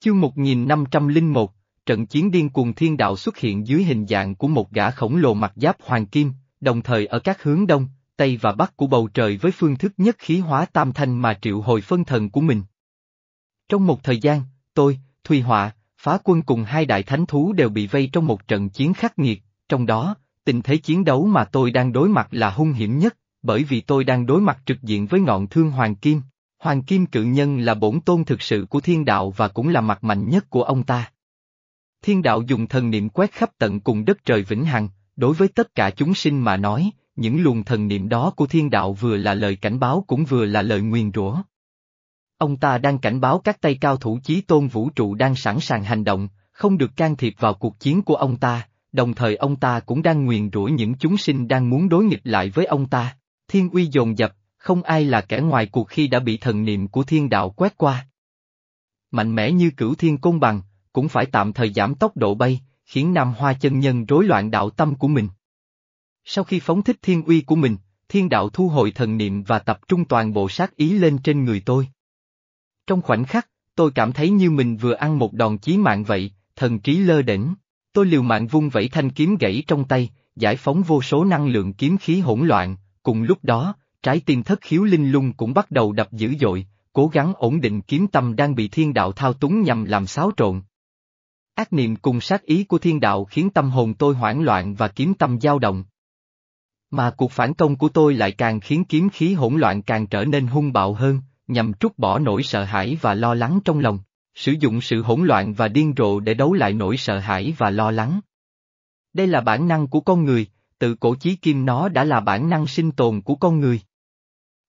Chương 1501, trận chiến điên cuồng thiên đạo xuất hiện dưới hình dạng của một gã khổng lồ mặt giáp hoàng kim, đồng thời ở các hướng đông, tây và bắc của bầu trời với phương thức nhất khí hóa tam thanh mà triệu hồi phân thần của mình. Trong một thời gian, tôi, Thùy Họa, phá quân cùng hai đại thánh thú đều bị vây trong một trận chiến khắc nghiệt, trong đó, tình thế chiến đấu mà tôi đang đối mặt là hung hiểm nhất, bởi vì tôi đang đối mặt trực diện với ngọn thương Hoàng Kim. Hoàng Kim cự nhân là bổn tôn thực sự của thiên đạo và cũng là mặt mạnh nhất của ông ta. Thiên đạo dùng thần niệm quét khắp tận cùng đất trời vĩnh hằng, đối với tất cả chúng sinh mà nói, những luồng thần niệm đó của thiên đạo vừa là lời cảnh báo cũng vừa là lời nguyền rủa. Ông ta đang cảnh báo các tay cao thủ chí tôn vũ trụ đang sẵn sàng hành động, không được can thiệp vào cuộc chiến của ông ta, đồng thời ông ta cũng đang nguyền rủa những chúng sinh đang muốn đối nghịch lại với ông ta. Thiên uy dồn dập, không ai là kẻ ngoài cuộc khi đã bị thần niệm của thiên đạo quét qua. Mạnh mẽ như cửu thiên công bằng, cũng phải tạm thời giảm tốc độ bay, khiến Nam Hoa chân nhân rối loạn đạo tâm của mình. Sau khi phóng thích thiên uy của mình, thiên đạo thu hồi thần niệm và tập trung toàn bộ sát ý lên trên người tôi. Trong khoảnh khắc, tôi cảm thấy như mình vừa ăn một đòn chí mạng vậy, thần trí lơ đỉnh. Tôi liều mạng vung vẩy thanh kiếm gãy trong tay, giải phóng vô số năng lượng kiếm khí hỗn loạn, cùng lúc đó, trái tim thất khiếu linh lung cũng bắt đầu đập dữ dội, cố gắng ổn định kiếm tâm đang bị thiên đạo thao túng nhằm làm xáo trộn. Ác niệm cùng sát ý của thiên đạo khiến tâm hồn tôi hoảng loạn và kiếm tâm dao động. Mà cuộc phản công của tôi lại càng khiến kiếm khí hỗn loạn càng trở nên hung bạo hơn, nhằm trút bỏ nỗi sợ hãi và lo lắng trong lòng, sử dụng sự hỗn loạn và điên rồ để đấu lại nỗi sợ hãi và lo lắng. Đây là bản năng của con người, tự cổ chí kim nó đã là bản năng sinh tồn của con người.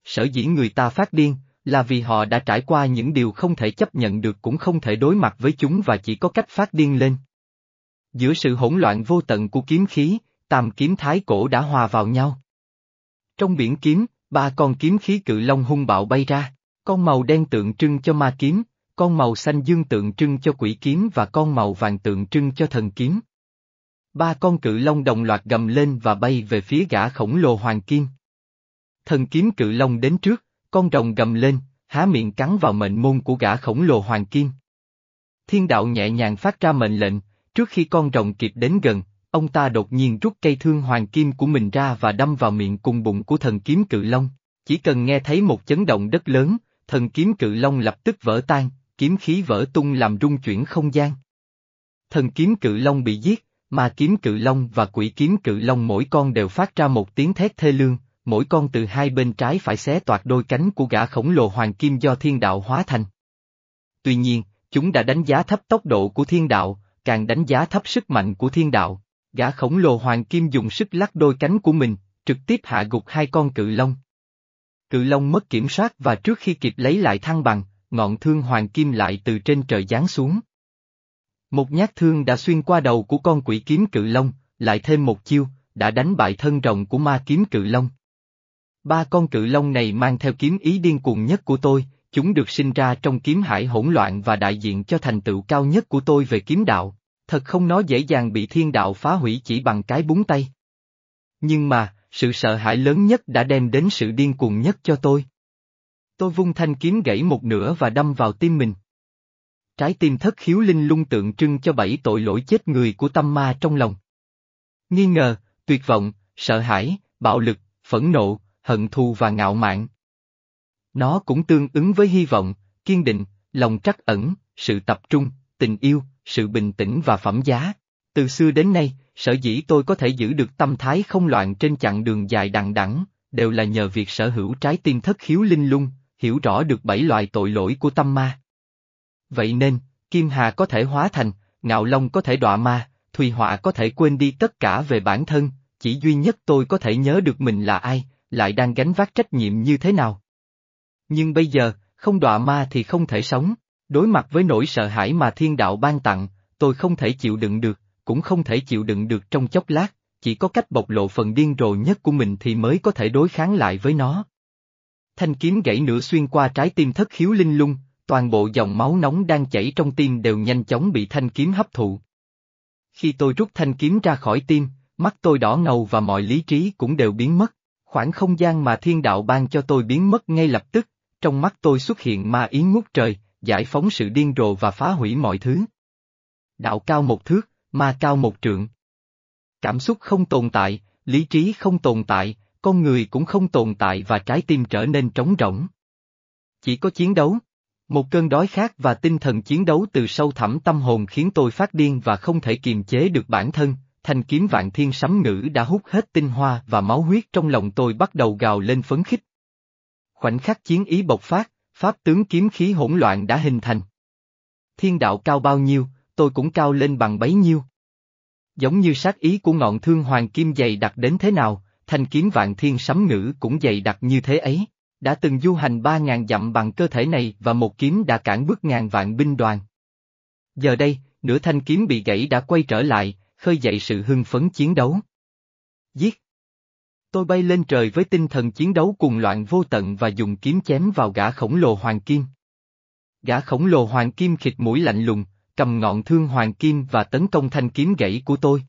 Sở dĩ người ta phát điên, là vì họ đã trải qua những điều không thể chấp nhận được cũng không thể đối mặt với chúng và chỉ có cách phát điên lên. Giữa sự hỗn loạn vô tận của kiếm khí, tam kiếm thái cổ đã hòa vào nhau. Trong biển kiếm, ba con kiếm khí cự long hung bạo bay ra, con màu đen tượng trưng cho ma kiếm, con màu xanh dương tượng trưng cho quỷ kiếm và con màu vàng tượng trưng cho thần kiếm. Ba con cự long đồng loạt gầm lên và bay về phía gã khổng lồ hoàng kim. Thần kiếm cự long đến trước, con rồng gầm lên, há miệng cắn vào mệnh môn của gã khổng lồ hoàng kim. Thiên đạo nhẹ nhàng phát ra mệnh lệnh, trước khi con rồng kịp đến gần, ông ta đột nhiên rút cây thương hoàng kim của mình ra và đâm vào miệng cùng bụng của thần kiếm cự long. Chỉ cần nghe thấy một chấn động đất lớn, thần kiếm cự long lập tức vỡ tan, kiếm khí vỡ tung làm rung chuyển không gian. Thần kiếm cự long bị giết, mà kiếm cự long và quỷ kiếm cự long mỗi con đều phát ra một tiếng thét thê lương, mỗi con từ hai bên trái phải xé toạc đôi cánh của gã khổng lồ hoàng kim do thiên đạo hóa thành. Tuy nhiên, chúng đã đánh giá thấp tốc độ của thiên đạo, càng đánh giá thấp sức mạnh của thiên đạo. Gã khổng lồ hoàng kim dùng sức lắc đôi cánh của mình, trực tiếp hạ gục hai con cự long. Cự long mất kiểm soát và trước khi kịp lấy lại thăng bằng, ngọn thương hoàng kim lại từ trên trời giáng xuống. Một nhát thương đã xuyên qua đầu của con quỷ kiếm cự long, lại thêm một chiêu, đã đánh bại thân rồng của ma kiếm cự long. Ba con cự long này mang theo kiếm ý điên cuồng nhất của tôi, chúng được sinh ra trong kiếm hải hỗn loạn và đại diện cho thành tựu cao nhất của tôi về kiếm đạo, thật không nó dễ dàng bị thiên đạo phá hủy chỉ bằng cái búng tay. Nhưng mà, sự sợ hãi lớn nhất đã đem đến sự điên cuồng nhất cho tôi. Tôi vung thanh kiếm gãy một nửa và đâm vào tim mình. Trái tim thất khiếu linh lung tượng trưng cho bảy tội lỗi chết người của tâm ma trong lòng. Nghi ngờ, tuyệt vọng, sợ hãi, bạo lực, phẫn nộ, hận thù và ngạo mạn. Nó cũng tương ứng với hy vọng, kiên định, lòng trắc ẩn, sự tập trung, tình yêu, sự bình tĩnh và phẩm giá. Từ xưa đến nay, sở dĩ tôi có thể giữ được tâm thái không loạn trên chặng đường dài đằng đẵng, đều là nhờ việc sở hữu trái tim thất khiếu linh lung, hiểu rõ được bảy loại tội lỗi của tâm ma. Vậy nên, Kim Hà có thể hóa thành, Ngạo Long có thể đọa ma, Thùy Họa có thể quên đi tất cả về bản thân, chỉ duy nhất tôi có thể nhớ được mình là ai, lại đang gánh vác trách nhiệm như thế nào. Nhưng bây giờ, không đọa ma thì không thể sống, đối mặt với nỗi sợ hãi mà thiên đạo ban tặng, tôi không thể chịu đựng được, cũng không thể chịu đựng được trong chốc lát, chỉ có cách bộc lộ phần điên rồ nhất của mình thì mới có thể đối kháng lại với nó. Thanh kiếm gãy nửa xuyên qua trái tim thất khiếu linh lung, toàn bộ dòng máu nóng đang chảy trong tim đều nhanh chóng bị thanh kiếm hấp thụ. Khi tôi rút thanh kiếm ra khỏi tim, mắt tôi đỏ ngầu và mọi lý trí cũng đều biến mất. Khoảng không gian mà thiên đạo ban cho tôi biến mất ngay lập tức, trong mắt tôi xuất hiện ma ý ngút trời, giải phóng sự điên rồ và phá hủy mọi thứ. Đạo cao một thước, ma cao một trượng. Cảm xúc không tồn tại, lý trí không tồn tại, con người cũng không tồn tại và trái tim trở nên trống rỗng. Chỉ có chiến đấu. Một cơn đói khát và tinh thần chiến đấu từ sâu thẳm tâm hồn khiến tôi phát điên và không thể kiềm chế được bản thân, thanh kiếm vạn thiên sấm ngữ đã hút hết tinh hoa và máu huyết trong lòng tôi bắt đầu gào lên phấn khích. Khoảnh khắc chiến ý bộc phát, pháp tướng kiếm khí hỗn loạn đã hình thành. Thiên đạo cao bao nhiêu, tôi cũng cao lên bằng bấy nhiêu. Giống như sát ý của ngọn thương hoàng kim dày đặc đến thế nào, thanh kiếm vạn thiên sấm ngữ cũng dày đặc như thế ấy. Đã từng du hành ba ngàn dặm bằng cơ thể này và một kiếm đã cản bước ngàn vạn binh đoàn. Giờ đây, nửa thanh kiếm bị gãy đã quay trở lại, khơi dậy sự hưng phấn chiến đấu. Giết! Tôi bay lên trời với tinh thần chiến đấu cuồng loạn vô tận và dùng kiếm chém vào gã khổng lồ hoàng kim. Gã khổng lồ hoàng kim khịt mũi lạnh lùng, cầm ngọn thương hoàng kim và tấn công thanh kiếm gãy của tôi.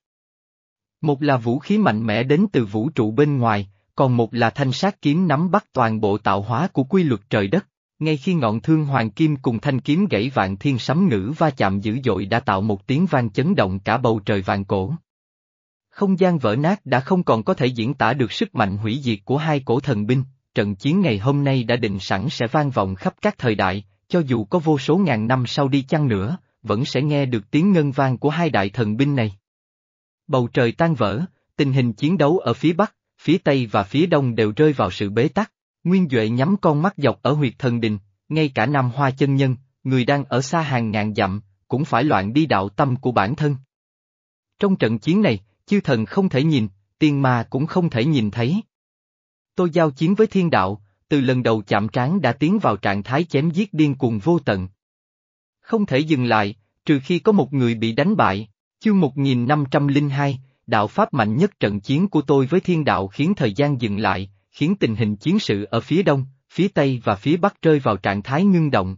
Một là vũ khí mạnh mẽ đến từ vũ trụ bên ngoài, còn một là thanh sát kiếm nắm bắt toàn bộ tạo hóa của quy luật trời đất. Ngay khi ngọn thương hoàng kim cùng thanh kiếm gãy vạn thiên sấm ngữ va chạm dữ dội đã tạo một tiếng vang chấn động cả bầu trời vàng cổ. Không gian vỡ nát đã không còn có thể diễn tả được sức mạnh hủy diệt của hai cổ thần binh, trận chiến ngày hôm nay đã định sẵn sẽ vang vọng khắp các thời đại, cho dù có vô số ngàn năm sau đi chăng nữa, vẫn sẽ nghe được tiếng ngân vang của hai đại thần binh này. Bầu trời tan vỡ, tình hình chiến đấu ở phía Bắc, phía Tây và phía Đông đều rơi vào sự bế tắc. Nguyên Duệ nhắm con mắt dọc ở huyệt thần đình, ngay cả Nam Hoa chân nhân, người đang ở xa hàng ngàn dặm, cũng phải loạn đi đạo tâm của bản thân. Trong trận chiến này, chư thần không thể nhìn, tiên ma cũng không thể nhìn thấy. Tôi giao chiến với thiên đạo, từ lần đầu chạm trán đã tiến vào trạng thái chém giết điên cuồng vô tận. Không thể dừng lại, trừ khi có một người bị đánh bại. Chương 1502, đạo pháp mạnh nhất trận chiến của tôi với thiên đạo khiến thời gian dừng lại, khiến tình hình chiến sự ở phía đông, phía tây và phía bắc rơi vào trạng thái ngưng động.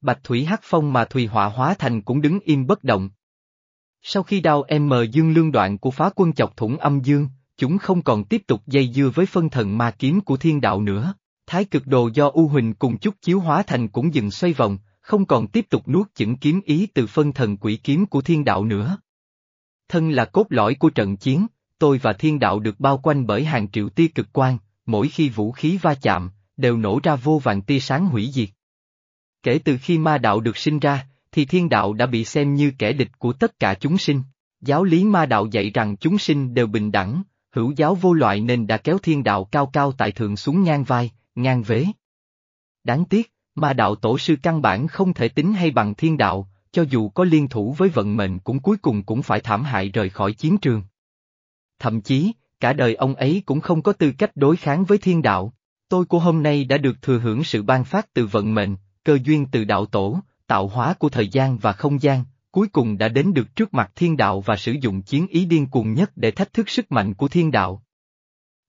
Bạch Thủy Hắc Phong mà Thùy Họa hóa thành cũng đứng im bất động. Sau khi đao M dương lương đoạn của phá quân chọc thủng âm dương, chúng không còn tiếp tục dây dưa với phân thần ma kiếm của thiên đạo nữa. Thái cực đồ do U Huỳnh cùng chút chiếu hóa thành cũng dừng xoay vòng, không còn tiếp tục nuốt chửng kiếm ý từ phân thần quỷ kiếm của thiên đạo nữa. Thân là cốt lõi của trận chiến, tôi và thiên đạo được bao quanh bởi hàng triệu tia cực quang, mỗi khi vũ khí va chạm, đều nổ ra vô vàng tia sáng hủy diệt. Kể từ khi ma đạo được sinh ra, thì thiên đạo đã bị xem như kẻ địch của tất cả chúng sinh. Giáo lý ma đạo dạy rằng chúng sinh đều bình đẳng, hữu giáo vô loại nên đã kéo thiên đạo cao cao tại thượng xuống ngang vai, ngang vế. Đáng tiếc, ma đạo tổ sư căn bản không thể tính hay bằng thiên đạo, cho dù có liên thủ với vận mệnh cũng cuối cùng cũng phải thảm hại rời khỏi chiến trường. Thậm chí, cả đời ông ấy cũng không có tư cách đối kháng với thiên đạo. Tôi của hôm nay đã được thừa hưởng sự ban phát từ vận mệnh, cơ duyên từ đạo tổ, tạo hóa của thời gian và không gian, cuối cùng đã đến được trước mặt thiên đạo và sử dụng chiến ý điên cuồng nhất để thách thức sức mạnh của thiên đạo.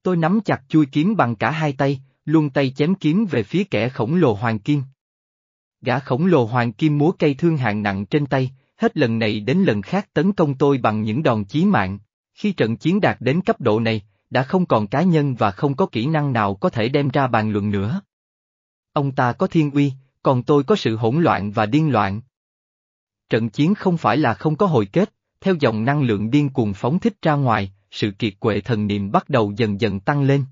Tôi nắm chặt chui kiếm bằng cả hai tay, luôn tay chém kiếm về phía kẻ khổng lồ hoàng kim. Gã khổng lồ hoàng kim múa cây thương hạng nặng trên tay, hết lần này đến lần khác tấn công tôi bằng những đòn chí mạng. Khi trận chiến đạt đến cấp độ này, đã không còn cá nhân và không có kỹ năng nào có thể đem ra bàn luận nữa. Ông ta có thiên uy, còn tôi có sự hỗn loạn và điên loạn. Trận chiến không phải là không có hồi kết, theo dòng năng lượng điên cuồng phóng thích ra ngoài, sự kiệt quệ thần niệm bắt đầu dần dần tăng lên.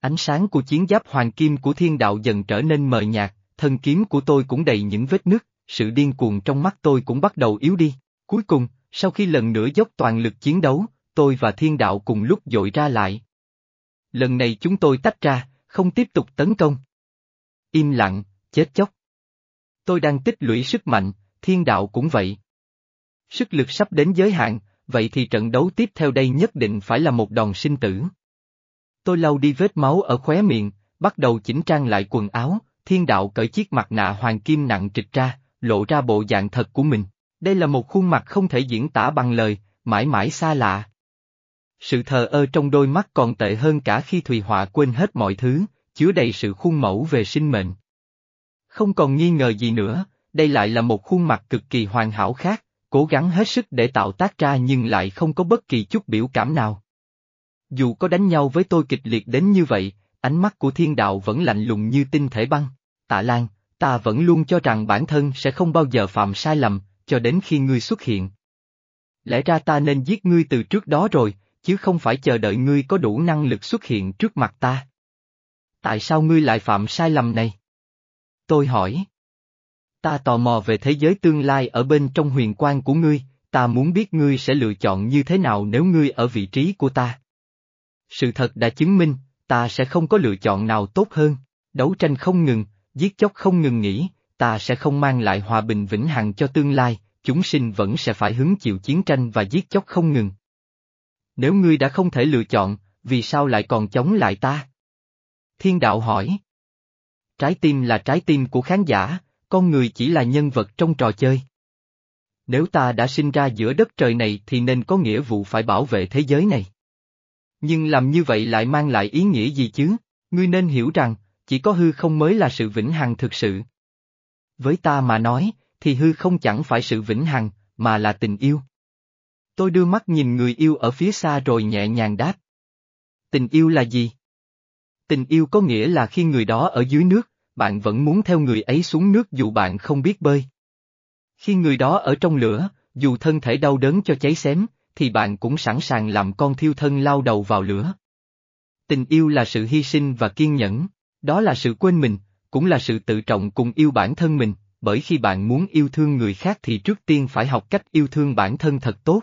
Ánh sáng của chiến giáp hoàng kim của thiên đạo dần trở nên mờ nhạt, thân kiếm của tôi cũng đầy những vết nứt, sự điên cuồng trong mắt tôi cũng bắt đầu yếu đi. Cuối cùng, sau khi lần nữa dốc toàn lực chiến đấu, tôi và thiên đạo cùng lúc dội ra lại. Lần này chúng tôi tách ra, không tiếp tục tấn công. Im lặng, chết chóc. Tôi đang tích lũy sức mạnh, thiên đạo cũng vậy. Sức lực sắp đến giới hạn, vậy thì trận đấu tiếp theo đây nhất định phải là một đòn sinh tử. Tôi lau đi vết máu ở khóe miệng, bắt đầu chỉnh trang lại quần áo, thiên đạo cởi chiếc mặt nạ hoàng kim nặng trịch ra, lộ ra bộ dạng thật của mình. Đây là một khuôn mặt không thể diễn tả bằng lời, mãi mãi xa lạ. Sự thờ ơ trong đôi mắt còn tệ hơn cả khi Thùy Họa quên hết mọi thứ, chứa đầy sự khuôn mẫu về sinh mệnh. Không còn nghi ngờ gì nữa, đây lại là một khuôn mặt cực kỳ hoàn hảo khác, cố gắng hết sức để tạo tác ra nhưng lại không có bất kỳ chút biểu cảm nào. Dù có đánh nhau với tôi kịch liệt đến như vậy, ánh mắt của thiên đạo vẫn lạnh lùng như tinh thể băng. Tạ Lan, ta vẫn luôn cho rằng bản thân sẽ không bao giờ phạm sai lầm, cho đến khi ngươi xuất hiện. Lẽ ra ta nên giết ngươi từ trước đó rồi, chứ không phải chờ đợi ngươi có đủ năng lực xuất hiện trước mặt ta. Tại sao ngươi lại phạm sai lầm này? Tôi hỏi. Ta tò mò về thế giới tương lai ở bên trong huyền quan của ngươi, ta muốn biết ngươi sẽ lựa chọn như thế nào nếu ngươi ở vị trí của ta. Sự thật đã chứng minh, ta sẽ không có lựa chọn nào tốt hơn, đấu tranh không ngừng, giết chóc không ngừng nghỉ, ta sẽ không mang lại hòa bình vĩnh hằng cho tương lai, chúng sinh vẫn sẽ phải hứng chịu chiến tranh và giết chóc không ngừng. Nếu ngươi đã không thể lựa chọn, vì sao lại còn chống lại ta? Thiên đạo hỏi. Trái tim là trái tim của khán giả, con người chỉ là nhân vật trong trò chơi. Nếu ta đã sinh ra giữa đất trời này thì nên có nghĩa vụ phải bảo vệ thế giới này. Nhưng làm như vậy lại mang lại ý nghĩa gì chứ? Ngươi nên hiểu rằng, chỉ có hư không mới là sự vĩnh hằng thực sự. Với ta mà nói, thì hư không chẳng phải sự vĩnh hằng, mà là tình yêu. Tôi đưa mắt nhìn người yêu ở phía xa rồi nhẹ nhàng đáp. Tình yêu là gì? Tình yêu có nghĩa là khi người đó ở dưới nước, bạn vẫn muốn theo người ấy xuống nước dù bạn không biết bơi. Khi người đó ở trong lửa, dù thân thể đau đớn cho cháy xém, thì bạn cũng sẵn sàng làm con thiêu thân lao đầu vào lửa. Tình yêu là sự hy sinh và kiên nhẫn, đó là sự quên mình, cũng là sự tự trọng cùng yêu bản thân mình, bởi khi bạn muốn yêu thương người khác thì trước tiên phải học cách yêu thương bản thân thật tốt.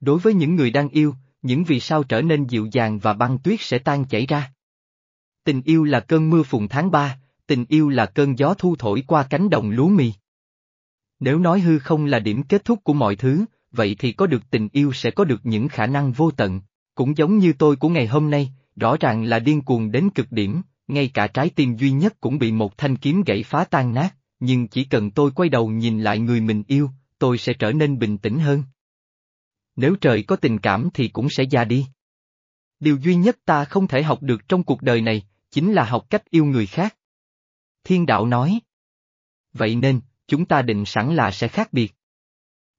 Đối với những người đang yêu, những vì sao trở nên dịu dàng và băng tuyết sẽ tan chảy ra. Tình yêu là cơn mưa phùn tháng ba, tình yêu là cơn gió thu thổi qua cánh đồng lúa mì. Nếu nói hư không là điểm kết thúc của mọi thứ, vậy thì có được tình yêu sẽ có được những khả năng vô tận, cũng giống như tôi của ngày hôm nay, rõ ràng là điên cuồng đến cực điểm, ngay cả trái tim duy nhất cũng bị một thanh kiếm gãy phá tan nát, nhưng chỉ cần tôi quay đầu nhìn lại người mình yêu, tôi sẽ trở nên bình tĩnh hơn. Nếu trời có tình cảm thì cũng sẽ ra đi. Điều duy nhất ta không thể học được trong cuộc đời này, chính là học cách yêu người khác. Thiên đạo nói. Vậy nên, chúng ta định sẵn là sẽ khác biệt.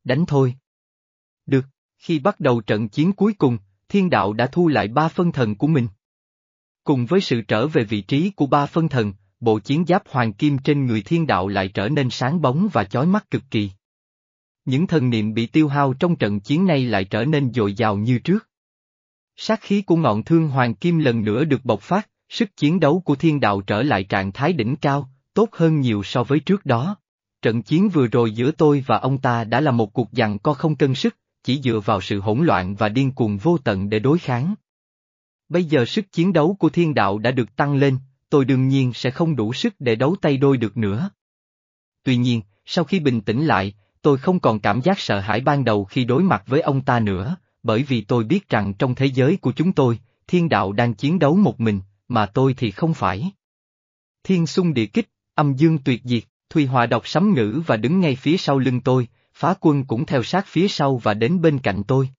Đánh thôi. Được, khi bắt đầu trận chiến cuối cùng, thiên đạo đã thu lại ba phân thần của mình. Cùng với sự trở về vị trí của ba phân thần, bộ chiến giáp hoàng kim trên người thiên đạo lại trở nên sáng bóng và chói mắt cực kỳ. Những thần niệm bị tiêu hao trong trận chiến này lại trở nên dồi dào như trước. Sát khí của ngọn thương hoàng kim lần nữa được bộc phát, sức chiến đấu của thiên đạo trở lại trạng thái đỉnh cao, tốt hơn nhiều so với trước đó. Trận chiến vừa rồi giữa tôi và ông ta đã là một cuộc giằng co không cân sức, chỉ dựa vào sự hỗn loạn và điên cuồng vô tận để đối kháng. Bây giờ sức chiến đấu của thiên đạo đã được tăng lên, tôi đương nhiên sẽ không đủ sức để đấu tay đôi được nữa. Tuy nhiên, sau khi bình tĩnh lại, tôi không còn cảm giác sợ hãi ban đầu khi đối mặt với ông ta nữa, bởi vì tôi biết rằng trong thế giới của chúng tôi, thiên đạo đang chiến đấu một mình, mà tôi thì không phải. Thiên sung địa kích, âm dương tuyệt diệt, Thùy Hòa đọc sấm ngữ và đứng ngay phía sau lưng tôi, phá quân cũng theo sát phía sau và đến bên cạnh tôi.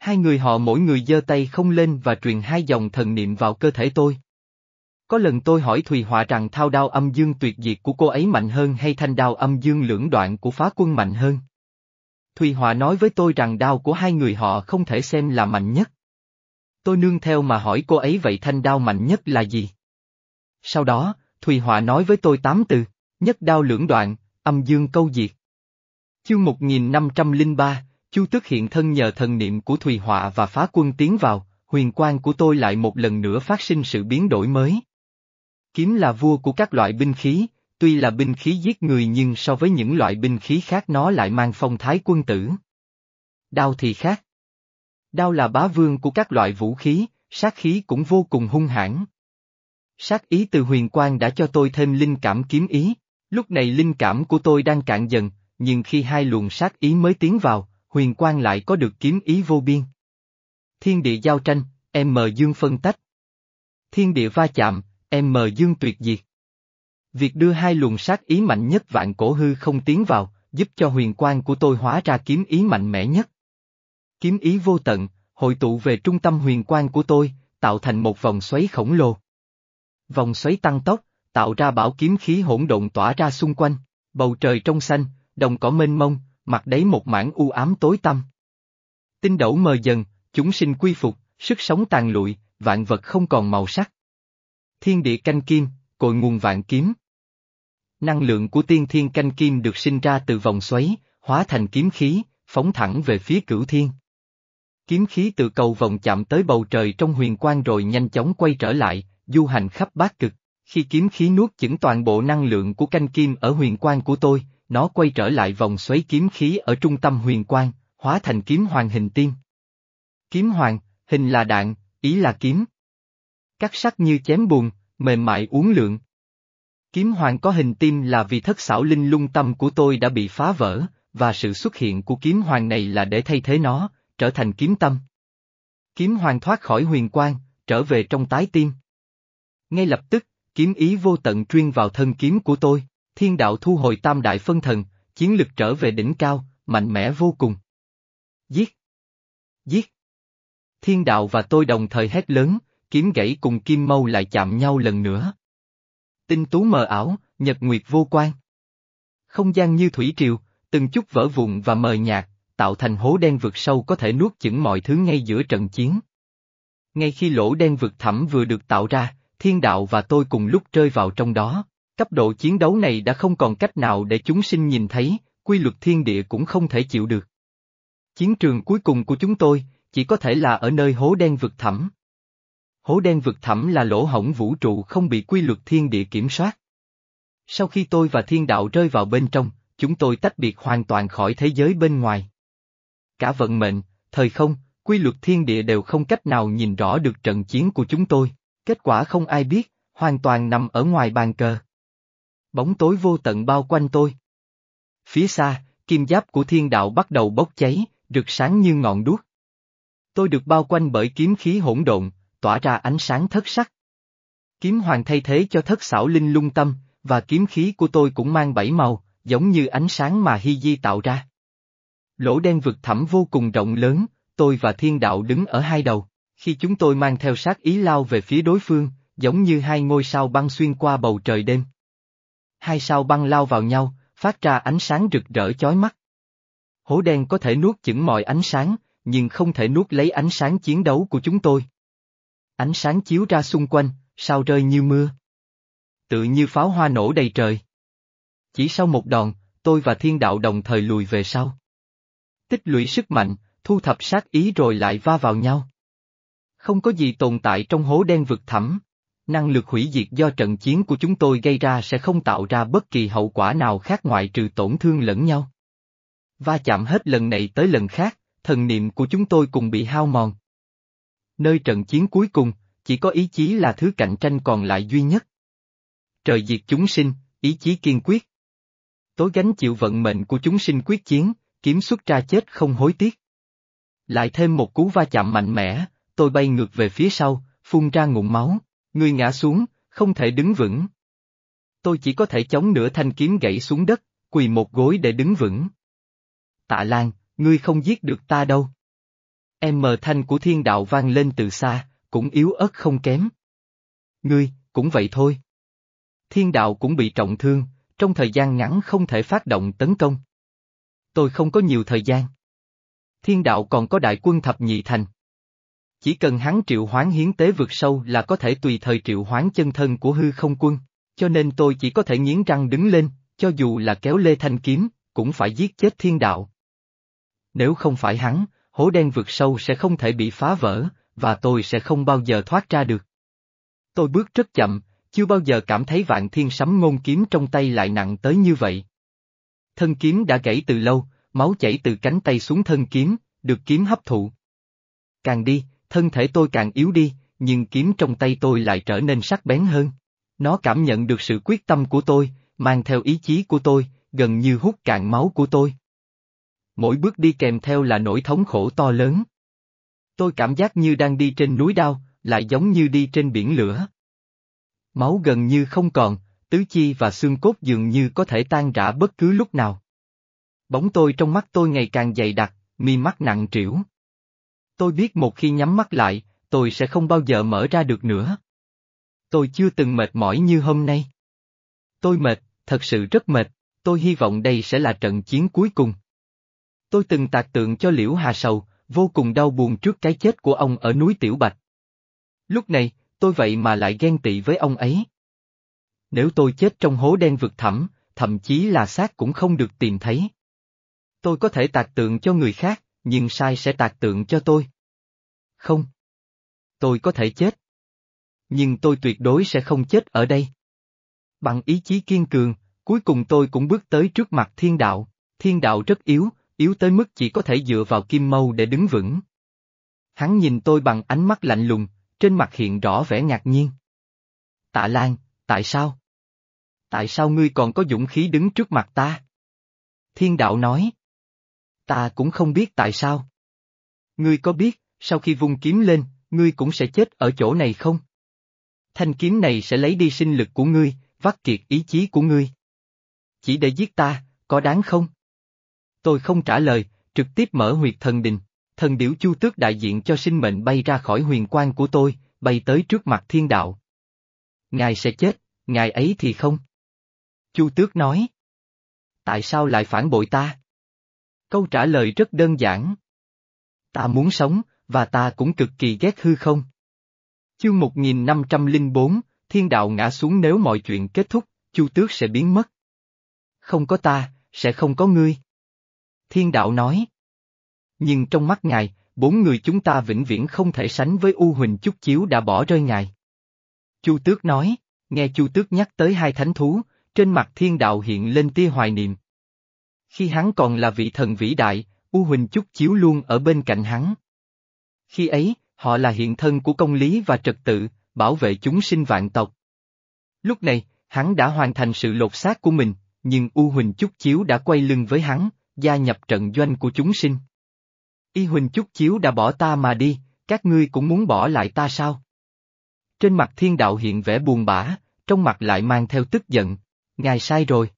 Hai người họ mỗi người giơ tay không lên và truyền hai dòng thần niệm vào cơ thể tôi. Có lần tôi hỏi Thùy Họa rằng thao đao âm dương tuyệt diệt của cô ấy mạnh hơn hay thanh đao âm dương lưỡng đoạn của phá quân mạnh hơn. Thùy Họa nói với tôi rằng đao của hai người họ không thể xem là mạnh nhất. Tôi nương theo mà hỏi cô ấy vậy thanh đao mạnh nhất là gì? Sau đó, Thùy Họa nói với tôi tám từ, nhất đao lưỡng đoạn, âm dương câu diệt. Chương 1503, Chu Tức hiện thân nhờ thần niệm của Thùy Họa và phá quân tiến vào, huyền quan của tôi lại một lần nữa phát sinh sự biến đổi mới. Kiếm là vua của các loại binh khí, tuy là binh khí giết người nhưng so với những loại binh khí khác nó lại mang phong thái quân tử. Đao thì khác. Đao là bá vương của các loại vũ khí, sát khí cũng vô cùng hung hãn. Sát ý từ huyền quang đã cho tôi thêm linh cảm kiếm ý, lúc này linh cảm của tôi đang cạn dần, nhưng khi hai luồng sát ý mới tiến vào, huyền quang lại có được kiếm ý vô biên. Thiên địa giao tranh, em mờ dương phân tách. Thiên địa va chạm, em mờ dương tuyệt diệt. Việc đưa hai luồng sát ý mạnh nhất vạn cổ hư không tiến vào, giúp cho huyền quang của tôi hóa ra kiếm ý mạnh mẽ nhất. Kiếm ý vô tận, hội tụ về trung tâm huyền quang của tôi, tạo thành một vòng xoáy khổng lồ. Vòng xoáy tăng tốc, tạo ra bảo kiếm khí hỗn độn tỏa ra xung quanh, bầu trời trong xanh, đồng cỏ mênh mông, mặt đấy một mảng u ám tối tăm. Tinh đẩu mờ dần, chúng sinh quy phục, sức sống tàn lụi, vạn vật không còn màu sắc. Thiên địa canh kim, cội nguồn vạn kiếm. Năng lượng của tiên thiên canh kim được sinh ra từ vòng xoáy, hóa thành kiếm khí, phóng thẳng về phía cửu thiên. Kiếm khí từ cầu vòng chạm tới bầu trời trong huyền quang rồi nhanh chóng quay trở lại, du hành khắp bát cực. Khi kiếm khí nuốt chửng toàn bộ năng lượng của canh kim ở huyền quang của tôi, nó quay trở lại vòng xoáy kiếm khí ở trung tâm huyền quang, hóa thành kiếm hoàng hình tiên. Kiếm hoàng, hình là đạn, ý là kiếm. Cắt sắc như chém buồn, mềm mại uốn lượn. Kiếm hoàng có hình tim là vì thất xảo linh lung tâm của tôi đã bị phá vỡ, và sự xuất hiện của kiếm hoàng này là để thay thế nó, trở thành kiếm tâm. Kiếm hoàng thoát khỏi huyền quang, trở về trong tái tim. Ngay lập tức, kiếm ý vô tận truyền vào thân kiếm của tôi, thiên đạo thu hồi tam đại phân thần, chiến lực trở về đỉnh cao, mạnh mẽ vô cùng. Giết! Giết! Thiên đạo và tôi đồng thời hét lớn, kiếm gãy cùng kim mâu lại chạm nhau lần nữa. Tinh tú mờ ảo, nhật nguyệt vô quan. Không gian như thủy triều, từng chút vỡ vụn và mờ nhạt, tạo thành hố đen vực sâu có thể nuốt chửng mọi thứ ngay giữa trận chiến. Ngay khi lỗ đen vực thẳm vừa được tạo ra, thiên đạo và tôi cùng lúc rơi vào trong đó. Cấp độ chiến đấu này đã không còn cách nào để chúng sinh nhìn thấy, quy luật thiên địa cũng không thể chịu được. Chiến trường cuối cùng của chúng tôi, chỉ có thể là ở nơi hố đen vực thẳm. Hố đen vực thẳm là lỗ hổng vũ trụ không bị quy luật thiên địa kiểm soát. Sau khi tôi và thiên đạo rơi vào bên trong, chúng tôi tách biệt hoàn toàn khỏi thế giới bên ngoài. Cả vận mệnh, thời không, quy luật thiên địa đều không cách nào nhìn rõ được trận chiến của chúng tôi, kết quả không ai biết, hoàn toàn nằm ở ngoài bàn cờ. Bóng tối vô tận bao quanh tôi. Phía xa, kim giáp của thiên đạo bắt đầu bốc cháy, rực sáng như ngọn đuốc. Tôi được bao quanh bởi kiếm khí hỗn độn, tỏa ra ánh sáng thất sắc. Kiếm hoàng thay thế cho thất xảo linh lung tâm, và kiếm khí của tôi cũng mang bảy màu, giống như ánh sáng mà Hy Di tạo ra. Lỗ đen vực thẳm vô cùng rộng lớn, tôi và thiên đạo đứng ở hai đầu, khi chúng tôi mang theo sát ý lao về phía đối phương, giống như hai ngôi sao băng xuyên qua bầu trời đêm. Hai sao băng lao vào nhau, phát ra ánh sáng rực rỡ chói mắt. Hố đen có thể nuốt chửng mọi ánh sáng, nhưng không thể nuốt lấy ánh sáng chiến đấu của chúng tôi. Ánh sáng chiếu ra xung quanh, sao rơi như mưa. Tự như pháo hoa nổ đầy trời. Chỉ sau một đòn, tôi và thiên đạo đồng thời lùi về sau. Tích lũy sức mạnh, thu thập sát ý rồi lại va vào nhau. Không có gì tồn tại trong hố đen vực thẳm. Năng lực hủy diệt do trận chiến của chúng tôi gây ra sẽ không tạo ra bất kỳ hậu quả nào khác ngoại trừ tổn thương lẫn nhau. Va chạm hết lần này tới lần khác, thần niệm của chúng tôi cùng bị hao mòn. Nơi trận chiến cuối cùng, chỉ có ý chí là thứ cạnh tranh còn lại duy nhất. Trời diệt chúng sinh, ý chí kiên quyết. Tối gánh chịu vận mệnh của chúng sinh quyết chiến, kiếm xuất ra chết không hối tiếc. Lại thêm một cú va chạm mạnh mẽ, tôi bay ngược về phía sau, phun ra ngụm máu, Ngươi ngã xuống, không thể đứng vững. Tôi chỉ có thể chống nửa thanh kiếm gãy xuống đất, quỳ một gối để đứng vững. Tạ Lan, ngươi không giết được ta đâu. Em mờ thanh của thiên đạo vang lên từ xa, cũng yếu ớt không kém. Ngươi, cũng vậy thôi. Thiên đạo cũng bị trọng thương, trong thời gian ngắn không thể phát động tấn công. Tôi không có nhiều thời gian. Thiên đạo còn có đại quân thập nhị thành. Chỉ cần hắn triệu hoán hiến tế vượt sâu là có thể tùy thời triệu hoán chân thân của hư không quân, cho nên tôi chỉ có thể nghiến răng đứng lên, cho dù là kéo lê thanh kiếm, cũng phải giết chết thiên đạo. Nếu không phải hắn, hố đen vượt sâu sẽ không thể bị phá vỡ, và tôi sẽ không bao giờ thoát ra được. Tôi bước rất chậm, chưa bao giờ cảm thấy vạn thiên sấm ngôn kiếm trong tay lại nặng tới như vậy. Thân kiếm đã gãy từ lâu, máu chảy từ cánh tay xuống thân kiếm, được kiếm hấp thụ. Càng đi, thân thể tôi càng yếu đi, nhưng kiếm trong tay tôi lại trở nên sắc bén hơn. Nó cảm nhận được sự quyết tâm của tôi, mang theo ý chí của tôi, gần như hút cạn máu của tôi. Mỗi bước đi kèm theo là nỗi thống khổ to lớn. Tôi cảm giác như đang đi trên núi đao, lại giống như đi trên biển lửa. Máu gần như không còn, tứ chi và xương cốt dường như có thể tan rã bất cứ lúc nào. Bóng tôi trong mắt tôi ngày càng dày đặc, mi mắt nặng trĩu. Tôi biết một khi nhắm mắt lại, tôi sẽ không bao giờ mở ra được nữa. Tôi chưa từng mệt mỏi như hôm nay. Tôi mệt, thật sự rất mệt, tôi hy vọng đây sẽ là trận chiến cuối cùng. Tôi từng tạc tượng cho Liễu Hà Sầu, vô cùng đau buồn trước cái chết của ông ở núi Tiểu Bạch. Lúc này, tôi vậy mà lại ghen tị với ông ấy. Nếu tôi chết trong hố đen vực thẳm, thậm chí là xác cũng không được tìm thấy. Tôi có thể tạc tượng cho người khác, nhưng sai sẽ tạc tượng cho tôi. Không. Tôi có thể chết. Nhưng tôi tuyệt đối sẽ không chết ở đây. Bằng ý chí kiên cường, cuối cùng tôi cũng bước tới trước mặt thiên đạo. Thiên đạo rất yếu, yếu tới mức chỉ có thể dựa vào kim mâu để đứng vững. Hắn nhìn tôi bằng ánh mắt lạnh lùng, trên mặt hiện rõ vẻ ngạc nhiên. Tạ Lan, tại sao? Tại sao ngươi còn có dũng khí đứng trước mặt ta? Thiên đạo nói. Ta cũng không biết tại sao. Ngươi có biết, sau khi vung kiếm lên, ngươi cũng sẽ chết ở chỗ này không? Thanh kiếm này sẽ lấy đi sinh lực của ngươi, vắt kiệt ý chí của ngươi. Chỉ để giết ta, có đáng không? Tôi không trả lời, trực tiếp mở huyệt thần đình. Thần điểu chu tước đại diện cho sinh mệnh bay ra khỏi huyền quan của tôi, bay tới trước mặt thiên đạo. Ngài sẽ chết, ngài ấy thì không. Chu tước nói. Tại sao lại phản bội ta? Câu trả lời rất đơn giản. Ta muốn sống, và ta cũng cực kỳ ghét hư không. Chương 1504, thiên đạo ngã xuống nếu mọi chuyện kết thúc, chu tước sẽ biến mất. Không có ta, sẽ không có ngươi. Thiên đạo nói. Nhưng trong mắt ngài, bốn người chúng ta vĩnh viễn không thể sánh với U Huỳnh Chúc Chiếu đã bỏ rơi ngài. Chu Tước nói, nghe Chu Tước nhắc tới hai thánh thú, trên mặt thiên đạo hiện lên tia hoài niệm. Khi hắn còn là vị thần vĩ đại, U Huỳnh Chúc Chiếu luôn ở bên cạnh hắn. Khi ấy, họ là hiện thân của công lý và trật tự, bảo vệ chúng sinh vạn tộc. Lúc này, hắn đã hoàn thành sự lột xác của mình, nhưng U Huỳnh Chúc Chiếu đã quay lưng với hắn, gia nhập trận doanh của chúng sinh. Y Huỳnh Chúc Chiếu đã bỏ ta mà đi, các ngươi cũng muốn bỏ lại ta sao? Trên mặt thiên đạo hiện vẻ buồn bã, trong mặt lại mang theo tức giận, ngài sai rồi.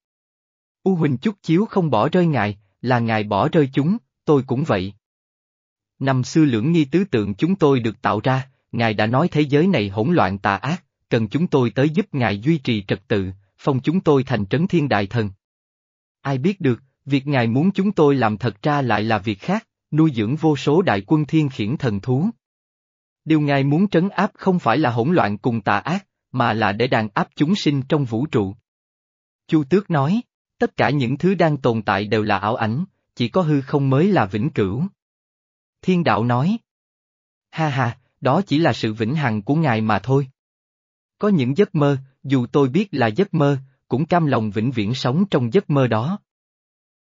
U Huỳnh chút Chiếu không bỏ rơi ngài, là ngài bỏ rơi chúng, tôi cũng vậy. Năm xưa lưỡng nghi tứ tượng chúng tôi được tạo ra, ngài đã nói thế giới này hỗn loạn tà ác, cần chúng tôi tới giúp ngài duy trì trật tự, phong chúng tôi thành trấn thiên đại thần. Ai biết được, việc ngài muốn chúng tôi làm thật ra lại là việc khác, nuôi dưỡng vô số đại quân thiên khiển thần thú. Điều ngài muốn trấn áp không phải là hỗn loạn cùng tà ác, mà là để đàn áp chúng sinh trong vũ trụ. Chu Tước nói, tất cả những thứ đang tồn tại đều là ảo ảnh, chỉ có hư không mới là vĩnh cửu. Thiên đạo nói, ha ha, đó chỉ là sự vĩnh hằng của ngài mà thôi. Có những giấc mơ, dù tôi biết là giấc mơ, cũng cam lòng vĩnh viễn sống trong giấc mơ đó.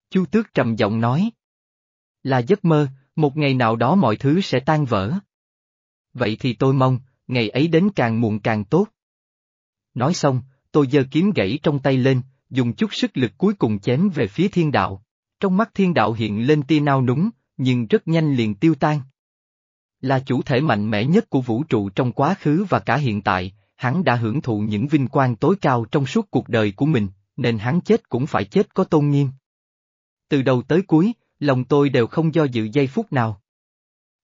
Chu Tước trầm giọng nói. Là giấc mơ, một ngày nào đó mọi thứ sẽ tan vỡ. Vậy thì tôi mong, ngày ấy đến càng muộn càng tốt. Nói xong, tôi giơ kiếm gãy trong tay lên, dùng chút sức lực cuối cùng chém về phía thiên đạo. Trong mắt thiên đạo hiện lên tia nao núng, nhưng rất nhanh liền tiêu tan. Là chủ thể mạnh mẽ nhất của vũ trụ trong quá khứ và cả hiện tại, hắn đã hưởng thụ những vinh quang tối cao trong suốt cuộc đời của mình, nên hắn chết cũng phải chết có tôn nghiêm. Từ đầu tới cuối, lòng tôi đều không do dự giây phút nào.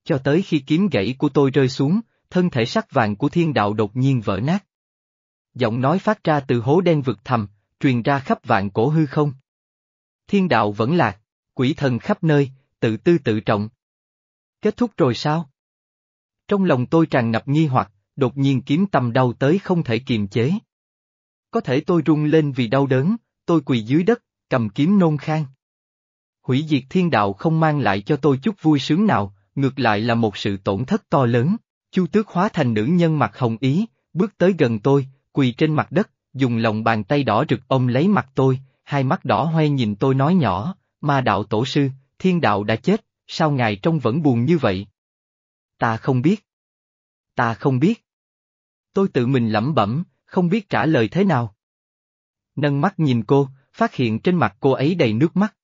Cho tới khi kiếm gãy của tôi rơi xuống, thân thể sắc vàng của thiên đạo đột nhiên vỡ nát. Giọng nói phát ra từ hố đen vực thầm, truyền ra khắp vạn cổ hư không. Thiên đạo vẫn lạc, quỷ thần khắp nơi, tự tư tự trọng. Kết thúc rồi sao? Trong lòng tôi tràn ngập nghi hoặc, đột nhiên kiếm tâm đau tới không thể kiềm chế. Có thể tôi rung lên vì đau đớn, tôi quỳ dưới đất, cầm kiếm nôn khang. Hủy diệt thiên đạo không mang lại cho tôi chút vui sướng nào, ngược lại là một sự tổn thất to lớn. Chu tước hóa thành nữ nhân mặt hồng ý, bước tới gần tôi, quỳ trên mặt đất, dùng lòng bàn tay đỏ rực ôm lấy mặt tôi, hai mắt đỏ hoe nhìn tôi nói nhỏ, ma đạo tổ sư, thiên đạo đã chết, sao ngài trông vẫn buồn như vậy? Ta không biết. Ta không biết. Tôi tự mình lẩm bẩm, không biết trả lời thế nào. Nâng mắt nhìn cô, phát hiện trên mặt cô ấy đầy nước mắt.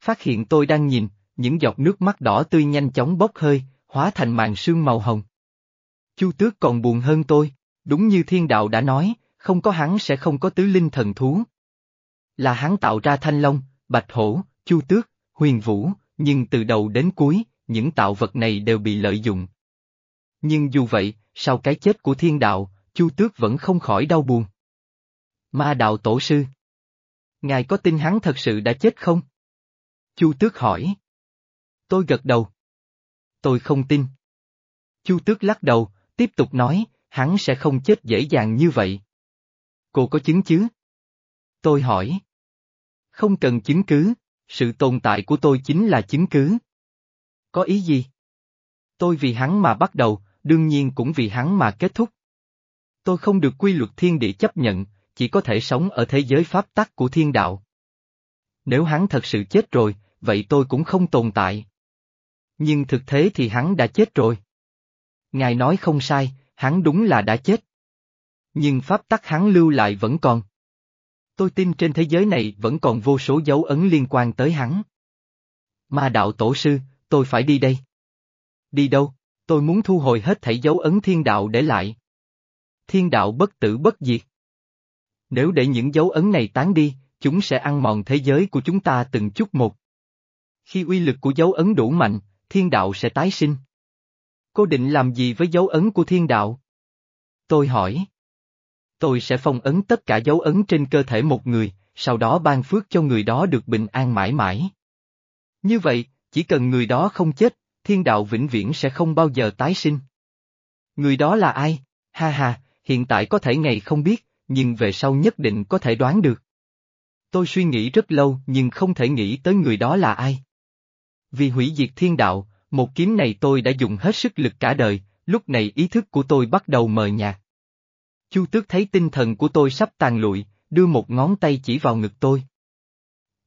Phát hiện tôi đang nhìn, những giọt nước mắt đỏ tươi nhanh chóng bốc hơi, hóa thành màn sương màu hồng. Chu tước còn buồn hơn tôi, đúng như thiên đạo đã nói, không có hắn sẽ không có tứ linh thần thú. Là hắn tạo ra thanh long, bạch hổ, chu tước, huyền vũ, nhưng từ đầu đến cuối, những tạo vật này đều bị lợi dụng. Nhưng dù vậy, sau cái chết của thiên đạo, chu tước vẫn không khỏi đau buồn. Ma đạo tổ sư. Ngài có tin hắn thật sự đã chết không? Chu tước hỏi. Tôi gật đầu. Tôi không tin. Chu tước lắc đầu, tiếp tục nói, hắn sẽ không chết dễ dàng như vậy. Cô có chứng chứ? Tôi hỏi. Không cần chứng cứ, sự tồn tại của tôi chính là chứng cứ. Có ý gì? Tôi vì hắn mà bắt đầu, đương nhiên cũng vì hắn mà kết thúc. Tôi không được quy luật thiên địa chấp nhận, chỉ có thể sống ở thế giới pháp tắc của thiên đạo. Nếu hắn thật sự chết rồi, vậy tôi cũng không tồn tại. Nhưng thực thế thì hắn đã chết rồi. Ngài nói không sai, hắn đúng là đã chết. Nhưng pháp tắc hắn lưu lại vẫn còn. Tôi tin trên thế giới này vẫn còn vô số dấu ấn liên quan tới hắn. Ma đạo tổ sư, tôi phải đi đây. Đi đâu? Tôi muốn thu hồi hết thảy dấu ấn thiên đạo để lại. Thiên đạo bất tử bất diệt. Nếu để những dấu ấn này tán đi, chúng sẽ ăn mòn thế giới của chúng ta từng chút một. Khi uy lực của dấu ấn đủ mạnh, thiên đạo sẽ tái sinh. Cô định làm gì với dấu ấn của thiên đạo? Tôi hỏi. Tôi sẽ phong ấn tất cả dấu ấn trên cơ thể một người, sau đó ban phước cho người đó được bình an mãi mãi. Như vậy, chỉ cần người đó không chết, thiên đạo vĩnh viễn sẽ không bao giờ tái sinh. Người đó là ai? Ha ha, hiện tại có thể ngày không biết, nhưng về sau nhất định có thể đoán được. Tôi suy nghĩ rất lâu nhưng không thể nghĩ tới người đó là ai. Vì hủy diệt thiên đạo, một kiếm này tôi đã dùng hết sức lực cả đời, lúc này ý thức của tôi bắt đầu mờ nhạt. Chu tước thấy tinh thần của tôi sắp tàn lụi, đưa một ngón tay chỉ vào ngực tôi.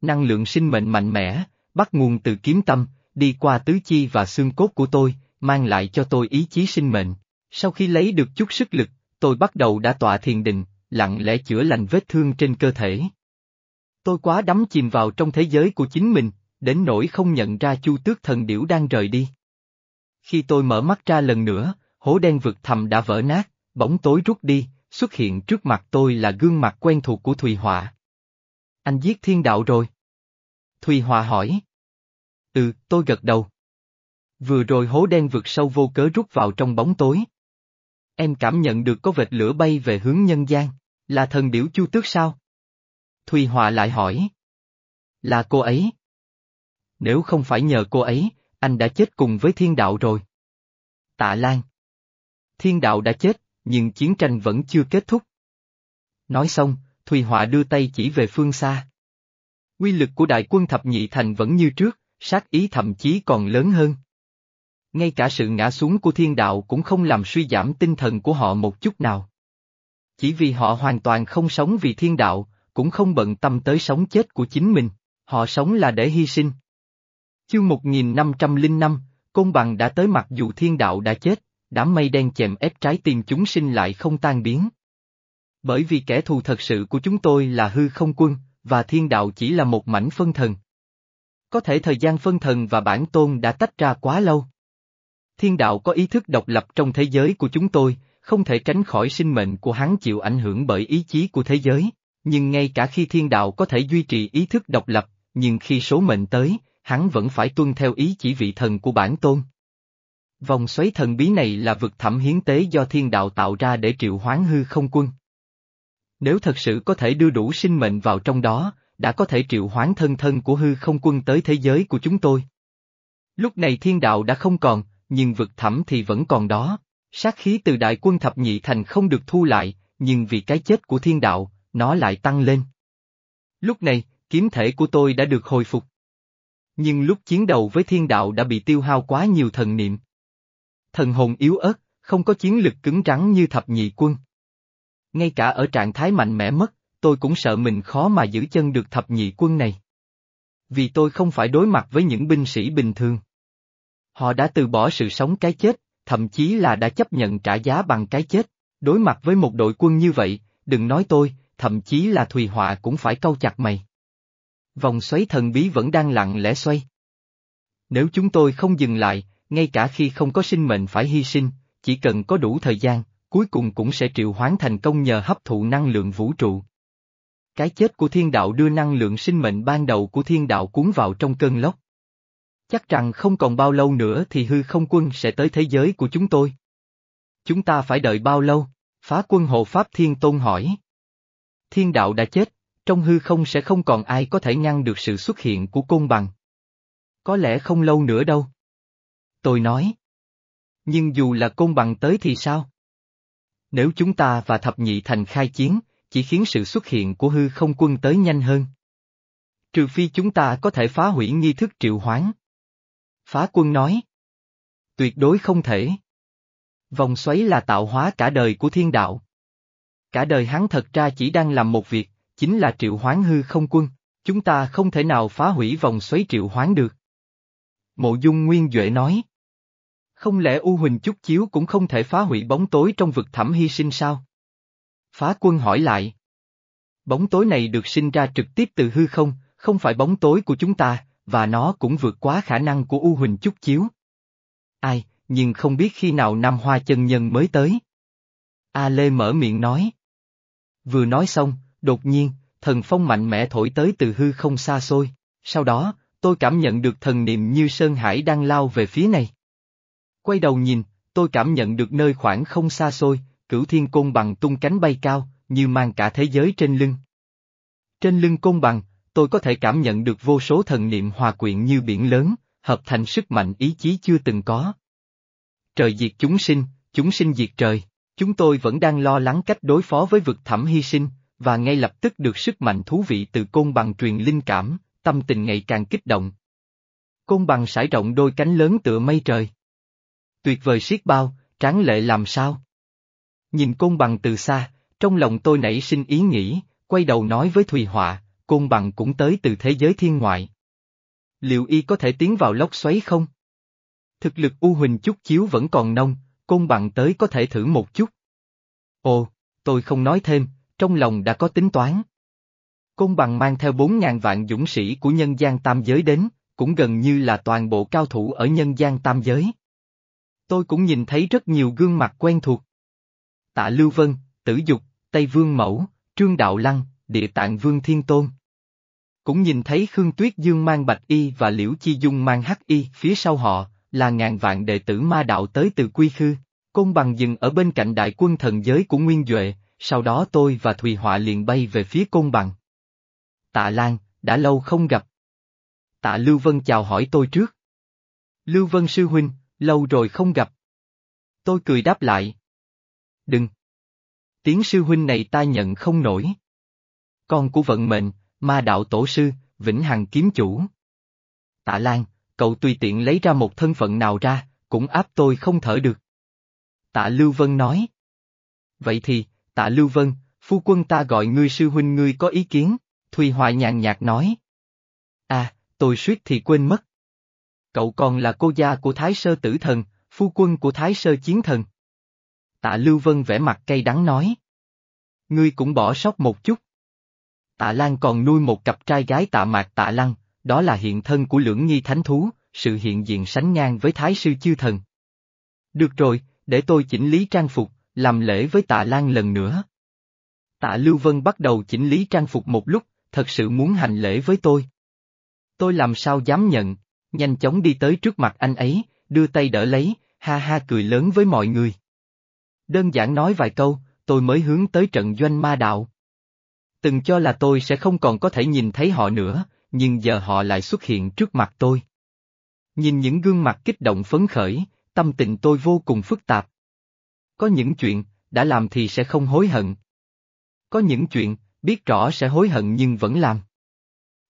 Năng lượng sinh mệnh mạnh mẽ, bắt nguồn từ kiếm tâm, đi qua tứ chi và xương cốt của tôi, mang lại cho tôi ý chí sinh mệnh. Sau khi lấy được chút sức lực, tôi bắt đầu đã tọa thiền định, lặng lẽ chữa lành vết thương trên cơ thể. Tôi quá đắm chìm vào trong thế giới của chính mình, đến nỗi không nhận ra chu tước thần điểu đang rời đi. Khi tôi mở mắt ra lần nữa, hố đen vực thầm đã vỡ nát, bóng tối rút đi, xuất hiện trước mặt tôi là gương mặt quen thuộc của Thùy Họa. Anh giết thiên đạo rồi. Thùy Họa hỏi. Ừ, tôi gật đầu. Vừa rồi hố đen vượt sâu vô cớ rút vào trong bóng tối. Em cảm nhận được có vệt lửa bay về hướng nhân gian, là thần điểu chu tước sao? Thùy Họa lại hỏi. Là cô ấy. Nếu không phải nhờ cô ấy, anh đã chết cùng với thiên đạo rồi. Tạ Lan. Thiên đạo đã chết, nhưng chiến tranh vẫn chưa kết thúc. Nói xong, Thùy Họa đưa tay chỉ về phương xa. Quy lực của đại quân thập nhị thành vẫn như trước, sát ý thậm chí còn lớn hơn. Ngay cả sự ngã xuống của thiên đạo cũng không làm suy giảm tinh thần của họ một chút nào. Chỉ vì họ hoàn toàn không sống vì thiên đạo, cũng không bận tâm tới sống chết của chính mình, họ sống là để hy sinh. Chương 1505, Côn Bằng đã tới mặc dù thiên đạo đã chết, đám mây đen chèm ép trái tim chúng sinh lại không tan biến. Bởi vì kẻ thù thật sự của chúng tôi là hư không quân, và thiên đạo chỉ là một mảnh phân thần. Có thể thời gian phân thần và bản tôn đã tách ra quá lâu. Thiên đạo có ý thức độc lập trong thế giới của chúng tôi, không thể tránh khỏi sinh mệnh của hắn chịu ảnh hưởng bởi ý chí của thế giới, nhưng ngay cả khi thiên đạo có thể duy trì ý thức độc lập, nhưng khi số mệnh tới, hắn vẫn phải tuân theo ý chỉ vị thần của bản tôn. Vòng xoáy thần bí này là vực thẳm hiến tế do thiên đạo tạo ra để triệu hoán hư không quân. Nếu thật sự có thể đưa đủ sinh mệnh vào trong đó, đã có thể triệu hoán thân thân của hư không quân tới thế giới của chúng tôi. Lúc này thiên đạo đã không còn, nhưng vực thẳm thì vẫn còn đó. Sát khí từ đại quân thập nhị thành không được thu lại, nhưng vì cái chết của thiên đạo, nó lại tăng lên. Lúc này, kiếm thể của tôi đã được hồi phục. Nhưng lúc chiến đầu với thiên đạo đã bị tiêu hao quá nhiều thần niệm. Thần hồn yếu ớt, không có chiến lực cứng rắn như thập nhị quân. Ngay cả ở trạng thái mạnh mẽ mất, tôi cũng sợ mình khó mà giữ chân được thập nhị quân này. Vì tôi không phải đối mặt với những binh sĩ bình thường. Họ đã từ bỏ sự sống cái chết, thậm chí là đã chấp nhận trả giá bằng cái chết. Đối mặt với một đội quân như vậy, đừng nói tôi, thậm chí là Thùy Họa cũng phải câu chặt mày. Vòng xoáy thần bí vẫn đang lặng lẽ xoay. Nếu chúng tôi không dừng lại, ngay cả khi không có sinh mệnh phải hy sinh, chỉ cần có đủ thời gian, cuối cùng cũng sẽ triệu hoán thành công nhờ hấp thụ năng lượng vũ trụ. Cái chết của thiên đạo đưa năng lượng sinh mệnh ban đầu của thiên đạo cuốn vào trong cơn lốc. Chắc rằng không còn bao lâu nữa thì hư không quân sẽ tới thế giới của chúng tôi. Chúng ta phải đợi bao lâu? Phá quân hộ Pháp Thiên Tôn hỏi. Thiên đạo đã chết, trong hư không sẽ không còn ai có thể ngăn được sự xuất hiện của côn bằng. Có lẽ không lâu nữa đâu. Tôi nói. Nhưng dù là côn bằng tới thì sao? Nếu chúng ta và thập nhị thành khai chiến, chỉ khiến sự xuất hiện của hư không quân tới nhanh hơn. Trừ phi chúng ta có thể phá hủy nghi thức triệu hoán. Phá quân nói. Tuyệt đối không thể. Vòng xoáy là tạo hóa cả đời của thiên đạo. Cả đời hắn thật ra chỉ đang làm một việc, chính là triệu hoán hư không quân, chúng ta không thể nào phá hủy vòng xoáy triệu hoán được. Mộ dung Nguyên Duệ nói. Không lẽ U Huỳnh Chút Chiếu cũng không thể phá hủy bóng tối trong vực thẳm hy sinh sao? Phá quân hỏi lại. Bóng tối này được sinh ra trực tiếp từ hư không, không phải bóng tối của chúng ta, và nó cũng vượt quá khả năng của U Huỳnh Chút Chiếu. Ai, nhưng không biết khi nào Nam Hoa chân nhân mới tới. A Lê mở miệng nói. Vừa nói xong, đột nhiên, thần phong mạnh mẽ thổi tới từ hư không xa xôi, sau đó, tôi cảm nhận được thần niệm như Sơn Hải đang lao về phía này. Quay đầu nhìn, tôi cảm nhận được nơi khoảng không xa xôi, cửu thiên côn bằng tung cánh bay cao, như mang cả thế giới trên lưng. Trên lưng côn bằng, tôi có thể cảm nhận được vô số thần niệm hòa quyện như biển lớn, hợp thành sức mạnh ý chí chưa từng có. Trời diệt chúng sinh, chúng sinh diệt trời, chúng tôi vẫn đang lo lắng cách đối phó với vực thẳm hy sinh, và ngay lập tức được sức mạnh thú vị từ côn bằng truyền linh cảm, tâm tình ngày càng kích động. Côn bằng sải rộng đôi cánh lớn tựa mây trời. Tuyệt vời siết bao, tráng lệ làm sao? Nhìn côn bằng từ xa, trong lòng tôi nảy sinh ý nghĩ, quay đầu nói với Thùy Họa, côn bằng cũng tới từ thế giới thiên ngoại. Liệu y có thể tiến vào lốc xoáy không? Thực lực U Huỳnh chút chiếu vẫn còn nông, côn bằng tới có thể thử một chút. Ồ, tôi không nói thêm, trong lòng đã có tính toán. Côn bằng mang theo bốn ngàn vạn dũng sĩ của nhân gian tam giới đến, cũng gần như là toàn bộ cao thủ ở nhân gian tam giới. Tôi cũng nhìn thấy rất nhiều gương mặt quen thuộc. Tạ Lưu Vân, Tử Dục, Tây Vương Mẫu, Trương Đạo Lăng, Địa Tạng Vương Thiên Tôn. Cũng nhìn thấy Khương Tuyết Dương mang bạch y và Liễu Chi Dung mang hắc y phía sau họ, là ngàn vạn đệ tử ma đạo tới từ Quy Khư. Côn bằng dừng ở bên cạnh đại quân thần giới của Nguyên Duệ, sau đó tôi và Thùy Họa liền bay về phía côn bằng. Tạ Lan, đã lâu không gặp. Tạ Lưu Vân chào hỏi tôi trước. Lưu Vân sư huynh, lâu rồi không gặp. Tôi cười đáp lại. Đừng. Tiếng sư huynh này ta nhận không nổi. Con của vận mệnh, ma đạo tổ sư, vĩnh hằng kiếm chủ. Tạ Lan, cậu tùy tiện lấy ra một thân phận nào ra, cũng áp tôi không thở được. Tạ Lưu Vân nói. Vậy thì, Tạ Lưu Vân, phu quân ta gọi ngươi sư huynh ngươi có ý kiến, Thùy Hoài nhàn nhạt nói. À, tôi suýt thì quên mất. Cậu còn là cô gia của Thái Sơ Tử Thần, phu quân của Thái Sơ Chiến Thần. Tạ Lưu Vân vẽ mặt cay đắng nói. Ngươi cũng bỏ sót một chút. Tạ Lan còn nuôi một cặp trai gái tạ mạc tạ lăng, đó là hiện thân của lưỡng nghi thánh thú, sự hiện diện sánh ngang với Thái Sư Chư Thần. Được rồi, để tôi chỉnh lý trang phục, làm lễ với tạ Lan lần nữa. Tạ Lưu Vân bắt đầu chỉnh lý trang phục một lúc, thật sự muốn hành lễ với tôi. Tôi làm sao dám nhận, nhanh chóng đi tới trước mặt anh ấy, đưa tay đỡ lấy, ha ha cười lớn với mọi người. Đơn giản nói vài câu, tôi mới hướng tới trận doanh ma đạo. Từng cho là tôi sẽ không còn có thể nhìn thấy họ nữa, nhưng giờ họ lại xuất hiện trước mặt tôi. Nhìn những gương mặt kích động phấn khởi, tâm tình tôi vô cùng phức tạp. Có những chuyện, đã làm thì sẽ không hối hận. Có những chuyện, biết rõ sẽ hối hận nhưng vẫn làm.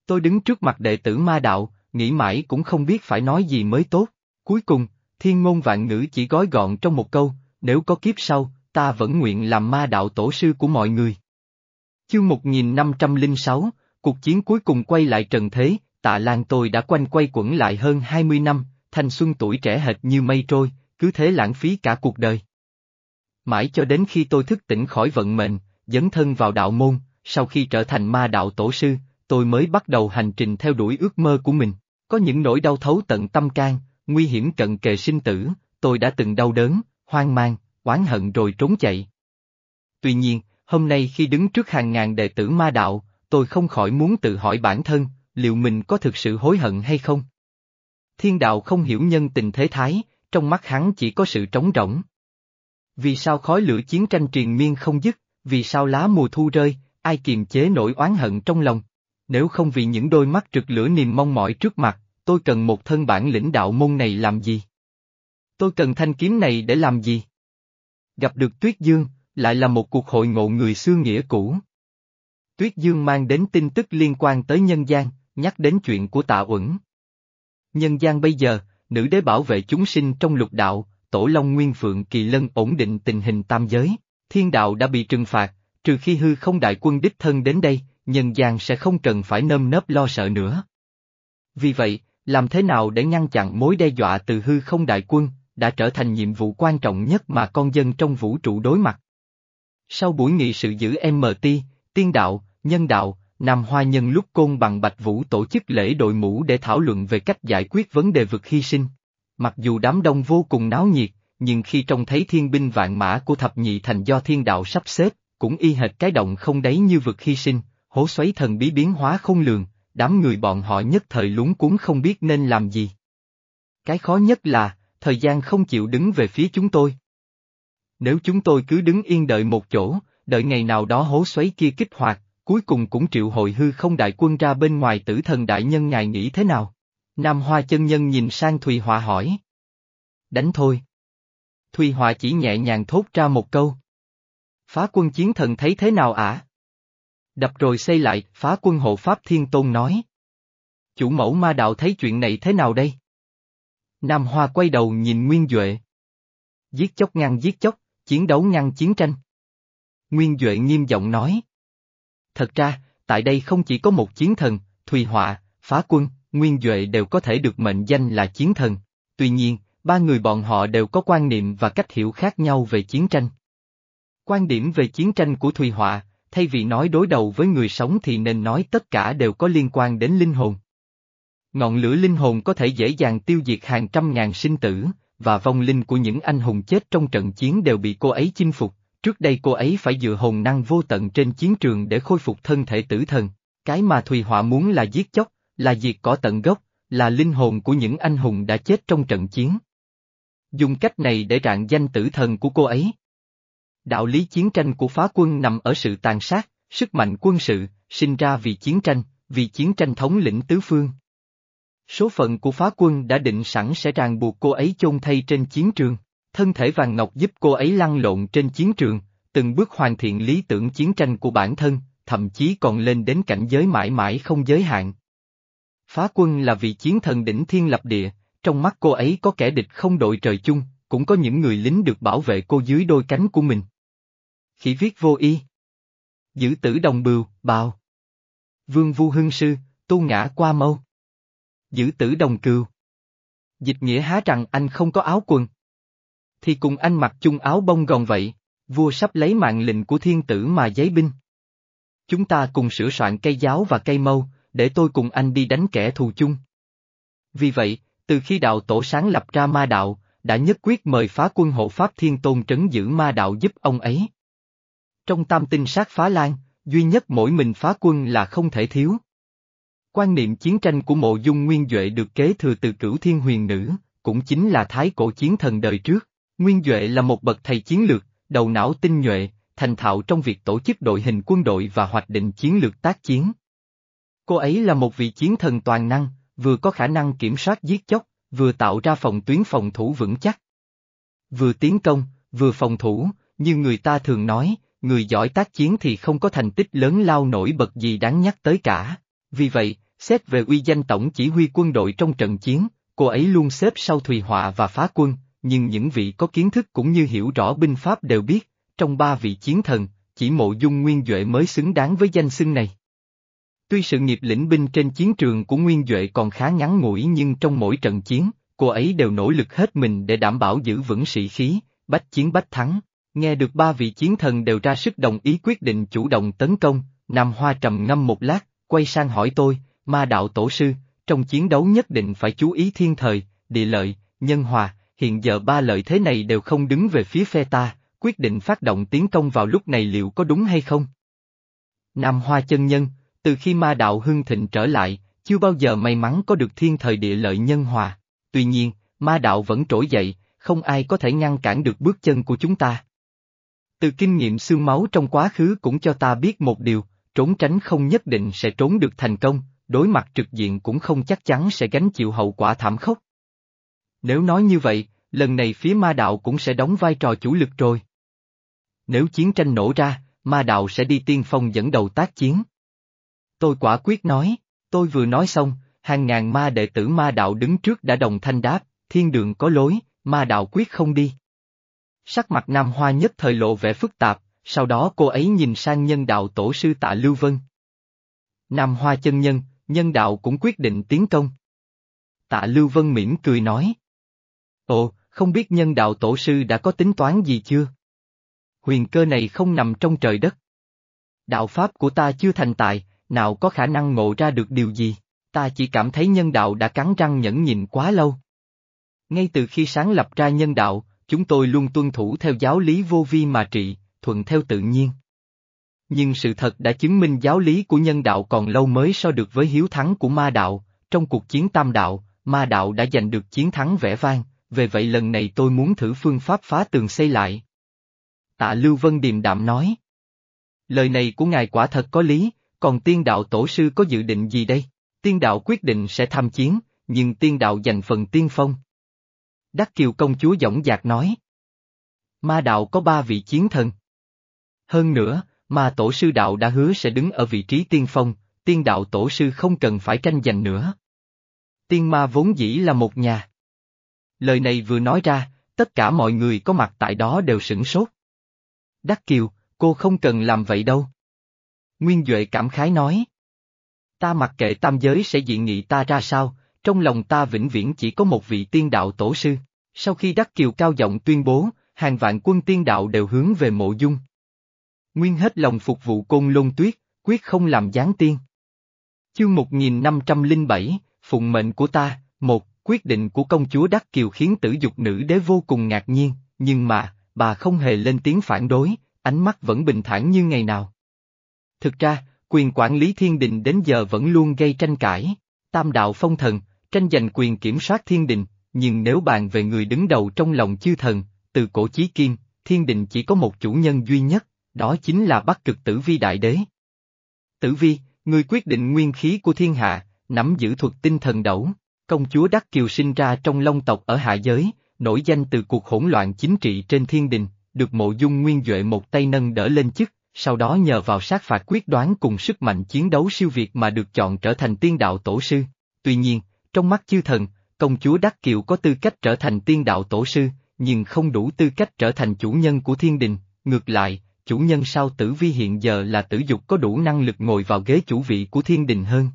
Tôi đứng trước mặt đệ tử ma đạo, nghĩ mãi cũng không biết phải nói gì mới tốt. Cuối cùng, thiên ngôn vạn ngữ chỉ gói gọn trong một câu, nếu có kiếp sau, ta vẫn nguyện làm ma đạo tổ sư của mọi người. Chương 1506, cuộc chiến cuối cùng quay lại trần thế, tạ lan tôi đã quanh quay quẩn lại hơn 20 năm, thanh xuân tuổi trẻ hệt như mây trôi, cứ thế lãng phí cả cuộc đời. Mãi cho đến khi tôi thức tỉnh khỏi vận mệnh, dấn thân vào đạo môn, sau khi trở thành ma đạo tổ sư, tôi mới bắt đầu hành trình theo đuổi ước mơ của mình. Có những nỗi đau thấu tận tâm can, nguy hiểm cận kề sinh tử, tôi đã từng đau đớn, hoang mang, oán hận rồi trốn chạy. Tuy nhiên, hôm nay khi đứng trước hàng ngàn đệ tử ma đạo, tôi không khỏi muốn tự hỏi bản thân, liệu mình có thực sự hối hận hay không? Thiên đạo không hiểu nhân tình thế thái, trong mắt hắn chỉ có sự trống rỗng. Vì sao khói lửa chiến tranh triền miên không dứt, vì sao lá mùa thu rơi, ai kiềm chế nỗi oán hận trong lòng? Nếu không vì những đôi mắt trực lửa niềm mong mỏi trước mặt, tôi cần một thân bản lĩnh đạo môn này làm gì? Tôi cần thanh kiếm này để làm gì? Gặp được Tuyết Dương, lại là một cuộc hội ngộ người xưa nghĩa cũ. Tuyết Dương mang đến tin tức liên quan tới nhân gian, nhắc đến chuyện của tạ uẩn. Nhân gian bây giờ, nữ đế bảo vệ chúng sinh trong lục đạo, tổ long nguyên phượng kỳ lân ổn định tình hình tam giới, thiên đạo đã bị trừng phạt, trừ khi hư không đại quân đích thân đến đây, nhân gian sẽ không cần phải nơm nớp lo sợ nữa. Vì vậy, làm thế nào để ngăn chặn mối đe dọa từ hư không đại quân, đã trở thành nhiệm vụ quan trọng nhất mà con dân trong vũ trụ đối mặt. Sau buổi nghị sự giữ MT, tiên đạo, nhân đạo, Nam Hoa Nhân lúc côn bằng Bạch Vũ tổ chức lễ đội mũ để thảo luận về cách giải quyết vấn đề vực hy sinh. Mặc dù đám đông vô cùng náo nhiệt, nhưng khi trông thấy thiên binh vạn mã của thập nhị thành do thiên đạo sắp xếp, cũng y hệt cái động không đáy như vực hy sinh, hố xoáy thần bí biến hóa không lường, đám người bọn họ nhất thời lúng cuốn không biết nên làm gì. Cái khó nhất là, thời gian không chịu đứng về phía chúng tôi. Nếu chúng tôi cứ đứng yên đợi một chỗ, đợi ngày nào đó hố xoáy kia kích hoạt, cuối cùng cũng triệu hội hư không đại quân ra bên ngoài tử thần đại nhân ngài nghĩ thế nào? Nam Hoa chân nhân nhìn sang Thùy Họa hỏi. Đánh thôi. Thùy Họa chỉ nhẹ nhàng thốt ra một câu. Phá quân chiến thần thấy thế nào ả? Đập rồi xây lại, phá quân hộ Pháp Thiên Tôn nói. Chủ mẫu ma đạo thấy chuyện này thế nào đây? Nam Hoa quay đầu nhìn Nguyên Duệ. Giết chóc ngăn giết chóc, chiến đấu ngăn chiến tranh. Nguyên Duệ nghiêm giọng nói. Thật ra, tại đây không chỉ có một chiến thần, Thùy Họa, Phá Quân, Nguyên Duệ đều có thể được mệnh danh là chiến thần. Tuy nhiên, ba người bọn họ đều có quan niệm và cách hiểu khác nhau về chiến tranh. Quan điểm về chiến tranh của Thùy Họa, thay vì nói đối đầu với người sống thì nên nói tất cả đều có liên quan đến linh hồn. Ngọn lửa linh hồn có thể dễ dàng tiêu diệt hàng trăm ngàn sinh tử, và vong linh của những anh hùng chết trong trận chiến đều bị cô ấy chinh phục, trước đây cô ấy phải dựa hồn năng vô tận trên chiến trường để khôi phục thân thể tử thần, cái mà Thùy Họa muốn là giết chóc, là diệt cỏ tận gốc, là linh hồn của những anh hùng đã chết trong trận chiến. Dùng cách này để rạng danh tử thần của cô ấy. Đạo lý chiến tranh của phá quân nằm ở sự tàn sát, sức mạnh quân sự, sinh ra vì chiến tranh, vì chiến tranh thống lĩnh tứ phương. Số phận của phá quân đã định sẵn sẽ ràng buộc cô ấy chôn thay trên chiến trường, thân thể vàng ngọc giúp cô ấy lăn lộn trên chiến trường, từng bước hoàn thiện lý tưởng chiến tranh của bản thân, thậm chí còn lên đến cảnh giới mãi mãi không giới hạn. Phá quân là vị chiến thần đỉnh thiên lập địa, trong mắt cô ấy có kẻ địch không đội trời chung, cũng có những người lính được bảo vệ cô dưới đôi cánh của mình. Khỉ viết vô y. Giữ tử đồng bừu, bào. Vương vu hưng sư, tu ngã qua mâu. Giữ tử đồng cừu. Dịch nghĩa há rằng anh không có áo quần. Thì cùng anh mặc chung áo bông gòn vậy, vua sắp lấy mạng lệnh của thiên tử mà giấy binh. Chúng ta cùng sửa soạn cây giáo và cây mâu, để tôi cùng anh đi đánh kẻ thù chung. Vì vậy, từ khi đạo tổ sáng lập ra ma đạo, đã nhất quyết mời phá quân hộ Pháp Thiên Tôn trấn giữ ma đạo giúp ông ấy. Trong tam tinh sát phá lan, duy nhất mỗi mình phá quân là không thể thiếu. Quan niệm chiến tranh của mộ dung Nguyên Duệ được kế thừa từ cửu thiên huyền nữ, cũng chính là thái cổ chiến thần đời trước. Nguyên Duệ là một bậc thầy chiến lược, đầu não tinh nhuệ, thành thạo trong việc tổ chức đội hình quân đội và hoạch định chiến lược tác chiến. Cô ấy là một vị chiến thần toàn năng, vừa có khả năng kiểm soát giết chóc, vừa tạo ra phòng tuyến phòng thủ vững chắc. Vừa tiến công, vừa phòng thủ, như người ta thường nói, người giỏi tác chiến thì không có thành tích lớn lao nổi bật gì đáng nhắc tới cả. Vì vậy, xét về uy danh tổng chỉ huy quân đội trong trận chiến, cô ấy luôn xếp sau Thùy Họa và phá quân, nhưng những vị có kiến thức cũng như hiểu rõ binh pháp đều biết, trong ba vị chiến thần, chỉ mộ dung nguyên Duệ mới xứng đáng với danh xưng này. Tuy sự nghiệp lĩnh binh trên chiến trường của Nguyên Duệ còn khá ngắn ngủi nhưng trong mỗi trận chiến, cô ấy đều nỗ lực hết mình để đảm bảo giữ vững sĩ khí, bách chiến bách thắng. Nghe được ba vị chiến thần đều ra sức đồng ý quyết định chủ động tấn công, Nam Hoa trầm ngâm một lát, quay sang hỏi tôi, ma đạo tổ sư, trong chiến đấu nhất định phải chú ý thiên thời, địa lợi, nhân hòa, hiện giờ ba lợi thế này đều không đứng về phía phe ta, quyết định phát động tiến công vào lúc này liệu có đúng hay không? Nam Hoa chân nhân, từ khi ma đạo hưng thịnh trở lại, chưa bao giờ may mắn có được thiên thời địa lợi nhân hòa. Tuy nhiên, ma đạo vẫn trỗi dậy, không ai có thể ngăn cản được bước chân của chúng ta. Từ kinh nghiệm xương máu trong quá khứ cũng cho ta biết một điều, trốn tránh không nhất định sẽ trốn được thành công, đối mặt trực diện cũng không chắc chắn sẽ gánh chịu hậu quả thảm khốc. Nếu nói như vậy, lần này phía ma đạo cũng sẽ đóng vai trò chủ lực rồi. Nếu chiến tranh nổ ra, ma đạo sẽ đi tiên phong dẫn đầu tác chiến. Tôi quả quyết nói, Tôi vừa nói xong, hàng ngàn ma đệ tử ma đạo đứng trước đã đồng thanh đáp, thiên đường có lối, ma đạo quyết không đi. Sắc mặt Nam Hoa nhất thời lộ vẻ phức tạp, sau đó cô ấy nhìn sang nhân đạo tổ sư tạ Lưu Vân. Nam Hoa chân nhân, nhân đạo cũng quyết định tiến công. Tạ Lưu Vân mỉm cười nói. Ồ, không biết nhân đạo tổ sư đã có tính toán gì chưa? Huyền cơ này không nằm trong trời đất. Đạo pháp của ta chưa thành tài, nào có khả năng ngộ ra được điều gì, ta chỉ cảm thấy nhân đạo đã cắn răng nhẫn nhịn quá lâu. Ngay từ khi sáng lập ra nhân đạo, chúng tôi luôn tuân thủ theo giáo lý vô vi mà trị, thuận theo tự nhiên. Nhưng sự thật đã chứng minh giáo lý của nhân đạo còn lâu mới so được với hiếu thắng của ma đạo, trong cuộc chiến tam đạo, ma đạo đã giành được chiến thắng vẻ vang, về vậy lần này tôi muốn thử phương pháp phá tường xây lại. Tạ Lưu Vân điềm đạm nói. Lời này của ngài quả thật có lý, còn tiên đạo tổ sư có dự định gì đây? Tiên đạo quyết định sẽ tham chiến, nhưng tiên đạo giành phần tiên phong. Đắc Kiều công chúa dõng dạc nói. Ma đạo có ba vị chiến thần. Hơn nữa, ma tổ sư đạo đã hứa sẽ đứng ở vị trí tiên phong, tiên đạo tổ sư không cần phải tranh giành nữa. Tiên ma vốn dĩ là một nhà. Lời này vừa nói ra, tất cả mọi người có mặt tại đó đều sửng sốt. Đắc Kiều, cô không cần làm vậy đâu. Nguyên Duệ cảm khái nói. Ta mặc kệ tam giới sẽ dị nghị ta ra sao, trong lòng ta vĩnh viễn chỉ có một vị tiên đạo tổ sư. Sau khi Đắc Kiều cao giọng tuyên bố, hàng vạn quân tiên đạo đều hướng về mộ dung. Nguyên hết lòng phục vụ côn lôn tuyết, quyết không làm gián tiên. Chương 1507, Phụng mệnh của ta, một, quyết định của công chúa Đắc Kiều khiến tử dục nữ đế vô cùng ngạc nhiên, nhưng mà, bà không hề lên tiếng phản đối, ánh mắt vẫn bình thản như ngày nào. Thực ra, quyền quản lý thiên đình đến giờ vẫn luôn gây tranh cãi. Tam đạo phong thần, tranh giành quyền kiểm soát thiên đình, nhưng nếu bàn về người đứng đầu trong lòng chư thần, từ cổ chí kim, thiên đình chỉ có một chủ nhân duy nhất, đó chính là Bắc cực tử vi đại đế. Tử vi, người quyết định nguyên khí của thiên hạ, nắm giữ thuật tinh thần đẩu, công chúa Đắc Kiều sinh ra trong long tộc ở hạ giới, nổi danh từ cuộc hỗn loạn chính trị trên thiên đình, được mộ dung nguyên Duệ một tay nâng đỡ lên chức, sau đó nhờ vào sát phạt quyết đoán cùng sức mạnh chiến đấu siêu việt mà được chọn trở thành tiên đạo tổ sư. Tuy nhiên, trong mắt chư thần, công chúa Đắc Kiều có tư cách trở thành tiên đạo tổ sư, nhưng không đủ tư cách trở thành chủ nhân của thiên đình, ngược lại, chủ nhân sao tử vi hiện giờ là tử dục có đủ năng lực ngồi vào ghế chủ vị của thiên đình hơn.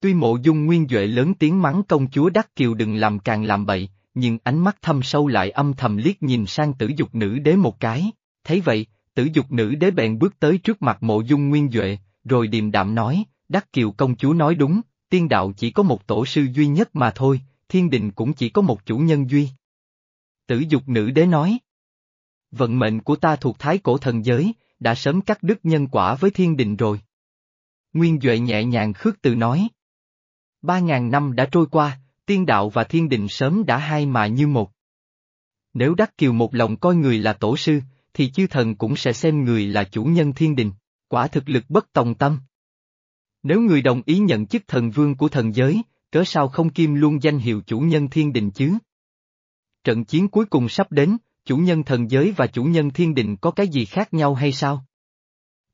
Tuy mộ dung nguyên Duệ lớn tiếng mắng công chúa Đắc Kiều đừng làm càng làm bậy, nhưng ánh mắt thâm sâu lại âm thầm liếc nhìn sang tử dục nữ đế một cái, thấy vậy, tử dục nữ đế bèn bước tới trước mặt mộ dung nguyên Duệ, rồi điềm đạm nói, Đắc Kiều công chúa nói đúng, tiên đạo chỉ có một tổ sư duy nhất mà thôi, thiên đình cũng chỉ có một chủ nhân duy. Tử dục nữ đế nói, vận mệnh của ta thuộc thái cổ thần giới, đã sớm cắt đứt nhân quả với thiên đình rồi. Nguyên Duệ nhẹ nhàng khước từ nói. Ba ngàn năm đã trôi qua, tiên đạo và thiên đình sớm đã hai mà như một. Nếu Đắc Kiều một lòng coi người là tổ sư, thì chư thần cũng sẽ xem người là chủ nhân thiên đình, quả thực lực bất tòng tâm. Nếu người đồng ý nhận chức thần vương của thần giới, cớ sao không kim luôn danh hiệu chủ nhân thiên đình chứ? Trận chiến cuối cùng sắp đến, chủ nhân thần giới và chủ nhân thiên đình có cái gì khác nhau hay sao?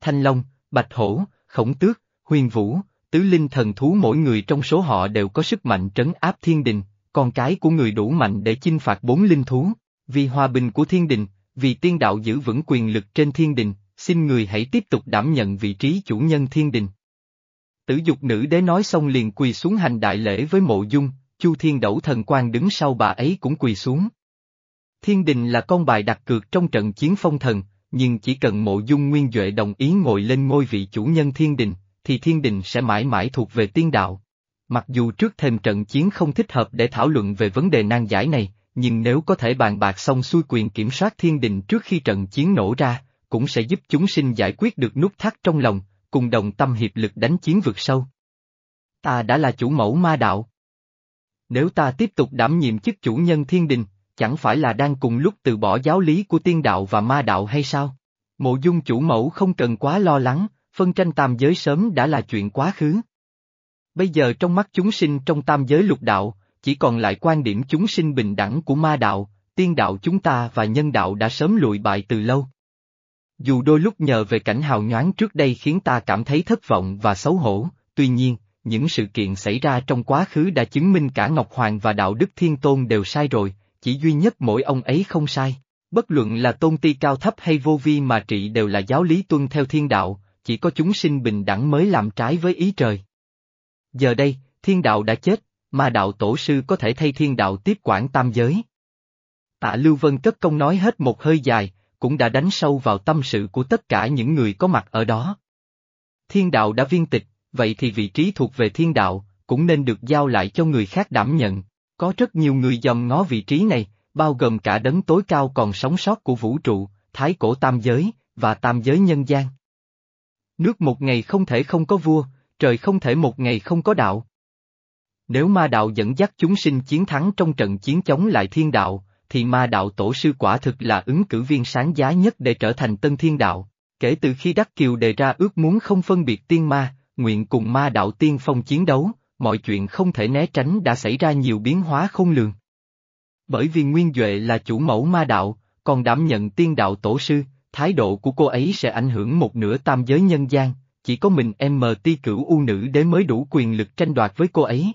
Thanh Long, Bạch Hổ, Khổng Tước, Huyền Vũ, tứ linh thần thú mỗi người trong số họ đều có sức mạnh trấn áp thiên đình, con cái của người đủ mạnh để chinh phạt bốn linh thú, vì hòa bình của thiên đình, vì tiên đạo giữ vững quyền lực trên thiên đình, xin người hãy tiếp tục đảm nhận vị trí chủ nhân thiên đình. Tử dục nữ đế nói xong liền quỳ xuống hành đại lễ với mộ dung, chu thiên đẩu thần quan đứng sau bà ấy cũng quỳ xuống. Thiên đình là con bài đặt cược trong trận chiến phong thần, nhưng chỉ cần mộ dung nguyên Duệ đồng ý ngồi lên ngôi vị chủ nhân thiên đình, thì thiên đình sẽ mãi mãi thuộc về tiên đạo. Mặc dù trước thêm trận chiến không thích hợp để thảo luận về vấn đề nan giải này, nhưng nếu có thể bàn bạc xong xuôi quyền kiểm soát thiên đình trước khi trận chiến nổ ra, cũng sẽ giúp chúng sinh giải quyết được nút thắt trong lòng, cùng đồng tâm hiệp lực đánh chiến vượt sâu. Ta đã là chủ mẫu ma đạo. Nếu ta tiếp tục đảm nhiệm chức chủ nhân thiên đình, chẳng phải là đang cùng lúc từ bỏ giáo lý của tiên đạo và ma đạo hay sao? Mộ dung chủ mẫu không cần quá lo lắng, phân tranh tam giới sớm đã là chuyện quá khứ. Bây giờ trong mắt chúng sinh trong tam giới lục đạo, chỉ còn lại quan điểm chúng sinh bình đẳng của ma đạo, tiên đạo chúng ta và nhân đạo đã sớm lụi bại từ lâu. Dù đôi lúc nhờ về cảnh hào nhoáng trước đây khiến ta cảm thấy thất vọng và xấu hổ, tuy nhiên, những sự kiện xảy ra trong quá khứ đã chứng minh cả Ngọc Hoàng và Đạo Đức Thiên Tôn đều sai rồi, chỉ duy nhất mỗi ông ấy không sai. Bất luận là tôn ti cao thấp hay vô vi mà trị đều là giáo lý tuân theo thiên đạo, chỉ có chúng sinh bình đẳng mới làm trái với ý trời. Giờ đây, thiên đạo đã chết, mà đạo tổ sư có thể thay thiên đạo tiếp quản tam giới. Tạ Lưu Vân cất công nói hết một hơi dài, cũng đã đánh sâu vào tâm sự của tất cả những người có mặt ở đó. Thiên đạo đã viên tịch, vậy thì vị trí thuộc về thiên đạo, cũng nên được giao lại cho người khác đảm nhận. Có rất nhiều người dòm ngó vị trí này, bao gồm cả đấng tối cao còn sống sót của vũ trụ, thái cổ tam giới, và tam giới nhân gian. Nước một ngày không thể không có vua, trời không thể một ngày không có đạo. Nếu ma đạo dẫn dắt chúng sinh chiến thắng trong trận chiến chống lại thiên đạo, thì ma đạo tổ sư quả thực là ứng cử viên sáng giá nhất để trở thành tân thiên đạo. Kể từ khi Đắc Kiều đề ra ước muốn không phân biệt tiên ma, nguyện cùng ma đạo tiên phong chiến đấu, mọi chuyện không thể né tránh đã xảy ra nhiều biến hóa không lường. Bởi vì Nguyên Duệ là chủ mẫu ma đạo, còn đảm nhận tiên đạo tổ sư, thái độ của cô ấy sẽ ảnh hưởng một nửa tam giới nhân gian, chỉ có mình em mờ ti cửu u nữ đế mới đủ quyền lực tranh đoạt với cô ấy.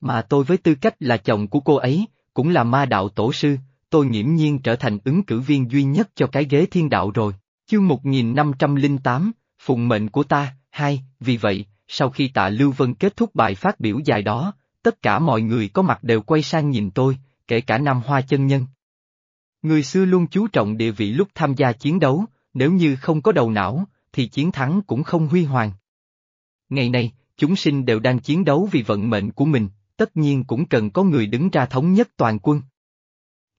Mà tôi với tư cách là chồng của cô ấy, cũng là ma đạo tổ sư, tôi nghiễm nhiên trở thành ứng cử viên duy nhất cho cái ghế thiên đạo rồi. Chương 1508, Phụng mệnh của ta, hai, vì vậy, sau khi tạ Lưu Vân kết thúc bài phát biểu dài đó, tất cả mọi người có mặt đều quay sang nhìn tôi, kể cả Nam Hoa chân nhân. Người xưa luôn chú trọng địa vị lúc tham gia chiến đấu, nếu như không có đầu não, thì chiến thắng cũng không huy hoàng. Ngày nay, chúng sinh đều đang chiến đấu vì vận mệnh của mình, tất nhiên cũng cần có người đứng ra thống nhất toàn quân.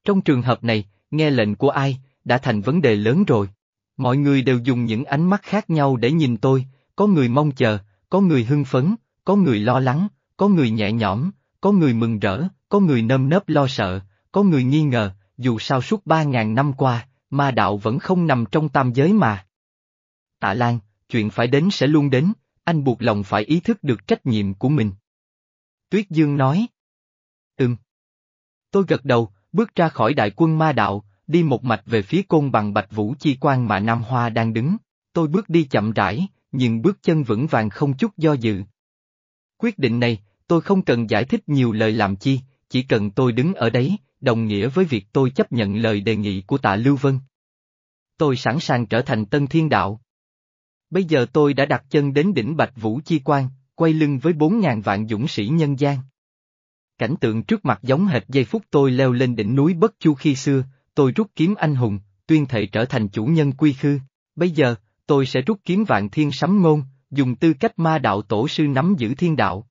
Trong trường hợp này, nghe lệnh của ai, đã thành vấn đề lớn rồi. Mọi người đều dùng những ánh mắt khác nhau để nhìn tôi, có người mong chờ, có người hưng phấn, có người lo lắng, có người nhẹ nhõm, có người mừng rỡ, có người nơm nớp lo sợ, có người nghi ngờ, dù sao suốt ba ngàn năm qua, ma đạo vẫn không nằm trong tam giới mà. Tạ Lan, chuyện phải đến sẽ luôn đến, anh buộc lòng phải ý thức được trách nhiệm của mình. Tuyết Dương nói. Ừm. Tôi gật đầu, bước ra khỏi đại quân ma đạo, đi một mạch về phía côn bằng bạch vũ chi quan mà Nam Hoa đang đứng. Tôi bước đi chậm rãi, nhưng bước chân vững vàng không chút do dự. Quyết định này, tôi không cần giải thích nhiều lời làm chi, chỉ cần tôi đứng ở đấy, đồng nghĩa với việc tôi chấp nhận lời đề nghị của tạ Lưu Vân. Tôi sẵn sàng trở thành tân thiên đạo. Bây giờ tôi đã đặt chân đến đỉnh Bạch Vũ Chi Quan, quay lưng với bốn ngàn vạn dũng sĩ nhân gian. Cảnh tượng trước mặt giống hệt giây phút tôi leo lên đỉnh núi Bất Chu khi xưa, tôi rút kiếm anh hùng, tuyên thệ trở thành chủ nhân quy khư. Bây giờ, tôi sẽ rút kiếm vạn thiên sấm ngôn, dùng tư cách ma đạo tổ sư nắm giữ thiên đạo.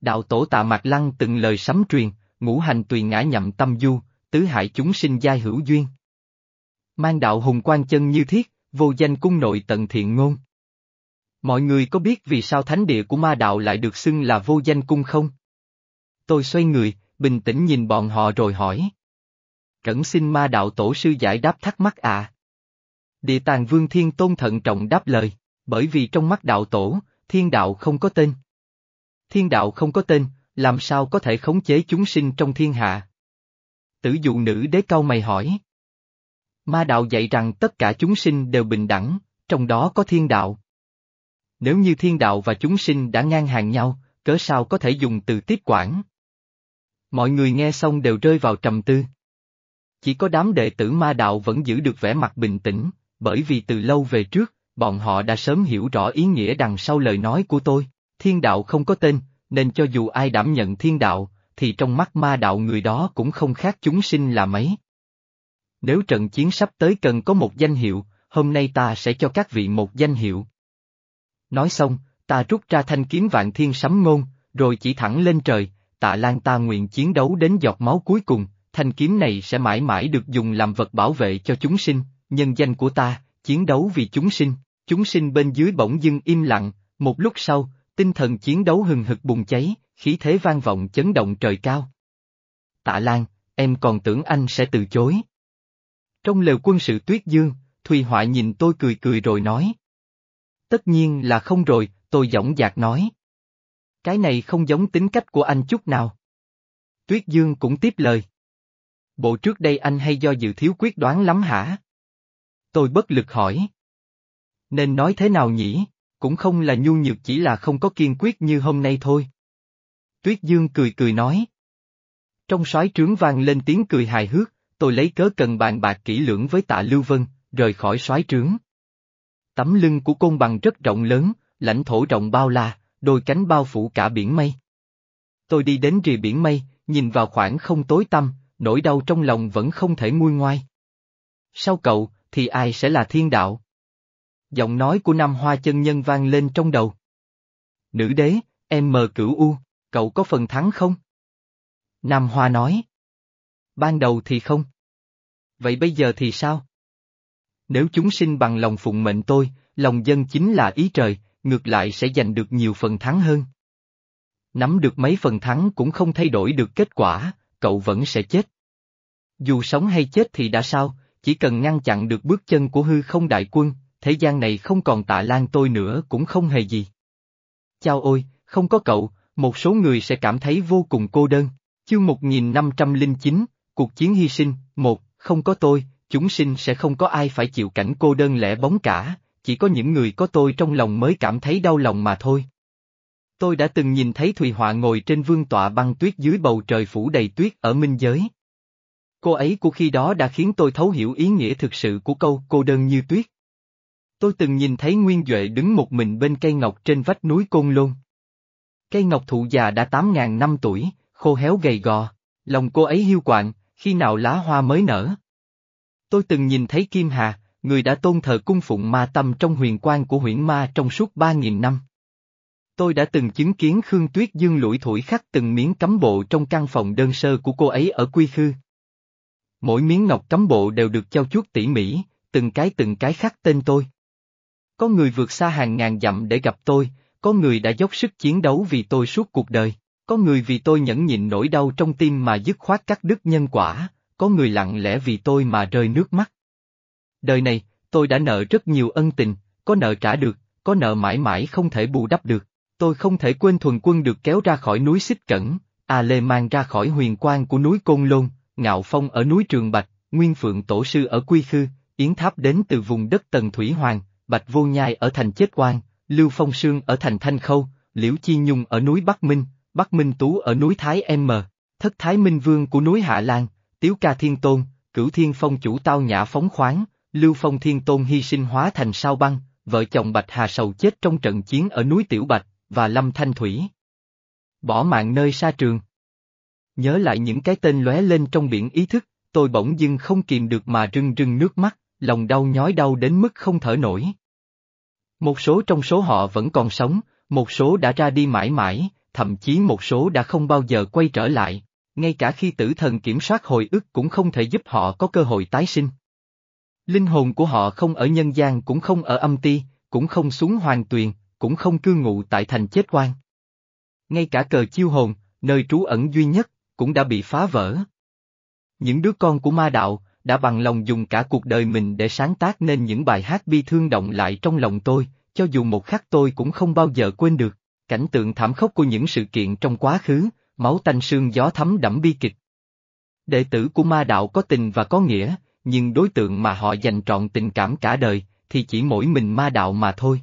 Đạo tổ tạ mạc lăng từng lời sấm truyền, ngũ hành tùy ngã nhậm tâm du, tứ hại chúng sinh giai hữu duyên. Mang đạo hùng quan chân như thiết, vô danh cung nội tận thiện ngôn. Mọi người có biết vì sao thánh địa của ma đạo lại được xưng là vô danh cung không? Tôi xoay người, bình tĩnh nhìn bọn họ rồi hỏi. Cẩn xin ma đạo tổ sư giải đáp thắc mắc à? Địa tàng vương thiên tôn thận trọng đáp lời, bởi vì trong mắt đạo tổ, thiên đạo không có tên. Thiên đạo không có tên, làm sao có thể khống chế chúng sinh trong thiên hạ? Tử dụ nữ đế cao mày hỏi. Ma đạo dạy rằng tất cả chúng sinh đều bình đẳng, trong đó có thiên đạo. Nếu như thiên đạo và chúng sinh đã ngang hàng nhau, cớ sao có thể dùng từ tiếp quản? Mọi người nghe xong đều rơi vào trầm tư. Chỉ có đám đệ tử ma đạo vẫn giữ được vẻ mặt bình tĩnh, bởi vì từ lâu về trước, bọn họ đã sớm hiểu rõ ý nghĩa đằng sau lời nói của tôi. Thiên đạo không có tên, nên cho dù ai đảm nhận thiên đạo, thì trong mắt ma đạo người đó cũng không khác chúng sinh là mấy. Nếu trận chiến sắp tới cần có một danh hiệu, hôm nay ta sẽ cho các vị một danh hiệu. Nói xong, ta rút ra thanh kiếm vạn thiên sấm ngôn, rồi chỉ thẳng lên trời, tạ lan ta nguyện chiến đấu đến giọt máu cuối cùng, thanh kiếm này sẽ mãi mãi được dùng làm vật bảo vệ cho chúng sinh, nhân danh của ta, chiến đấu vì chúng sinh, chúng sinh bên dưới bỗng dưng im lặng, một lúc sau, tinh thần chiến đấu hừng hực bùng cháy, khí thế vang vọng chấn động trời cao. Tạ Lan, em còn tưởng anh sẽ từ chối. Trong lều quân sự tuyết dương, Thùy Họa nhìn tôi cười cười rồi nói. Tất nhiên là không rồi, tôi dõng dạc nói. Cái này không giống tính cách của anh chút nào. Tuyết Dương cũng tiếp lời. Bộ trước đây anh hay do dự thiếu quyết đoán lắm hả? Tôi bất lực hỏi. Nên nói thế nào nhỉ? cũng không là nhu nhược chỉ là không có kiên quyết như hôm nay thôi. Tuyết Dương cười cười nói. Trong soái trướng vang lên tiếng cười hài hước, tôi lấy cớ cần bàn bạc kỹ lưỡng với tạ Lưu Vân, rời khỏi soái trướng. Tấm lưng của côn bằng rất rộng lớn, lãnh thổ rộng bao la, đôi cánh bao phủ cả biển mây. Tôi đi đến rìa biển mây, nhìn vào khoảng không tối tăm, nỗi đau trong lòng vẫn không thể nguôi ngoai. Sau cậu, thì ai sẽ là thiên đạo? Giọng nói của Nam Hoa chân nhân vang lên trong đầu. Nữ đế, em mờ cửu u, cậu có phần thắng không? Nam Hoa nói. Ban đầu thì không. Vậy bây giờ thì sao? Nếu chúng sinh bằng lòng phụng mệnh tôi, lòng dân chính là ý trời, ngược lại sẽ giành được nhiều phần thắng hơn. Nắm được mấy phần thắng cũng không thay đổi được kết quả, cậu vẫn sẽ chết. Dù sống hay chết thì đã sao, chỉ cần ngăn chặn được bước chân của hư không đại quân, thế gian này không còn tạ lan tôi nữa cũng không hề gì. Chao ôi, không có cậu, một số người sẽ cảm thấy vô cùng cô đơn. Chương 1509, Cuộc chiến hy sinh, một, không có tôi, chúng sinh sẽ không có ai phải chịu cảnh cô đơn lẻ bóng cả, chỉ có những người có tôi trong lòng mới cảm thấy đau lòng mà thôi. Tôi đã từng nhìn thấy Thùy Họa ngồi trên vương tọa băng tuyết dưới bầu trời phủ đầy tuyết ở minh giới. Cô ấy của khi đó đã khiến tôi thấu hiểu ý nghĩa thực sự của câu cô đơn như tuyết. Tôi từng nhìn thấy Nguyên Duệ đứng một mình bên cây ngọc trên vách núi Côn Lôn. Cây ngọc thụ già đã 8.000 năm tuổi, khô héo gầy gò, lòng cô ấy hiu quạnh, khi nào lá hoa mới nở. Tôi từng nhìn thấy Kim Hà, người đã tôn thờ cung phụng ma tâm trong huyền quan của huyễn ma trong suốt 3.000 năm. Tôi đã từng chứng kiến Khương Tuyết Dương lủi thủi khắc từng miếng cấm bộ trong căn phòng đơn sơ của cô ấy ở Quy Khư. Mỗi miếng ngọc cấm bộ đều được trao chuốt tỉ mỉ, từng cái từng cái khắc tên tôi. Có người vượt xa hàng ngàn dặm để gặp tôi, có người đã dốc sức chiến đấu vì tôi suốt cuộc đời, có người vì tôi nhẫn nhịn nỗi đau trong tim mà dứt khoát cắt đứt nhân quả, có người lặng lẽ vì tôi mà rơi nước mắt. Đời này, tôi đã nợ rất nhiều ân tình, có nợ trả được, có nợ mãi mãi không thể bù đắp được. Tôi không thể quên thuần quân được kéo ra khỏi núi Xích Cẩn, A Lê mang ra khỏi huyền quang của núi Côn Lôn, Ngạo Phong ở núi Trường Bạch, Nguyên Phượng Tổ Sư ở Quy Khư, Yến Tháp đến từ vùng đất Tần Thủy Hoàng, Bạch Vô Nhai ở thành Chết Quan, Lưu Phong Sương ở thành Thanh Khâu, Liễu Chi Nhung ở núi Bắc Minh, Bắc Minh Tú ở núi Thái M, Thất Thái Minh Vương của núi Hạ Lan, Tiếu Ca Thiên Tôn, Cửu Thiên Phong chủ tao nhã phóng khoáng, Lưu Phong Thiên Tôn hy sinh hóa thành sao băng, vợ chồng Bạch Hà Sầu chết trong trận chiến ở núi Tiểu Bạch, và Lâm Thanh Thủy. Bỏ mạng nơi xa trường. Nhớ lại những cái tên lóe lên trong biển ý thức, tôi bỗng dưng không kìm được mà rưng rưng nước mắt, lòng đau nhói đau đến mức không thở nổi. Một số trong số họ vẫn còn sống, một số đã ra đi mãi mãi, thậm chí một số đã không bao giờ quay trở lại, ngay cả khi tử thần kiểm soát hồi ức cũng không thể giúp họ có cơ hội tái sinh. Linh hồn của họ không ở nhân gian cũng không ở âm ti, cũng không xuống hoàng tuyền, cũng không cư ngụ tại thành chết quan. Ngay cả cờ chiêu hồn, nơi trú ẩn duy nhất, cũng đã bị phá vỡ. Những đứa con của ma đạo, đã bằng lòng dùng cả cuộc đời mình để sáng tác nên những bài hát bi thương động lại trong lòng tôi, cho dù một khắc tôi cũng không bao giờ quên được, cảnh tượng thảm khốc của những sự kiện trong quá khứ, máu tanh sương gió thấm đẫm bi kịch. Đệ tử của ma đạo có tình và có nghĩa, nhưng đối tượng mà họ dành trọn tình cảm cả đời, thì chỉ mỗi mình ma đạo mà thôi.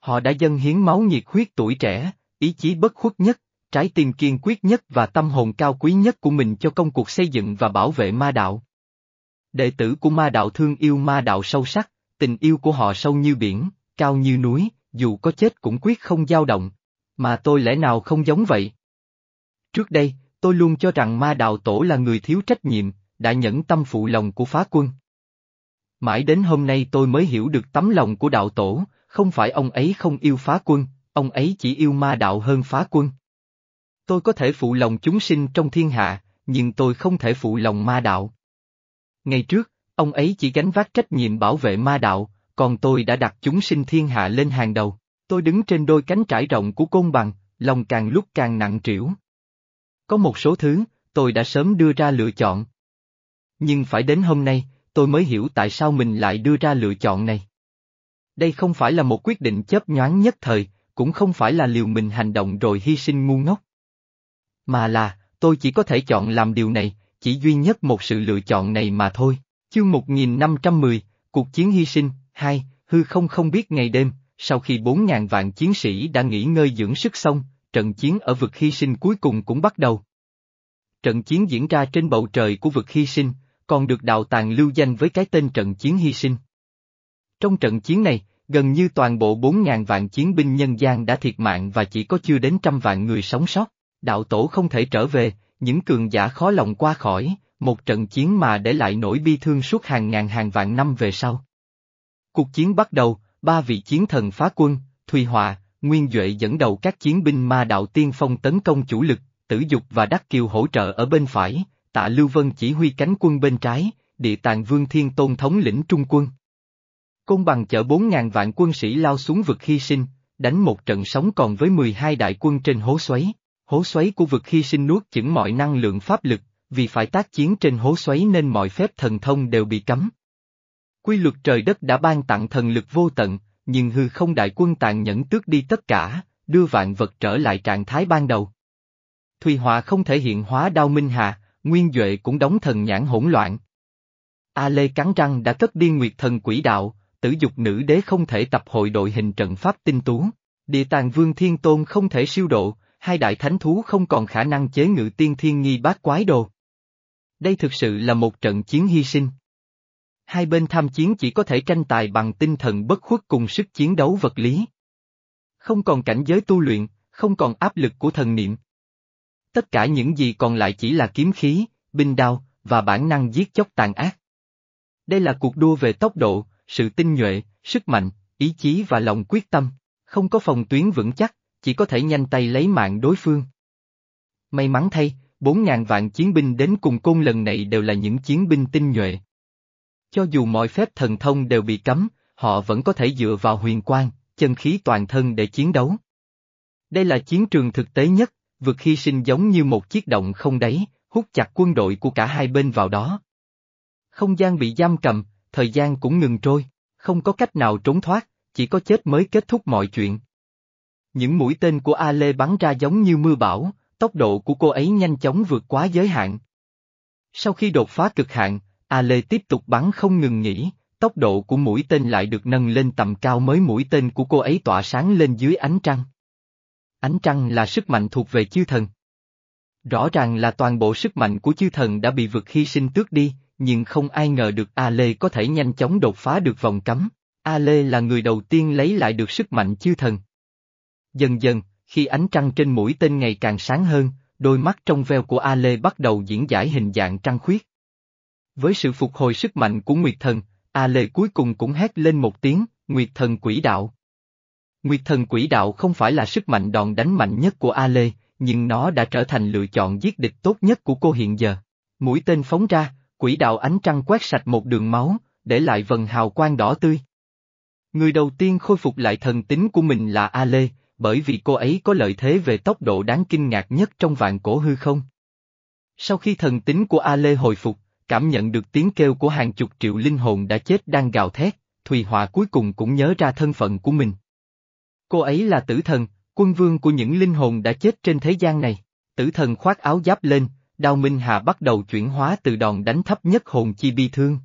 Họ đã dâng hiến máu nhiệt huyết tuổi trẻ, ý chí bất khuất nhất, trái tim kiên quyết nhất và tâm hồn cao quý nhất của mình cho công cuộc xây dựng và bảo vệ ma đạo. Đệ tử của ma đạo thương yêu ma đạo sâu sắc, tình yêu của họ sâu như biển, cao như núi, dù có chết cũng quyết không dao động. Mà tôi lẽ nào không giống vậy? Trước đây, tôi luôn cho rằng ma đạo tổ là người thiếu trách nhiệm, đã nhẫn tâm phụ lòng của phá quân. Mãi đến hôm nay tôi mới hiểu được tấm lòng của đạo tổ, không phải ông ấy không yêu phá quân, ông ấy chỉ yêu ma đạo hơn phá quân. Tôi có thể phụ lòng chúng sinh trong thiên hạ, nhưng tôi không thể phụ lòng ma đạo. Ngày trước, ông ấy chỉ gánh vác trách nhiệm bảo vệ ma đạo, còn tôi đã đặt chúng sinh thiên hạ lên hàng đầu. Tôi đứng trên đôi cánh trải rộng của côn bằng, lòng càng lúc càng nặng trĩu. Có một số thứ, tôi đã sớm đưa ra lựa chọn. Nhưng phải đến hôm nay, tôi mới hiểu tại sao mình lại đưa ra lựa chọn này. Đây không phải là một quyết định chớp nhoáng nhất thời, cũng không phải là liều mình hành động rồi hy sinh ngu ngốc. Mà là, tôi chỉ có thể chọn làm điều này, chỉ duy nhất một sự lựa chọn này mà thôi. Chương 1510, Cuộc chiến hy sinh, hai, hư không không biết ngày đêm, sau khi 4.000 vạn chiến sĩ đã nghỉ ngơi dưỡng sức xong, trận chiến ở vực hy sinh cuối cùng cũng bắt đầu. Trận chiến diễn ra trên bầu trời của vực hy sinh, còn được đạo tàng lưu danh với cái tên trận chiến hy sinh. Trong trận chiến này, gần như toàn bộ 4.000 vạn chiến binh nhân gian đã thiệt mạng và chỉ có chưa đến trăm vạn người sống sót. Đạo tổ không thể trở về, những cường giả khó lòng qua khỏi, một trận chiến mà để lại nỗi bi thương suốt hàng ngàn hàng vạn năm về sau. Cuộc chiến bắt đầu, ba vị chiến thần phá quân, Thùy Họa, Nguyên Duệ dẫn đầu các chiến binh ma đạo tiên phong tấn công chủ lực, Tử Dục và Đắc Kiều hỗ trợ ở bên phải, Tạ Lưu Vân chỉ huy cánh quân bên trái, Địa tàng Vương Thiên Tôn thống lĩnh trung quân. Côn bằng chở 4.000 vạn quân sĩ lao xuống vực hy sinh, đánh một trận sống còn với 12 đại quân trên hố xoáy. Hố xoáy của vực hy sinh nuốt chửng mọi năng lượng pháp lực, vì phải tác chiến trên hố xoáy nên mọi phép thần thông đều bị cấm. Quy luật trời đất đã ban tặng thần lực vô tận, nhưng hư không đại quân tàn nhẫn tước đi tất cả, đưa vạn vật trở lại trạng thái ban đầu. Thùy Họa không thể hiện hóa đao minh hà, Nguyên Duệ cũng đóng thần nhãn hỗn loạn. A Lê cắn răng đã cất điên nguyệt thần quỷ đạo, tử dục nữ đế không thể tập hội đội hình trận pháp tinh tú, địa tàng vương thiên tôn không thể siêu độ, hai đại thánh thú không còn khả năng chế ngự tiên thiên nghi bát quái đồ. Đây thực sự là một trận chiến hy sinh. Hai bên tham chiến chỉ có thể tranh tài bằng tinh thần bất khuất cùng sức chiến đấu vật lý. Không còn cảnh giới tu luyện, không còn áp lực của thần niệm. Tất cả những gì còn lại chỉ là kiếm khí, binh đao, và bản năng giết chóc tàn ác. Đây là cuộc đua về tốc độ, sự tinh nhuệ, sức mạnh, ý chí và lòng quyết tâm, không có phòng tuyến vững chắc, chỉ có thể nhanh tay lấy mạng đối phương. May mắn thay, bốn ngàn vạn chiến binh đến cùng côn lần này đều là những chiến binh tinh nhuệ. Cho dù mọi phép thần thông đều bị cấm, họ vẫn có thể dựa vào huyền quang, chân khí toàn thân để chiến đấu. Đây là chiến trường thực tế nhất, vực hy sinh giống như một chiếc động không đáy, hút chặt quân đội của cả hai bên vào đó. Không gian bị giam cầm, thời gian cũng ngừng trôi, không có cách nào trốn thoát, chỉ có chết mới kết thúc mọi chuyện. Những mũi tên của A Lê bắn ra giống như mưa bão, tốc độ của cô ấy nhanh chóng vượt quá giới hạn. Sau khi đột phá cực hạn, A Lê tiếp tục bắn không ngừng nghỉ, tốc độ của mũi tên lại được nâng lên tầm cao mới mũi tên của cô ấy tỏa sáng lên dưới ánh trăng. Ánh trăng là sức mạnh thuộc về chư thần. Rõ ràng là toàn bộ sức mạnh của chư thần đã bị vực hy sinh tước đi, nhưng không ai ngờ được A Lê có thể nhanh chóng đột phá được vòng cấm. A Lê là người đầu tiên lấy lại được sức mạnh chư thần. Dần dần, khi ánh trăng trên mũi tên ngày càng sáng hơn, đôi mắt trong veo của A Lê bắt đầu diễn giải hình dạng trăng khuyết. Với sự phục hồi sức mạnh của Nguyệt Thần, A Lê cuối cùng cũng hét lên một tiếng, Nguyệt Thần quỷ đạo. Nguyệt Thần quỷ đạo không phải là sức mạnh đòn đánh mạnh nhất của A Lê, nhưng nó đã trở thành lựa chọn giết địch tốt nhất của cô hiện giờ. Mũi tên phóng ra, quỷ đạo ánh trăng quét sạch một đường máu, để lại vần hào quang đỏ tươi. Người đầu tiên khôi phục lại thần tính của mình là A Lê, bởi vì cô ấy có lợi thế về tốc độ đáng kinh ngạc nhất trong vạn cổ hư không. Sau khi thần tính của A Lê hồi phục, cảm nhận được tiếng kêu của hàng chục triệu linh hồn đã chết đang gào thét, Thùy Họa cuối cùng cũng nhớ ra thân phận của mình. Cô ấy là tử thần, quân vương của những linh hồn đã chết trên thế gian này. Tử thần khoác áo giáp lên, đao minh hà bắt đầu chuyển hóa từ đòn đánh thấp nhất hồn chi bi thương.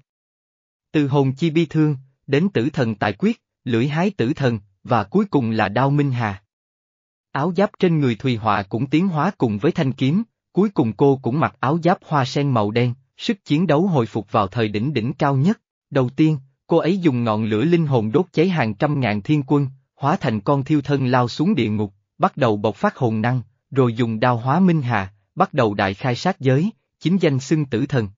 Từ hồn chi bi thương, đến tử thần tại quyết, lưỡi hái tử thần, và cuối cùng là đao minh hà. Áo giáp trên người Thùy Họa cũng tiến hóa cùng với thanh kiếm, cuối cùng cô cũng mặc áo giáp hoa sen màu đen, sức chiến đấu hồi phục vào thời đỉnh đỉnh cao nhất. Đầu tiên, cô ấy dùng ngọn lửa linh hồn đốt cháy hàng trăm ngàn thiên quân, hóa thành con thiêu thân lao xuống địa ngục, bắt đầu bộc phát hồn năng, rồi dùng đao hóa minh hà, bắt đầu đại khai sát giới, chính danh xưng tử thần.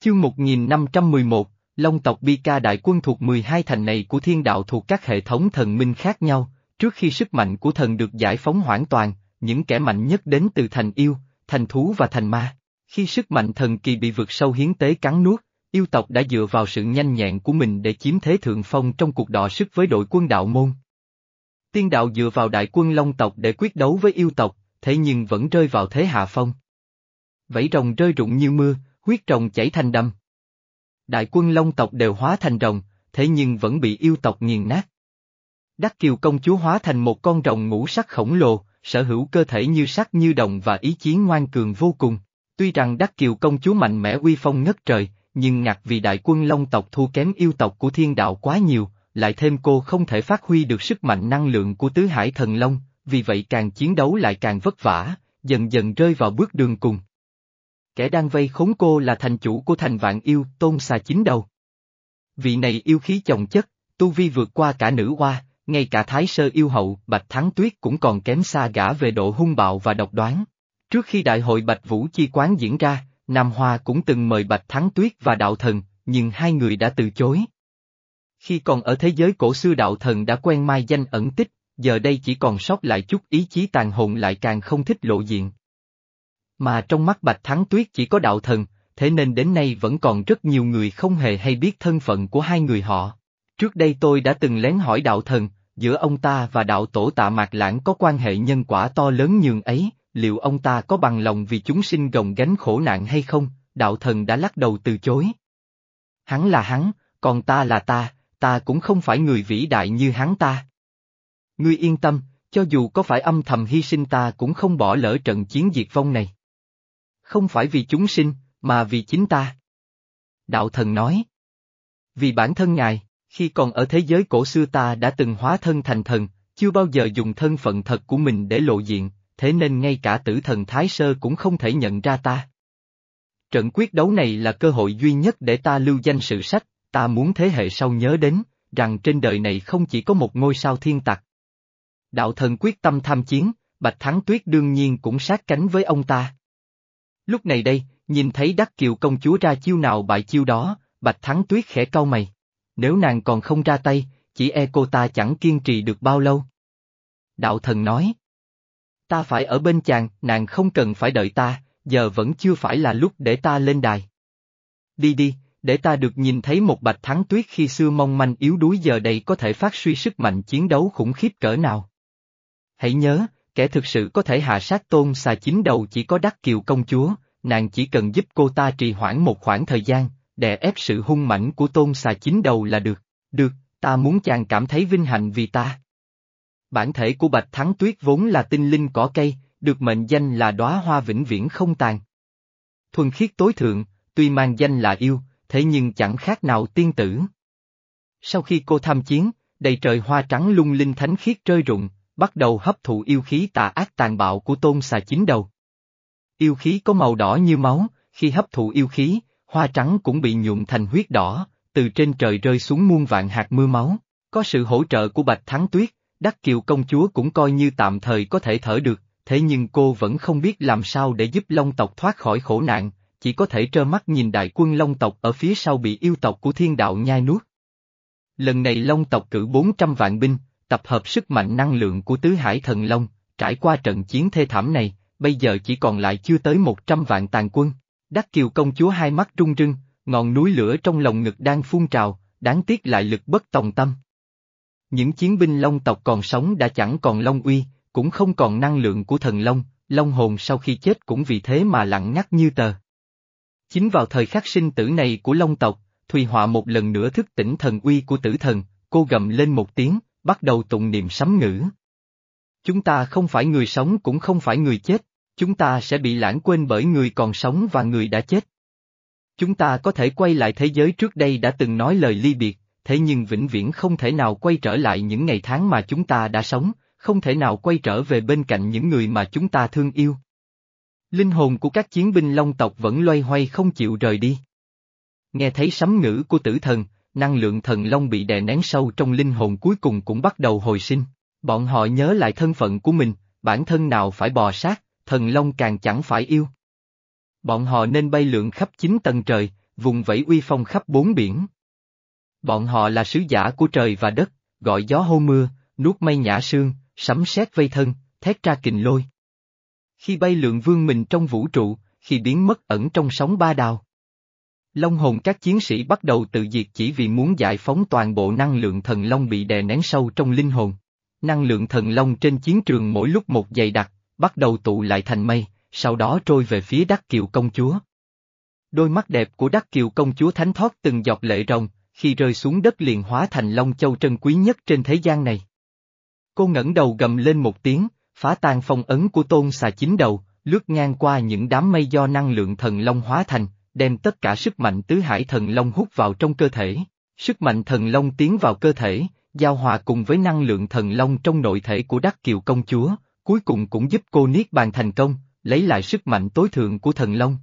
Chương 1511, Long tộc Bi Ca đại quân thuộc 12 thành này của thiên đạo thuộc các hệ thống thần minh khác nhau, trước khi sức mạnh của thần được giải phóng hoàn toàn, những kẻ mạnh nhất đến từ thành yêu, thành thú và thành ma. Khi sức mạnh thần kỳ bị vượt sâu hiến tế cắn nuốt, yêu tộc đã dựa vào sự nhanh nhẹn của mình để chiếm thế thượng phong trong cuộc đọ sức với đội quân đạo môn. Tiên đạo dựa vào đại quân Long tộc để quyết đấu với yêu tộc, thế nhưng vẫn rơi vào thế hạ phong. Vẫy rồng rơi rụng như mưa, huyết rồng chảy thành đâm. Đại quân Long tộc đều hóa thành rồng, thế nhưng vẫn bị yêu tộc nghiền nát. Đắc Kiều công chúa hóa thành một con rồng ngũ sắc khổng lồ, sở hữu cơ thể như sắt như đồng và ý chí ngoan cường vô cùng. Tuy rằng Đắc Kiều công chúa mạnh mẽ uy phong ngất trời, nhưng ngạc vì đại quân Long tộc thua kém yêu tộc của thiên đạo quá nhiều, lại thêm cô không thể phát huy được sức mạnh năng lượng của tứ hải thần long, vì vậy càng chiến đấu lại càng vất vả, dần dần rơi vào bước đường cùng. Kẻ đang vây khốn cô là thành chủ của thành vạn yêu, tôn xà chính đầu. Vị này yêu khí chồng chất, tu vi vượt qua cả nữ hoa, ngay cả thái sơ yêu hậu, Bạch Thắng Tuyết cũng còn kém xa gã về độ hung bạo và độc đoán. Trước khi đại hội Bạch Vũ Chi Quán diễn ra, Nam Hoa cũng từng mời Bạch Thắng Tuyết và Đạo Thần, nhưng hai người đã từ chối. Khi còn ở thế giới cổ xưa Đạo Thần đã quen mai danh ẩn tích, giờ đây chỉ còn sót lại chút ý chí tàn hồn lại càng không thích lộ diện. Mà trong mắt Bạch Thắng Tuyết chỉ có Đạo Thần, thế nên đến nay vẫn còn rất nhiều người không hề hay biết thân phận của hai người họ. Trước đây tôi đã từng lén hỏi đạo thần, giữa ông ta và đạo tổ tạ mạc lãng có quan hệ nhân quả to lớn nhường ấy, liệu ông ta có bằng lòng vì chúng sinh gồng gánh khổ nạn hay không, đạo thần đã lắc đầu từ chối. Hắn là hắn, còn ta là ta, ta cũng không phải người vĩ đại như hắn ta. Ngươi yên tâm, cho dù có phải âm thầm hy sinh ta cũng không bỏ lỡ trận chiến diệt vong này. Không phải vì chúng sinh, mà vì chính ta. Đạo thần nói. Vì bản thân ngài. Khi còn ở thế giới cổ xưa ta đã từng hóa thân thành thần, chưa bao giờ dùng thân phận thật của mình để lộ diện, thế nên ngay cả tử thần Thái Sơ cũng không thể nhận ra ta. Trận quyết đấu này là cơ hội duy nhất để ta lưu danh sự sách, ta muốn thế hệ sau nhớ đến, rằng trên đời này không chỉ có một ngôi sao thiên tặc. Đạo thần quyết tâm tham chiến, Bạch Thắng Tuyết đương nhiên cũng sát cánh với ông ta. Lúc này đây, nhìn thấy Đắc Kiều công chúa ra chiêu nào bại chiêu đó, Bạch Thắng Tuyết khẽ cau mày nếu nàng còn không ra tay, chỉ e cô ta chẳng kiên trì được bao lâu. Đạo thần nói. Ta phải ở bên chàng, nàng không cần phải đợi ta, giờ vẫn chưa phải là lúc để ta lên đài. Đi đi, để ta được nhìn thấy một bạch thắng tuyết khi xưa mong manh yếu đuối giờ đây có thể phát suy sức mạnh chiến đấu khủng khiếp cỡ nào. Hãy nhớ, kẻ thực sự có thể hạ sát tôn xà chính đầu chỉ có đắc kiều công chúa, nàng chỉ cần giúp cô ta trì hoãn một khoảng thời gian, đè ép sự hung mãnh của tôn xà chính đầu là được, được, ta muốn chàng cảm thấy vinh hạnh vì ta. Bản thể của Bạch Thắng Tuyết vốn là tinh linh cỏ cây, được mệnh danh là đóa hoa vĩnh viễn không tàn. Thuần khiết tối thượng, tuy mang danh là yêu, thế nhưng chẳng khác nào tiên tử. Sau khi cô tham chiến, đầy trời hoa trắng lung linh thánh khiết rơi rụng, bắt đầu hấp thụ yêu khí tà ác tàn bạo của tôn xà chính đầu. Yêu khí có màu đỏ như máu, khi hấp thụ yêu khí, hoa trắng cũng bị nhuộm thành huyết đỏ, từ trên trời rơi xuống muôn vạn hạt mưa máu. Có sự hỗ trợ của Bạch Thắng Tuyết, Đắc Kiều công chúa cũng coi như tạm thời có thể thở được, thế nhưng cô vẫn không biết làm sao để giúp Long tộc thoát khỏi khổ nạn, chỉ có thể trơ mắt nhìn đại quân Long tộc ở phía sau bị yêu tộc của thiên đạo nhai nuốt. Lần này Long tộc cử 400 vạn binh, tập hợp sức mạnh năng lượng của tứ hải thần Long, trải qua trận chiến thê thảm này, bây giờ chỉ còn lại chưa tới 100 vạn tàn quân. Đắc Kiều công chúa hai mắt rung rưng, ngọn núi lửa trong lòng ngực đang phun trào, đáng tiếc lại lực bất tòng tâm. Những chiến binh Long tộc còn sống đã chẳng còn Long uy, cũng không còn năng lượng của thần Long, Long hồn sau khi chết cũng vì thế mà lặng ngắt như tờ. Chính vào thời khắc sinh tử này của Long tộc, Thùy Họa một lần nữa thức tỉnh thần uy của tử thần, cô gầm lên một tiếng, bắt đầu tụng niệm sấm ngữ. Chúng ta không phải người sống cũng không phải người chết, chúng ta sẽ bị lãng quên bởi người còn sống và người đã chết. Chúng ta có thể quay lại thế giới trước đây đã từng nói lời ly biệt, thế nhưng vĩnh viễn không thể nào quay trở lại những ngày tháng mà chúng ta đã sống, không thể nào quay trở về bên cạnh những người mà chúng ta thương yêu. Linh hồn của các chiến binh long tộc vẫn loay hoay không chịu rời đi. Nghe thấy sấm ngữ của tử thần, năng lượng thần long bị đè nén sâu trong linh hồn cuối cùng cũng bắt đầu hồi sinh. Bọn họ nhớ lại thân phận của mình, bản thân nào phải bò sát, thần long càng chẳng phải yêu. Bọn họ nên bay lượn khắp chín tầng trời, vùng vẫy uy phong khắp bốn biển. Bọn họ là sứ giả của trời và đất, gọi gió hô mưa, nuốt mây nhã sương, sấm sét vây thân, thét ra kình lôi. Khi bay lượn vương mình trong vũ trụ, khi biến mất ẩn trong sóng ba đào. Long hồn các chiến sĩ bắt đầu tự diệt chỉ vì muốn giải phóng toàn bộ năng lượng thần long bị đè nén sâu trong linh hồn. Năng lượng thần long trên chiến trường mỗi lúc một dày đặc, bắt đầu tụ lại thành mây, sau đó trôi về phía Đắc Kiều công chúa. Đôi mắt đẹp của Đắc Kiều công chúa thánh thoát từng giọt lệ rồng, khi rơi xuống đất liền hóa thành Long Châu trân quý nhất trên thế gian này. Cô ngẩng đầu gầm lên một tiếng, phá tan phong ấn của tôn xà chín đầu, lướt ngang qua những đám mây do năng lượng thần Long hóa thành, đem tất cả sức mạnh tứ hải thần Long hút vào trong cơ thể. Sức mạnh thần long tiến vào cơ thể, giao hòa cùng với năng lượng thần long trong nội thể của Đắc Kiều công chúa, cuối cùng cũng giúp cô niết bàn thành công, lấy lại sức mạnh tối thượng của thần long.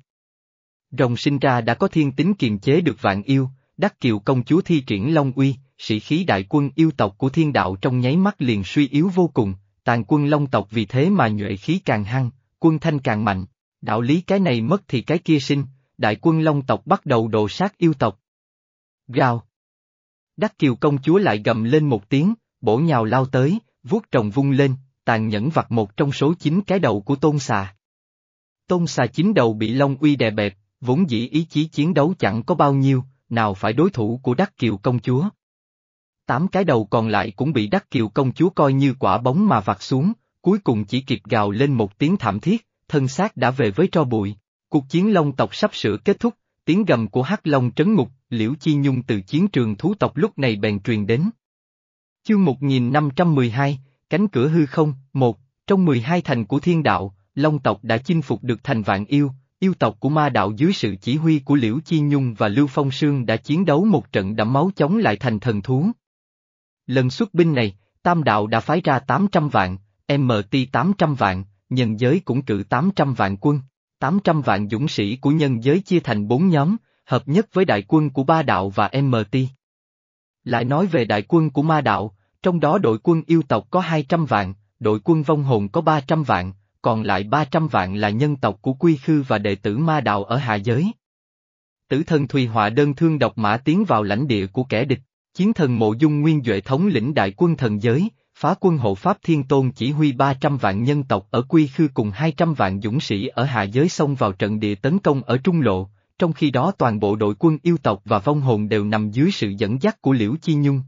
Rồng sinh ra đã có thiên tính kiềm chế được vạn yêu, Đắc Kiều công chúa thi triển long uy, sĩ khí đại quân yêu tộc của thiên đạo trong nháy mắt liền suy yếu vô cùng, tàn quân long tộc vì thế mà nhuệ khí càng hăng, quân thanh càng mạnh, đạo lý cái này mất thì cái kia sinh, đại quân long tộc bắt đầu đồ sát yêu tộc. Gào. Đắc Kiều công chúa lại gầm lên một tiếng, bổ nhào lao tới, vuốt trồng vung lên, tàn nhẫn vặt một trong số chín cái đầu của tôn xà. Tôn xà chín đầu bị Long uy đè bẹp, vốn dĩ ý chí chiến đấu chẳng có bao nhiêu, nào phải đối thủ của Đắc Kiều công chúa. Tám cái đầu còn lại cũng bị Đắc Kiều công chúa coi như quả bóng mà vặt xuống, cuối cùng chỉ kịp gào lên một tiếng thảm thiết, thân xác đã về với tro bụi. Cuộc chiến Long tộc sắp sửa kết thúc, tiếng gầm của Hắc Long trấn ngục, Liễu Chi Nhung từ chiến trường thú tộc lúc này bèn truyền đến. Chương 1512, Cánh cửa hư không, một, trong 12 thành của thiên đạo, Long tộc đã chinh phục được thành vạn yêu, yêu tộc của ma đạo dưới sự chỉ huy của Liễu Chi Nhung và Lưu Phong Sương đã chiến đấu một trận đẫm máu chống lại thành thần thú. Lần xuất binh này, Tam đạo đã phái ra 800 vạn, MT 800 vạn, nhân giới cũng cự 800 vạn quân. 800 vạn dũng sĩ của nhân giới chia thành bốn nhóm, hợp nhất với đại quân của ba đạo và MT. Lại nói về đại quân của ma đạo, trong đó đội quân yêu tộc có 200 vạn, đội quân vong hồn có 300 vạn, còn lại 300 vạn là nhân tộc của Quy Khư và đệ tử ma đạo ở hạ giới. Tử thần Thùy Họa đơn thương độc mã tiến vào lãnh địa của kẻ địch, chiến thần mộ dung nguyên Duệ thống lĩnh đại quân thần giới, phá quân hộ Pháp Thiên Tôn chỉ huy 300 vạn nhân tộc ở Quy Khư cùng 200 vạn dũng sĩ ở hạ giới xông vào trận địa tấn công ở Trung Lộ, trong khi đó toàn bộ đội quân yêu tộc và vong hồn đều nằm dưới sự dẫn dắt của Liễu Chi Nhung.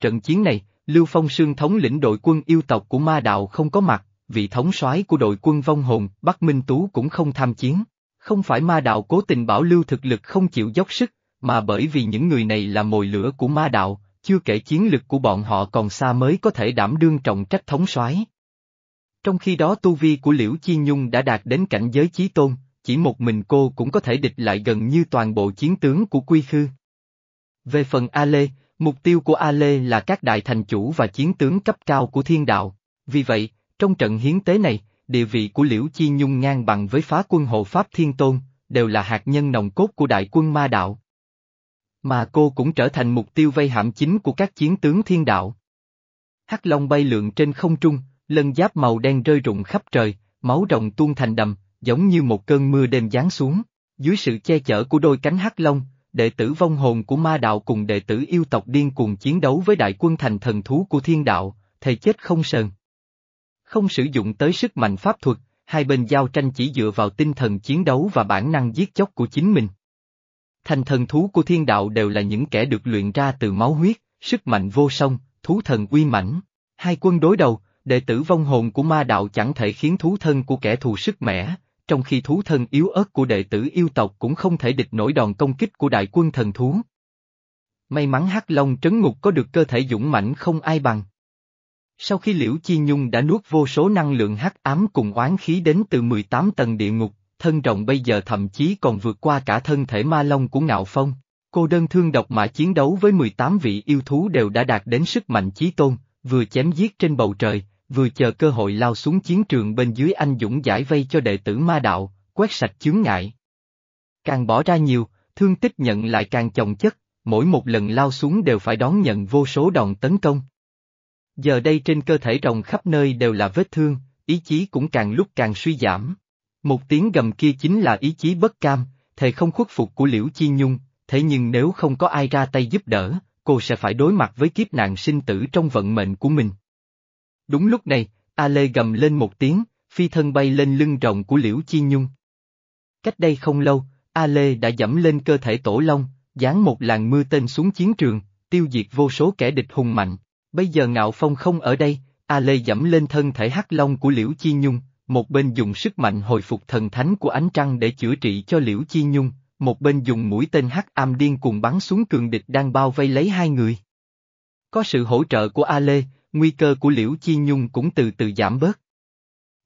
Trận chiến này, Lưu Phong Sương thống lĩnh đội quân yêu tộc của ma đạo không có mặt, vị thống soái của đội quân vong hồn, Bắc Minh Tú cũng không tham chiến. Không phải ma đạo cố tình bảo lưu thực lực không chịu dốc sức, mà bởi vì những người này là mồi lửa của ma đạo, chưa kể chiến lực của bọn họ còn xa mới có thể đảm đương trọng trách thống soái. Trong khi đó tu vi của Liễu Chi Nhung đã đạt đến cảnh giới chí tôn, chỉ một mình cô cũng có thể địch lại gần như toàn bộ chiến tướng của Quy Khư. Về phần A Lê, mục tiêu của A Lê là các đại thành chủ và chiến tướng cấp cao của thiên đạo, vì vậy, trong trận hiến tế này, địa vị của Liễu Chi Nhung ngang bằng với phá quân hộ Pháp Thiên Tôn, đều là hạt nhân nòng cốt của đại quân ma đạo. Mà cô cũng trở thành mục tiêu vây hãm chính của các chiến tướng thiên đạo. Hắc Long bay lượn trên không trung, lân giáp màu đen rơi rụng khắp trời, máu rồng tuôn thành đầm, giống như một cơn mưa đêm giáng xuống. Dưới sự che chở của đôi cánh Hắc Long, đệ tử vong hồn của ma đạo cùng đệ tử yêu tộc điên cuồng chiến đấu với đại quân thành thần thú của thiên đạo, thầy chết không sờn. Không sử dụng tới sức mạnh pháp thuật, hai bên giao tranh chỉ dựa vào tinh thần chiến đấu và bản năng giết chóc của chính mình. Thành thần thú của thiên đạo đều là những kẻ được luyện ra từ máu huyết, sức mạnh vô song, thú thần uy mãnh. Hai quân đối đầu, đệ tử vong hồn của ma đạo chẳng thể khiến thú thân của kẻ thù sức mẻ, trong khi thú thân yếu ớt của đệ tử yêu tộc cũng không thể địch nổi đòn công kích của đại quân thần thú. May mắn Hắc Long trấn ngục có được cơ thể dũng mãnh không ai bằng. Sau khi Liễu Chi Nhung đã nuốt vô số năng lượng hắc ám cùng oán khí đến từ 18 tầng địa ngục, thân rồng bây giờ thậm chí còn vượt qua cả thân thể ma long của Ngạo Phong. Cô đơn thương độc mã chiến đấu với 18 vị yêu thú đều đã đạt đến sức mạnh chí tôn, vừa chém giết trên bầu trời, vừa chờ cơ hội lao xuống chiến trường bên dưới anh dũng giải vây cho đệ tử ma đạo, quét sạch chướng ngại. Càng bỏ ra nhiều, thương tích nhận lại càng chồng chất, mỗi một lần lao xuống đều phải đón nhận vô số đòn tấn công. Giờ đây trên cơ thể rồng khắp nơi đều là vết thương, ý chí cũng càng lúc càng suy giảm. Một tiếng gầm kia chính là ý chí bất cam, thề không khuất phục của Liễu Chi Nhung, thế nhưng nếu không có ai ra tay giúp đỡ, cô sẽ phải đối mặt với kiếp nạn sinh tử trong vận mệnh của mình. Đúng lúc này, A Lê gầm lên một tiếng, phi thân bay lên lưng rồng của Liễu Chi Nhung. Cách đây không lâu, A Lê đã dẫm lên cơ thể tổ long, dán một làn mưa tên xuống chiến trường, tiêu diệt vô số kẻ địch hùng mạnh. Bây giờ Ngạo Phong không ở đây, A Lê dẫm lên thân thể hắc long của Liễu Chi Nhung, một bên dùng sức mạnh hồi phục thần thánh của ánh trăng để chữa trị cho Liễu Chi Nhung, một bên dùng mũi tên hắc am điên cuồng bắn xuống cường địch đang bao vây lấy hai người. Có sự hỗ trợ của A Lê, nguy cơ của Liễu Chi Nhung cũng từ từ giảm bớt.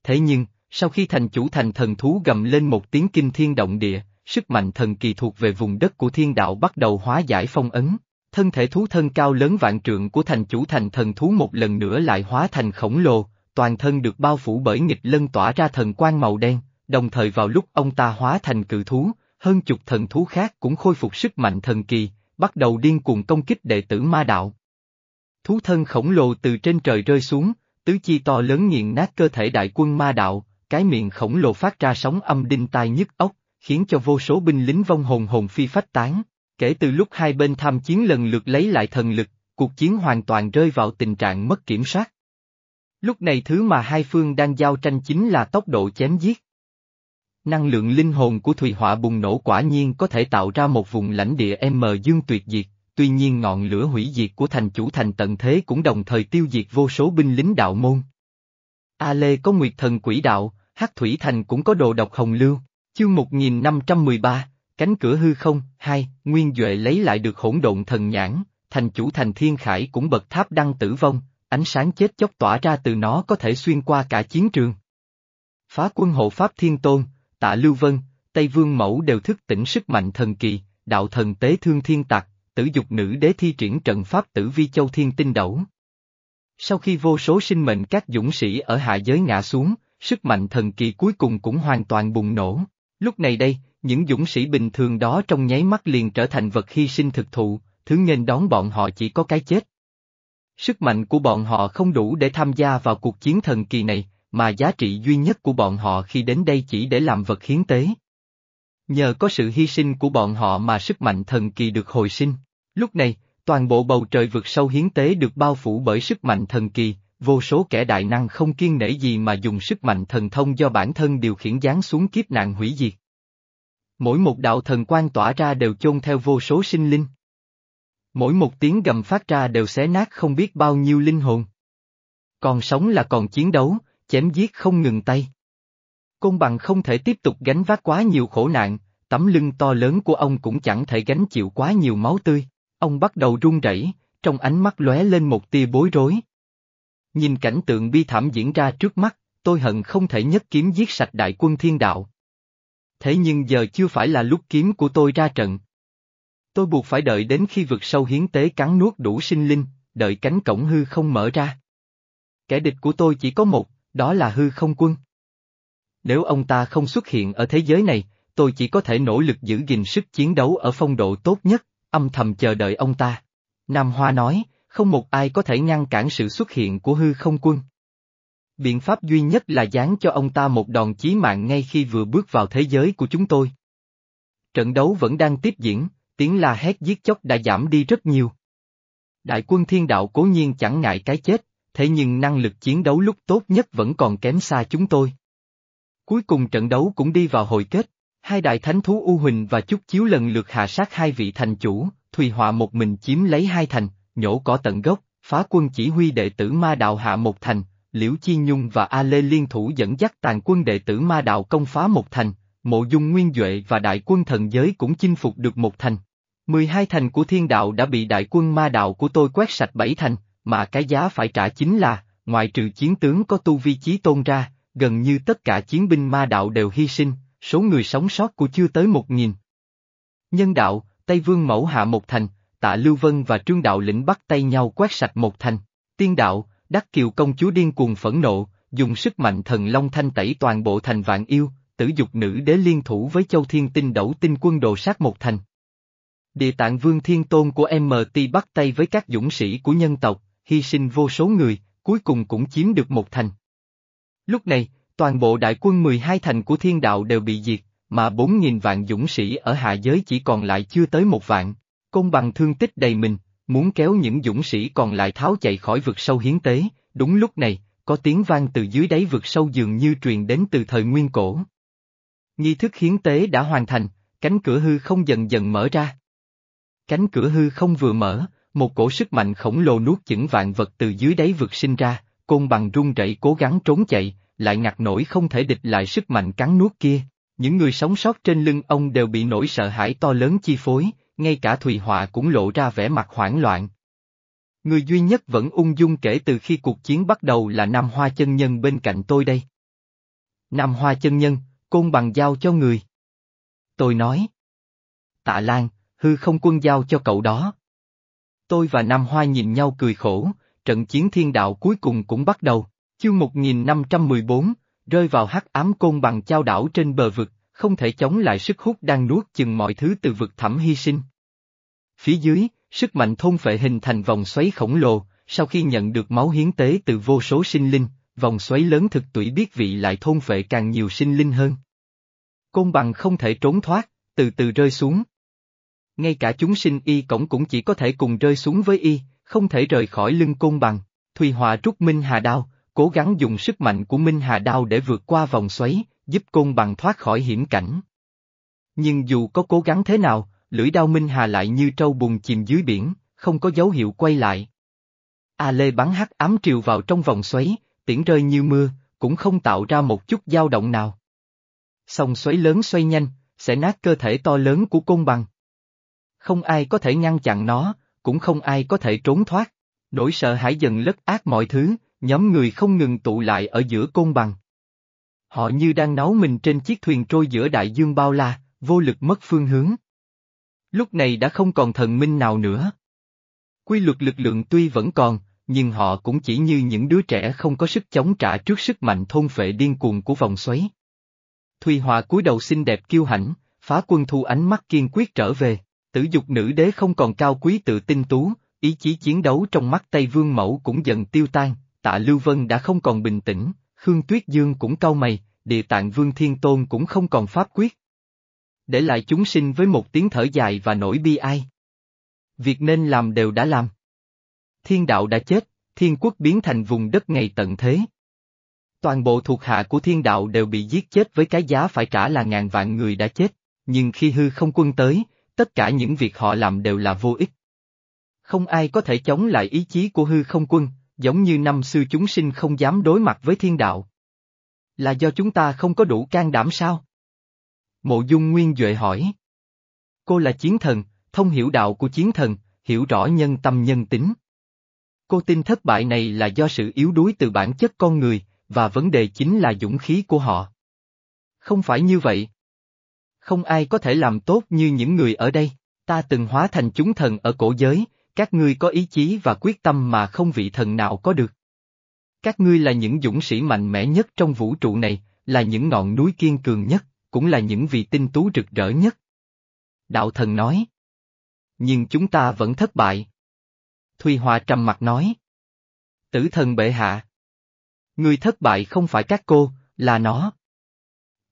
Thế nhưng, sau khi thành chủ thành thần thú gầm lên một tiếng kinh thiên động địa, sức mạnh thần kỳ thuộc về vùng đất của thiên đạo bắt đầu hóa giải phong ấn, thân thể thú thân cao lớn vạn trượng của thành chủ thành thần thú một lần nữa lại hóa thành khổng lồ, toàn thân được bao phủ bởi nghịch lân tỏa ra thần quang màu đen, đồng thời vào lúc ông ta hóa thành cự thú, hơn chục thần thú khác cũng khôi phục sức mạnh thần kỳ, bắt đầu điên cuồng công kích đệ tử ma đạo. Thú thân khổng lồ từ trên trời rơi xuống, tứ chi to lớn nghiền nát cơ thể đại quân ma đạo, cái miệng khổng lồ phát ra sóng âm đinh tai nhức óc, khiến cho vô số binh lính vong hồn hồn phi phách tán. Kể từ lúc hai bên tham chiến lần lượt lấy lại thần lực, cuộc chiến hoàn toàn rơi vào tình trạng mất kiểm soát. Lúc này thứ mà hai phương đang giao tranh chính là tốc độ chém giết. Năng lượng linh hồn của Thùy Họa bùng nổ quả nhiên có thể tạo ra một vùng lãnh địa M dương tuyệt diệt, tuy nhiên ngọn lửa hủy diệt của thành chủ thành tận thế cũng đồng thời tiêu diệt vô số binh lính đạo môn. A Lê có Nguyệt Thần Quỷ Đạo, Hắc Thủy Thành cũng có đồ độc hồng lưu, chương 1513, cánh cửa hư không, hai, Nguyên Duệ lấy lại được hỗn độn thần nhãn, thành chủ thành thiên khải cũng bật tháp đăng tử vong, ánh sáng chết chóc tỏa ra từ nó có thể xuyên qua cả chiến trường. Phá quân hộ Pháp Thiên Tôn, Tạ Lưu Vân, Tây Vương Mẫu đều thức tỉnh sức mạnh thần kỳ, đạo thần tế thương thiên tặc, tử dục nữ đế thi triển trận pháp tử vi châu thiên tinh đẩu. Sau khi vô số sinh mệnh các dũng sĩ ở hạ giới ngã xuống, sức mạnh thần kỳ cuối cùng cũng hoàn toàn bùng nổ. Lúc này đây, những dũng sĩ bình thường đó trong nháy mắt liền trở thành vật hy sinh thực thụ, thứ nghênh đón bọn họ chỉ có cái chết. Sức mạnh của bọn họ không đủ để tham gia vào cuộc chiến thần kỳ này, mà giá trị duy nhất của bọn họ khi đến đây chỉ để làm vật hiến tế. Nhờ có sự hy sinh của bọn họ mà sức mạnh thần kỳ được hồi sinh. Lúc này, toàn bộ bầu trời vực sâu hiến tế được bao phủ bởi sức mạnh thần kỳ, vô số kẻ đại năng không kiên nể gì mà dùng sức mạnh thần thông do bản thân điều khiển giáng xuống kiếp nạn hủy diệt. Mỗi một đạo thần quan tỏa ra đều chôn theo vô số sinh linh. Mỗi một tiếng gầm phát ra đều xé nát không biết bao nhiêu linh hồn. Còn sống là còn chiến đấu, chém giết không ngừng tay. Côn bằng không thể tiếp tục gánh vác quá nhiều khổ nạn, tấm lưng to lớn của ông cũng chẳng thể gánh chịu quá nhiều máu tươi. Ông bắt đầu run rẩy, trong ánh mắt lóe lên một tia bối rối. Nhìn cảnh tượng bi thảm diễn ra trước mắt, tôi hận không thể nhất kiếm giết sạch đại quân thiên đạo. Thế nhưng giờ chưa phải là lúc kiếm của tôi ra trận. Tôi buộc phải đợi đến khi vực sâu hiến tế cắn nuốt đủ sinh linh, đợi cánh cổng hư không mở ra. Kẻ địch của tôi chỉ có một, đó là hư không quân. Nếu ông ta không xuất hiện ở thế giới này, tôi chỉ có thể nỗ lực giữ gìn sức chiến đấu ở phong độ tốt nhất, âm thầm chờ đợi ông ta. Nam Hoa nói, không một ai có thể ngăn cản sự xuất hiện của hư không quân. Biện pháp duy nhất là dán cho ông ta một đòn chí mạng ngay khi vừa bước vào thế giới của chúng tôi. Trận đấu vẫn đang tiếp diễn, tiếng la hét giết chóc đã giảm đi rất nhiều. Đại quân thiên đạo cố nhiên chẳng ngại cái chết, thế nhưng năng lực chiến đấu lúc tốt nhất vẫn còn kém xa chúng tôi. Cuối cùng trận đấu cũng đi vào hồi kết, hai đại thánh thú U Huỳnh và Chúc Chiếu lần lượt hạ sát hai vị thành chủ, Thùy Họa một mình chiếm lấy hai thành, nhổ cỏ tận gốc, phá quân chỉ huy đệ tử ma đạo hạ một thành, Liễu Chi Nhung và A Lê liên thủ dẫn dắt tàn quân đệ tử ma đạo công phá một thành, mộ dung nguyên Duệ và đại quân thần giới cũng chinh phục được một thành. 12 thành của thiên đạo đã bị đại quân ma đạo của tôi quét sạch bảy thành, mà cái giá phải trả chính là, ngoại trừ chiến tướng có tu vi chí tôn ra, gần như tất cả chiến binh ma đạo đều hy sinh, số người sống sót của chưa tới một nghìn. Nhân đạo, Tây Vương Mẫu hạ một thành, tạ Lưu Vân và Trương Đạo lĩnh bắt tay nhau quét sạch một thành, tiên đạo, Đắc Kiều công chúa điên cuồng phẫn nộ, dùng sức mạnh thần long thanh tẩy toàn bộ thành vạn yêu, tử dục nữ đế liên thủ với châu thiên tinh đẩu tinh quân đồ sát một thành. Địa tạng vương thiên tôn của MT bắt tay với các dũng sĩ của nhân tộc, hy sinh vô số người, cuối cùng cũng chiếm được một thành. Lúc này, toàn bộ đại quân 12 thành của thiên đạo đều bị diệt, mà 4.000 vạn dũng sĩ ở hạ giới chỉ còn lại chưa tới một vạn. Công bằng thương tích đầy mình, muốn kéo những dũng sĩ còn lại tháo chạy khỏi vực sâu hiến tế, đúng lúc này, có tiếng vang từ dưới đáy vực sâu dường như truyền đến từ thời nguyên cổ. Nghi thức hiến tế đã hoàn thành, cánh cửa hư không dần dần mở ra. Cánh cửa hư không vừa mở, một cổ sức mạnh khổng lồ nuốt chửng vạn vật từ dưới đáy vực sinh ra, côn bằng run rẩy cố gắng trốn chạy, lại ngặt nổi không thể địch lại sức mạnh cắn nuốt kia. Những người sống sót trên lưng ông đều bị nỗi sợ hãi to lớn chi phối, ngay cả Thùy Họa cũng lộ ra vẻ mặt hoảng loạn. Người duy nhất vẫn ung dung kể từ khi cuộc chiến bắt đầu là Nam Hoa chân nhân bên cạnh tôi đây. Nam Hoa chân nhân, côn bằng giao cho người. Tôi nói. Tạ Lan, hư không quân giao cho cậu đó. Tôi và Nam Hoa nhìn nhau cười khổ, trận chiến thiên đạo cuối cùng cũng bắt đầu. Chương 1514, rơi vào hắc ám côn bằng trao đảo trên bờ vực, không thể chống lại sức hút đang nuốt chừng mọi thứ từ vực thẳm hy sinh. Phía dưới, sức mạnh thôn phệ hình thành vòng xoáy khổng lồ, sau khi nhận được máu hiến tế từ vô số sinh linh, vòng xoáy lớn thực tủy biết vị lại thôn phệ càng nhiều sinh linh hơn. Côn bằng không thể trốn thoát, từ từ rơi xuống. Ngay cả chúng sinh y cổng cũng chỉ có thể cùng rơi xuống với y, không thể rời khỏi lưng côn bằng. Thùy Hòa rút Minh Hà Đao, cố gắng dùng sức mạnh của Minh Hà Đao để vượt qua vòng xoáy, giúp côn bằng thoát khỏi hiểm cảnh. Nhưng dù có cố gắng thế nào, lưỡi đao Minh Hà lại như trâu bùn chìm dưới biển, không có dấu hiệu quay lại. A Lê bắn hắc ám triều vào trong vòng xoáy, tiễn rơi như mưa, cũng không tạo ra một chút dao động nào. Song xoáy lớn xoay nhanh, sẽ nát cơ thể to lớn của côn bằng. Không ai có thể ngăn chặn nó, cũng không ai có thể trốn thoát. Nỗi sợ hãi dần lất ác mọi thứ, nhóm người không ngừng tụ lại ở giữa côn bằng. Họ như đang nấu mình trên chiếc thuyền trôi giữa đại dương bao la, vô lực mất phương hướng. Lúc này đã không còn thần minh nào nữa. Quy luật lực lượng tuy vẫn còn, nhưng họ cũng chỉ như những đứa trẻ không có sức chống trả trước sức mạnh thôn phệ điên cuồng của vòng xoáy. Thùy Hòa cúi đầu xinh đẹp kiêu hãnh, phá quân thu ánh mắt kiên quyết trở về, tử dục nữ đế không còn cao quý tự tinh tú, ý chí chiến đấu trong mắt Tây Vương Mẫu cũng dần tiêu tan, tạ Lưu Vân đã không còn bình tĩnh, Khương Tuyết Dương cũng cau mày, địa tạng Vương Thiên Tôn cũng không còn pháp quyết. Để lại chúng sinh với một tiếng thở dài và nỗi bi ai. Việc nên làm đều đã làm. Thiên đạo đã chết, thiên quốc biến thành vùng đất ngày tận thế. Toàn bộ thuộc hạ của thiên đạo đều bị giết chết với cái giá phải trả là ngàn vạn người đã chết, nhưng khi hư không quân tới, tất cả những việc họ làm đều là vô ích. Không ai có thể chống lại ý chí của hư không quân, giống như năm xưa chúng sinh không dám đối mặt với thiên đạo. Là do chúng ta không có đủ can đảm sao? Mộ dung nguyên Duệ hỏi. Cô là chiến thần, thông hiểu đạo của chiến thần, hiểu rõ nhân tâm nhân tính. Cô tin thất bại này là do sự yếu đuối từ bản chất con người, và vấn đề chính là dũng khí của họ. Không phải như vậy. Không ai có thể làm tốt như những người ở đây, ta từng hóa thành chúng thần ở cổ giới, các ngươi có ý chí và quyết tâm mà không vị thần nào có được. Các ngươi là những dũng sĩ mạnh mẽ nhất trong vũ trụ này, là những ngọn núi kiên cường nhất, cũng là những vị tinh tú rực rỡ nhất. Đạo thần nói. Nhưng chúng ta vẫn thất bại. Thùy Hòa trầm mặt nói. Tử thần bệ hạ. Người thất bại không phải các cô, là nó.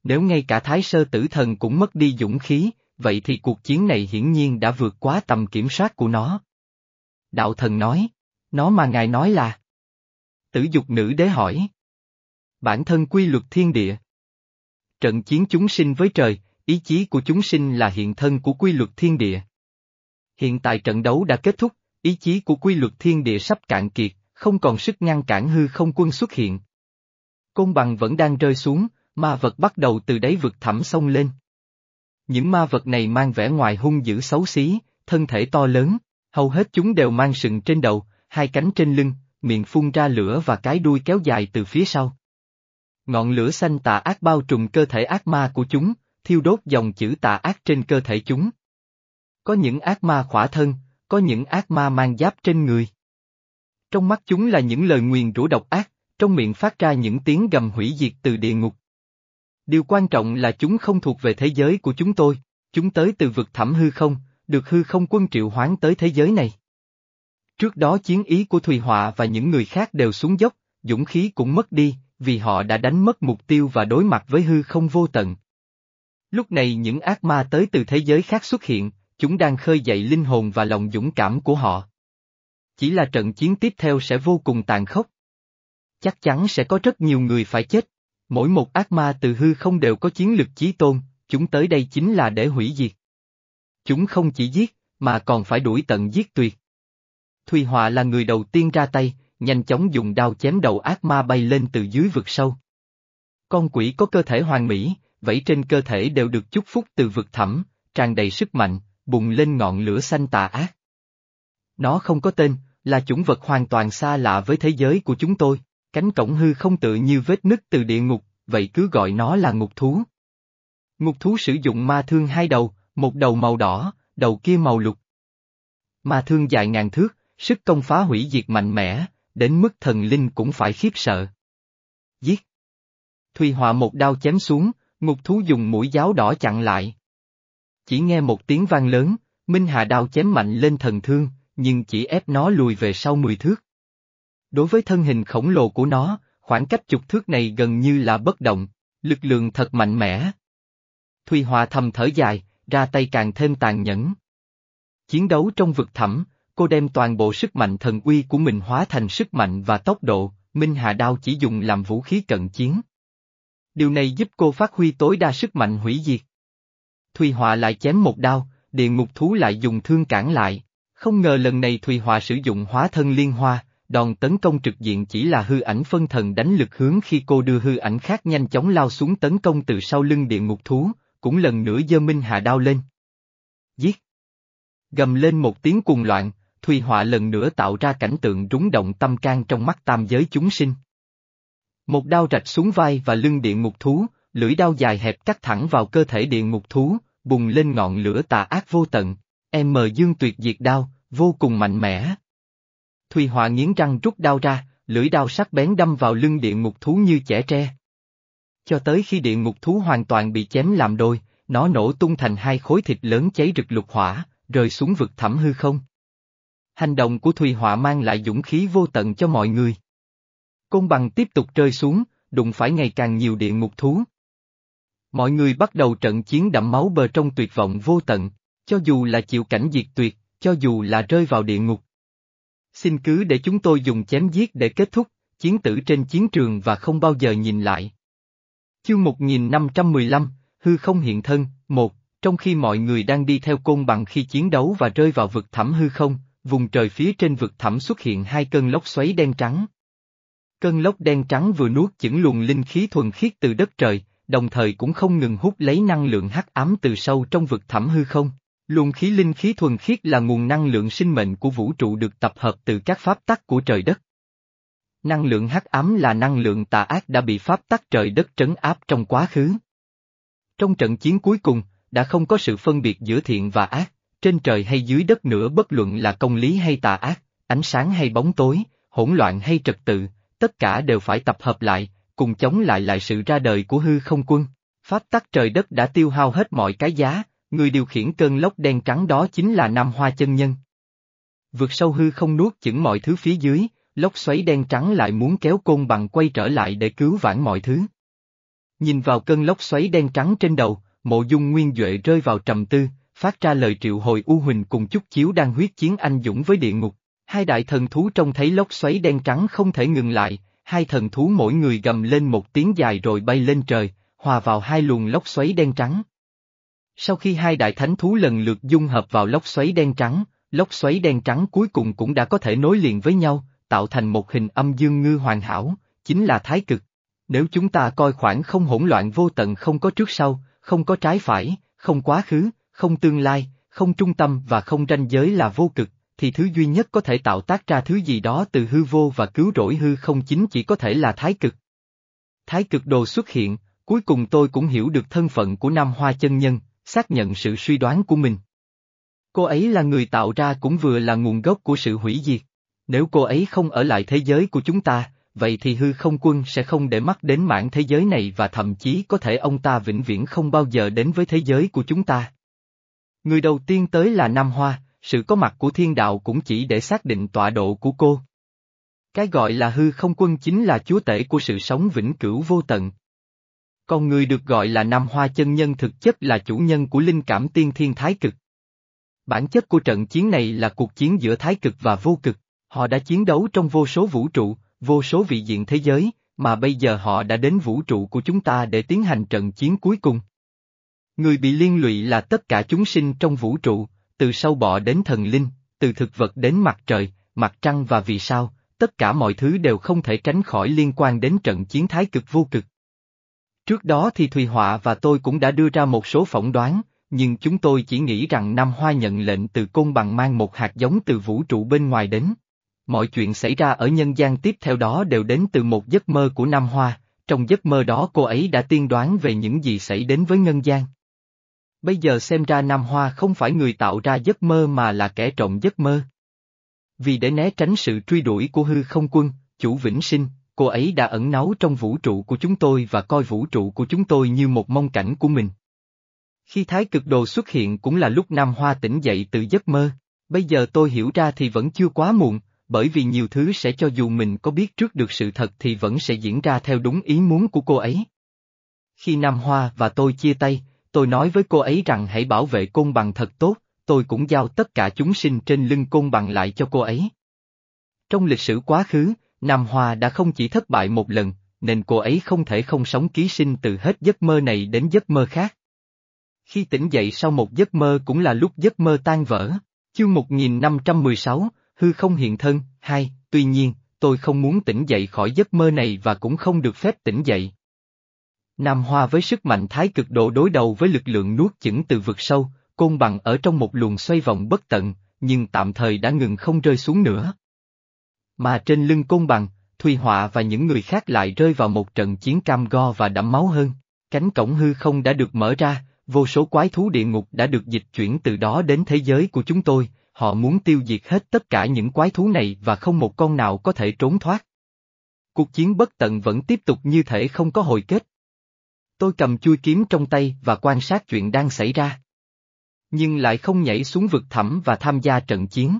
Nếu ngay cả Thái Sơ Tử Thần cũng mất đi dũng khí, vậy thì cuộc chiến này hiển nhiên đã vượt quá tầm kiểm soát của nó. Đạo thần nói, nó mà ngài nói là. Tử dục nữ đế hỏi. Bản thân quy luật thiên địa. Trận chiến chúng sinh với trời, ý chí của chúng sinh là hiện thân của quy luật thiên địa. Hiện tại trận đấu đã kết thúc, ý chí của quy luật thiên địa sắp cạn kiệt, không còn sức ngăn cản hư không quân xuất hiện. Công bằng vẫn đang rơi xuống, ma vật bắt đầu từ đáy vực thẳm sông lên. Những ma vật này mang vẻ ngoài hung dữ xấu xí, thân thể to lớn, hầu hết chúng đều mang sừng trên đầu, hai cánh trên lưng, miệng phun ra lửa và cái đuôi kéo dài từ phía sau. Ngọn lửa xanh tà ác bao trùm cơ thể ác ma của chúng, thiêu đốt dòng chữ tà ác trên cơ thể chúng. Có những ác ma khỏa thân, có những ác ma mang giáp trên người. Trong mắt chúng là những lời nguyền rủa độc ác, trong miệng phát ra những tiếng gầm hủy diệt từ địa ngục. Điều quan trọng là chúng không thuộc về thế giới của chúng tôi, chúng tới từ vực thẳm hư không, được hư không quân triệu hoán tới thế giới này. Trước đó chiến ý của Thùy Họa và những người khác đều xuống dốc, dũng khí cũng mất đi, vì họ đã đánh mất mục tiêu và đối mặt với hư không vô tận. Lúc này những ác ma tới từ thế giới khác xuất hiện, chúng đang khơi dậy linh hồn và lòng dũng cảm của họ. Chỉ là trận chiến tiếp theo sẽ vô cùng tàn khốc. Chắc chắn sẽ có rất nhiều người phải chết. Mỗi một ác ma từ hư không đều có chiến lực chí tôn, chúng tới đây chính là để hủy diệt. Chúng không chỉ giết, mà còn phải đuổi tận giết tuyệt. Thùy Họa là người đầu tiên ra tay, nhanh chóng dùng đao chém đầu ác ma bay lên từ dưới vực sâu. Con quỷ có cơ thể hoàn mỹ, vẫy trên cơ thể đều được chúc phúc từ vực thẳm, tràn đầy sức mạnh, bùng lên ngọn lửa xanh tà ác. Nó không có tên, là chủng vật hoàn toàn xa lạ với thế giới của chúng tôi, cánh cổng hư không tự như vết nứt từ địa ngục, vậy cứ gọi nó là ngục thú. Ngục thú sử dụng ma thương hai đầu, một đầu màu đỏ, đầu kia màu lục. Ma thương dài ngàn thước, sức công phá hủy diệt mạnh mẽ, đến mức thần linh cũng phải khiếp sợ. Giết! Thùy Họa một đao chém xuống, ngục thú dùng mũi giáo đỏ chặn lại. Chỉ nghe một tiếng vang lớn, Minh Hà đao chém mạnh lên thần thương, nhưng chỉ ép nó lùi về sau mười thước. Đối với thân hình khổng lồ của nó, khoảng cách chục thước này gần như là bất động, lực lượng thật mạnh mẽ. Thùy Hòa thầm thở dài, ra tay càng thêm tàn nhẫn. Chiến đấu trong vực thẳm, cô đem toàn bộ sức mạnh thần uy của mình hóa thành sức mạnh và tốc độ, Minh Hà Đao chỉ dùng làm vũ khí cận chiến. Điều này giúp cô phát huy tối đa sức mạnh hủy diệt. Thùy Họa lại chém một đao, địa ngục thú lại dùng thương cản lại. Không ngờ lần này Thùy Họa sử dụng hóa thân liên hoa, đòn tấn công trực diện chỉ là hư ảnh phân thần đánh lực hướng khi cô đưa hư ảnh khác nhanh chóng lao xuống tấn công từ sau lưng địa ngục thú, cũng lần nữa giơ minh hạ đao lên. Giết! Gầm lên một tiếng cuồng loạn, Thùy Họa lần nữa tạo ra cảnh tượng rúng động tâm can trong mắt tam giới chúng sinh. Một đao rạch xuống vai và lưng địa ngục thú, lưỡi đao dài hẹp cắt thẳng vào cơ thể địa ngục thú, bùng lên ngọn lửa tà ác vô tận. em mờ dương tuyệt diệt đao, vô cùng mạnh mẽ. Thùy Họa nghiến răng rút đao ra, lưỡi đao sắc bén đâm vào lưng địa ngục thú như chẻ tre. Cho tới khi địa ngục thú hoàn toàn bị chém làm đôi, nó nổ tung thành hai khối thịt lớn cháy rực lục hỏa, rơi xuống vực thẳm hư không. Hành động của Thùy Họa mang lại dũng khí vô tận cho mọi người. Côn bằng tiếp tục rơi xuống, đụng phải ngày càng nhiều địa ngục thú. Mọi người bắt đầu trận chiến đẫm máu bờ trong tuyệt vọng vô tận, cho dù là chịu cảnh diệt tuyệt, cho dù là rơi vào địa ngục. Xin cứ để chúng tôi dùng chém giết để kết thúc, chiến tử trên chiến trường và không bao giờ nhìn lại. Chương 1515, Hư không hiện thân, một, trong khi mọi người đang đi theo côn bằng khi chiến đấu và rơi vào vực thẳm hư không, vùng trời phía trên vực thẳm xuất hiện hai cơn lốc xoáy đen trắng. Cơn lốc đen trắng vừa nuốt chửng luồng linh khí thuần khiết từ đất trời, đồng thời cũng không ngừng hút lấy năng lượng hắc ám từ sâu trong vực thẳm hư không. Luồng khí linh khí thuần khiết là nguồn năng lượng sinh mệnh của vũ trụ được tập hợp từ các pháp tắc của trời đất. Năng lượng hắc ám là năng lượng tà ác đã bị pháp tắc trời đất trấn áp trong quá khứ. Trong trận chiến cuối cùng, đã không có sự phân biệt giữa thiện và ác, trên trời hay dưới đất nữa bất luận là công lý hay tà ác, ánh sáng hay bóng tối, hỗn loạn hay trật tự, tất cả đều phải tập hợp lại, cùng chống lại lại sự ra đời của hư không quân. Pháp tắc trời đất đã tiêu hao hết mọi cái giá, người điều khiển cơn lốc đen trắng đó chính là Nam Hoa chân nhân. Vượt sâu hư không nuốt chửng mọi thứ phía dưới, lốc xoáy đen trắng lại muốn kéo côn bằng quay trở lại để cứu vãn mọi thứ. Nhìn vào cơn lốc xoáy đen trắng trên đầu, mộ dung nguyên Duệ rơi vào trầm tư, phát ra lời triệu hồi U Huỳnh cùng chút chiếu đang huyết chiến anh dũng với địa ngục. Hai đại thần thú trông thấy lốc xoáy đen trắng không thể ngừng lại, hai thần thú mỗi người gầm lên một tiếng dài rồi bay lên trời, hòa vào hai luồng lốc xoáy đen trắng. Sau khi hai đại thánh thú lần lượt dung hợp vào lốc xoáy đen trắng, lốc xoáy đen trắng cuối cùng cũng đã có thể nối liền với nhau, tạo thành một hình âm dương ngư hoàn hảo, chính là thái cực. Nếu chúng ta coi khoảng không hỗn loạn vô tận không có trước sau, không có trái phải, không quá khứ, không tương lai, không trung tâm và không ranh giới là vô cực, thì thứ duy nhất có thể tạo tác ra thứ gì đó từ hư vô và cứu rỗi hư không chính chỉ có thể là thái cực. Thái cực đồ xuất hiện, cuối cùng tôi cũng hiểu được thân phận của Nam Hoa chân nhân, xác nhận sự suy đoán của mình. Cô ấy là người tạo ra cũng vừa là nguồn gốc của sự hủy diệt. Nếu cô ấy không ở lại thế giới của chúng ta, vậy thì hư không quân sẽ không để mắt đến mảng thế giới này và thậm chí có thể ông ta vĩnh viễn không bao giờ đến với thế giới của chúng ta. Người đầu tiên tới là Nam Hoa, sự có mặt của thiên đạo cũng chỉ để xác định tọa độ của cô. Cái gọi là hư không quân chính là chúa tể của sự sống vĩnh cửu vô tận. Còn người được gọi là Nam Hoa chân nhân thực chất là chủ nhân của linh cảm tiên thiên thái cực. Bản chất của trận chiến này là cuộc chiến giữa thái cực và vô cực, họ đã chiến đấu trong vô số vũ trụ, vô số vị diện thế giới, mà bây giờ họ đã đến vũ trụ của chúng ta để tiến hành trận chiến cuối cùng. Người bị liên lụy là tất cả chúng sinh trong vũ trụ, từ sâu bọ đến thần linh, từ thực vật đến mặt trời, mặt trăng và vì sao, tất cả mọi thứ đều không thể tránh khỏi liên quan đến trận chiến thái cực vô cực. Trước đó thì Thùy Họa và tôi cũng đã đưa ra một số phỏng đoán, nhưng chúng tôi chỉ nghĩ rằng Nam Hoa nhận lệnh từ côn bằng mang một hạt giống từ vũ trụ bên ngoài đến. Mọi chuyện xảy ra ở nhân gian tiếp theo đó đều đến từ một giấc mơ của Nam Hoa, trong giấc mơ đó cô ấy đã tiên đoán về những gì xảy đến với nhân gian. Bây giờ xem ra Nam Hoa không phải người tạo ra giấc mơ mà là kẻ trộm giấc mơ. Vì để né tránh sự truy đuổi của hư không quân, chủ vĩnh sinh, cô ấy đã ẩn náu trong vũ trụ của chúng tôi và coi vũ trụ của chúng tôi như một mong cảnh của mình. Khi thái cực đồ xuất hiện cũng là lúc Nam Hoa tỉnh dậy từ giấc mơ, bây giờ tôi hiểu ra thì vẫn chưa quá muộn, bởi vì nhiều thứ sẽ cho dù mình có biết trước được sự thật thì vẫn sẽ diễn ra theo đúng ý muốn của cô ấy. Khi Nam Hoa và tôi chia tay, tôi nói với cô ấy rằng hãy bảo vệ côn bằng thật tốt, tôi cũng giao tất cả chúng sinh trên lưng côn bằng lại cho cô ấy. Trong lịch sử quá khứ, Nam Hoa đã không chỉ thất bại một lần, nên cô ấy không thể không sống ký sinh từ hết giấc mơ này đến giấc mơ khác. Khi tỉnh dậy sau một giấc mơ cũng là lúc giấc mơ tan vỡ. Chương 1516, hư không hiện thân, hai, tuy nhiên, tôi không muốn tỉnh dậy khỏi giấc mơ này và cũng không được phép tỉnh dậy. Nam Hoa với sức mạnh thái cực độ đối đầu với lực lượng nuốt chửng từ vực sâu, côn bằng ở trong một luồng xoay vòng bất tận, nhưng tạm thời đã ngừng không rơi xuống nữa. Mà trên lưng côn bằng, Thùy Họa và những người khác lại rơi vào một trận chiến cam go và đẫm máu hơn. Cánh cổng hư không đã được mở ra, vô số quái thú địa ngục đã được dịch chuyển từ đó đến thế giới của chúng tôi, họ muốn tiêu diệt hết tất cả những quái thú này và không một con nào có thể trốn thoát. Cuộc chiến bất tận vẫn tiếp tục như thể không có hồi kết. Tôi cầm chui kiếm trong tay và quan sát chuyện đang xảy ra. Nhưng lại không nhảy xuống vực thẳm và tham gia trận chiến.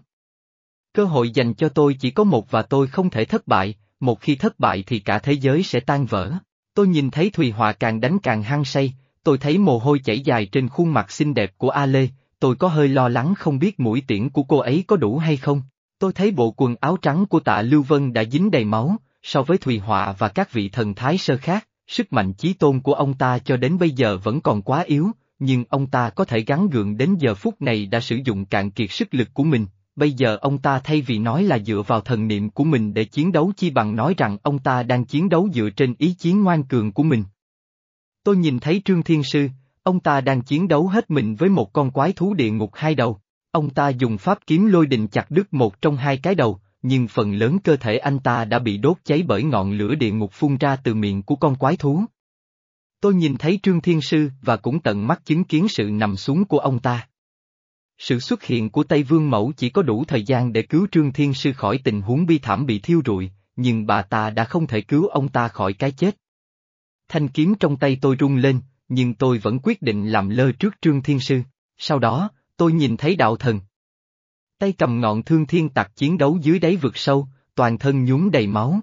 Cơ hội dành cho tôi chỉ có một và tôi không thể thất bại, một khi thất bại thì cả thế giới sẽ tan vỡ. Tôi nhìn thấy Thùy Họa càng đánh càng hăng say, tôi thấy mồ hôi chảy dài trên khuôn mặt xinh đẹp của A Lê, tôi có hơi lo lắng không biết mũi tiễn của cô ấy có đủ hay không. Tôi thấy bộ quần áo trắng của tạ Lưu Vân đã dính đầy máu, so với Thùy Họa và các vị thần thái sơ khác, sức mạnh chí tôn của ông ta cho đến bây giờ vẫn còn quá yếu, nhưng ông ta có thể gắn gượng đến giờ phút này đã sử dụng cạn kiệt sức lực của mình, bây giờ ông ta thay vì nói là dựa vào thần niệm của mình để chiến đấu chi bằng nói rằng ông ta đang chiến đấu dựa trên ý chí ngoan cường của mình. Tôi nhìn thấy Trương Thiên Sư, ông ta đang chiến đấu hết mình với một con quái thú địa ngục hai đầu. Ông ta dùng pháp kiếm lôi đình chặt đứt một trong hai cái đầu, nhưng phần lớn cơ thể anh ta đã bị đốt cháy bởi ngọn lửa địa ngục phun ra từ miệng của con quái thú. Tôi nhìn thấy Trương Thiên Sư và cũng tận mắt chứng kiến sự nằm xuống của ông ta. Sự xuất hiện của Tây Vương Mẫu chỉ có đủ thời gian để cứu Trương Thiên Sư khỏi tình huống bi thảm bị thiêu rụi, nhưng bà ta đã không thể cứu ông ta khỏi cái chết. Thanh kiếm trong tay tôi rung lên, nhưng tôi vẫn quyết định làm lơ trước Trương Thiên Sư. Sau đó, tôi nhìn thấy đạo thần. Tay cầm ngọn thương thiên tặc chiến đấu dưới đáy vực sâu, toàn thân nhúng đầy máu.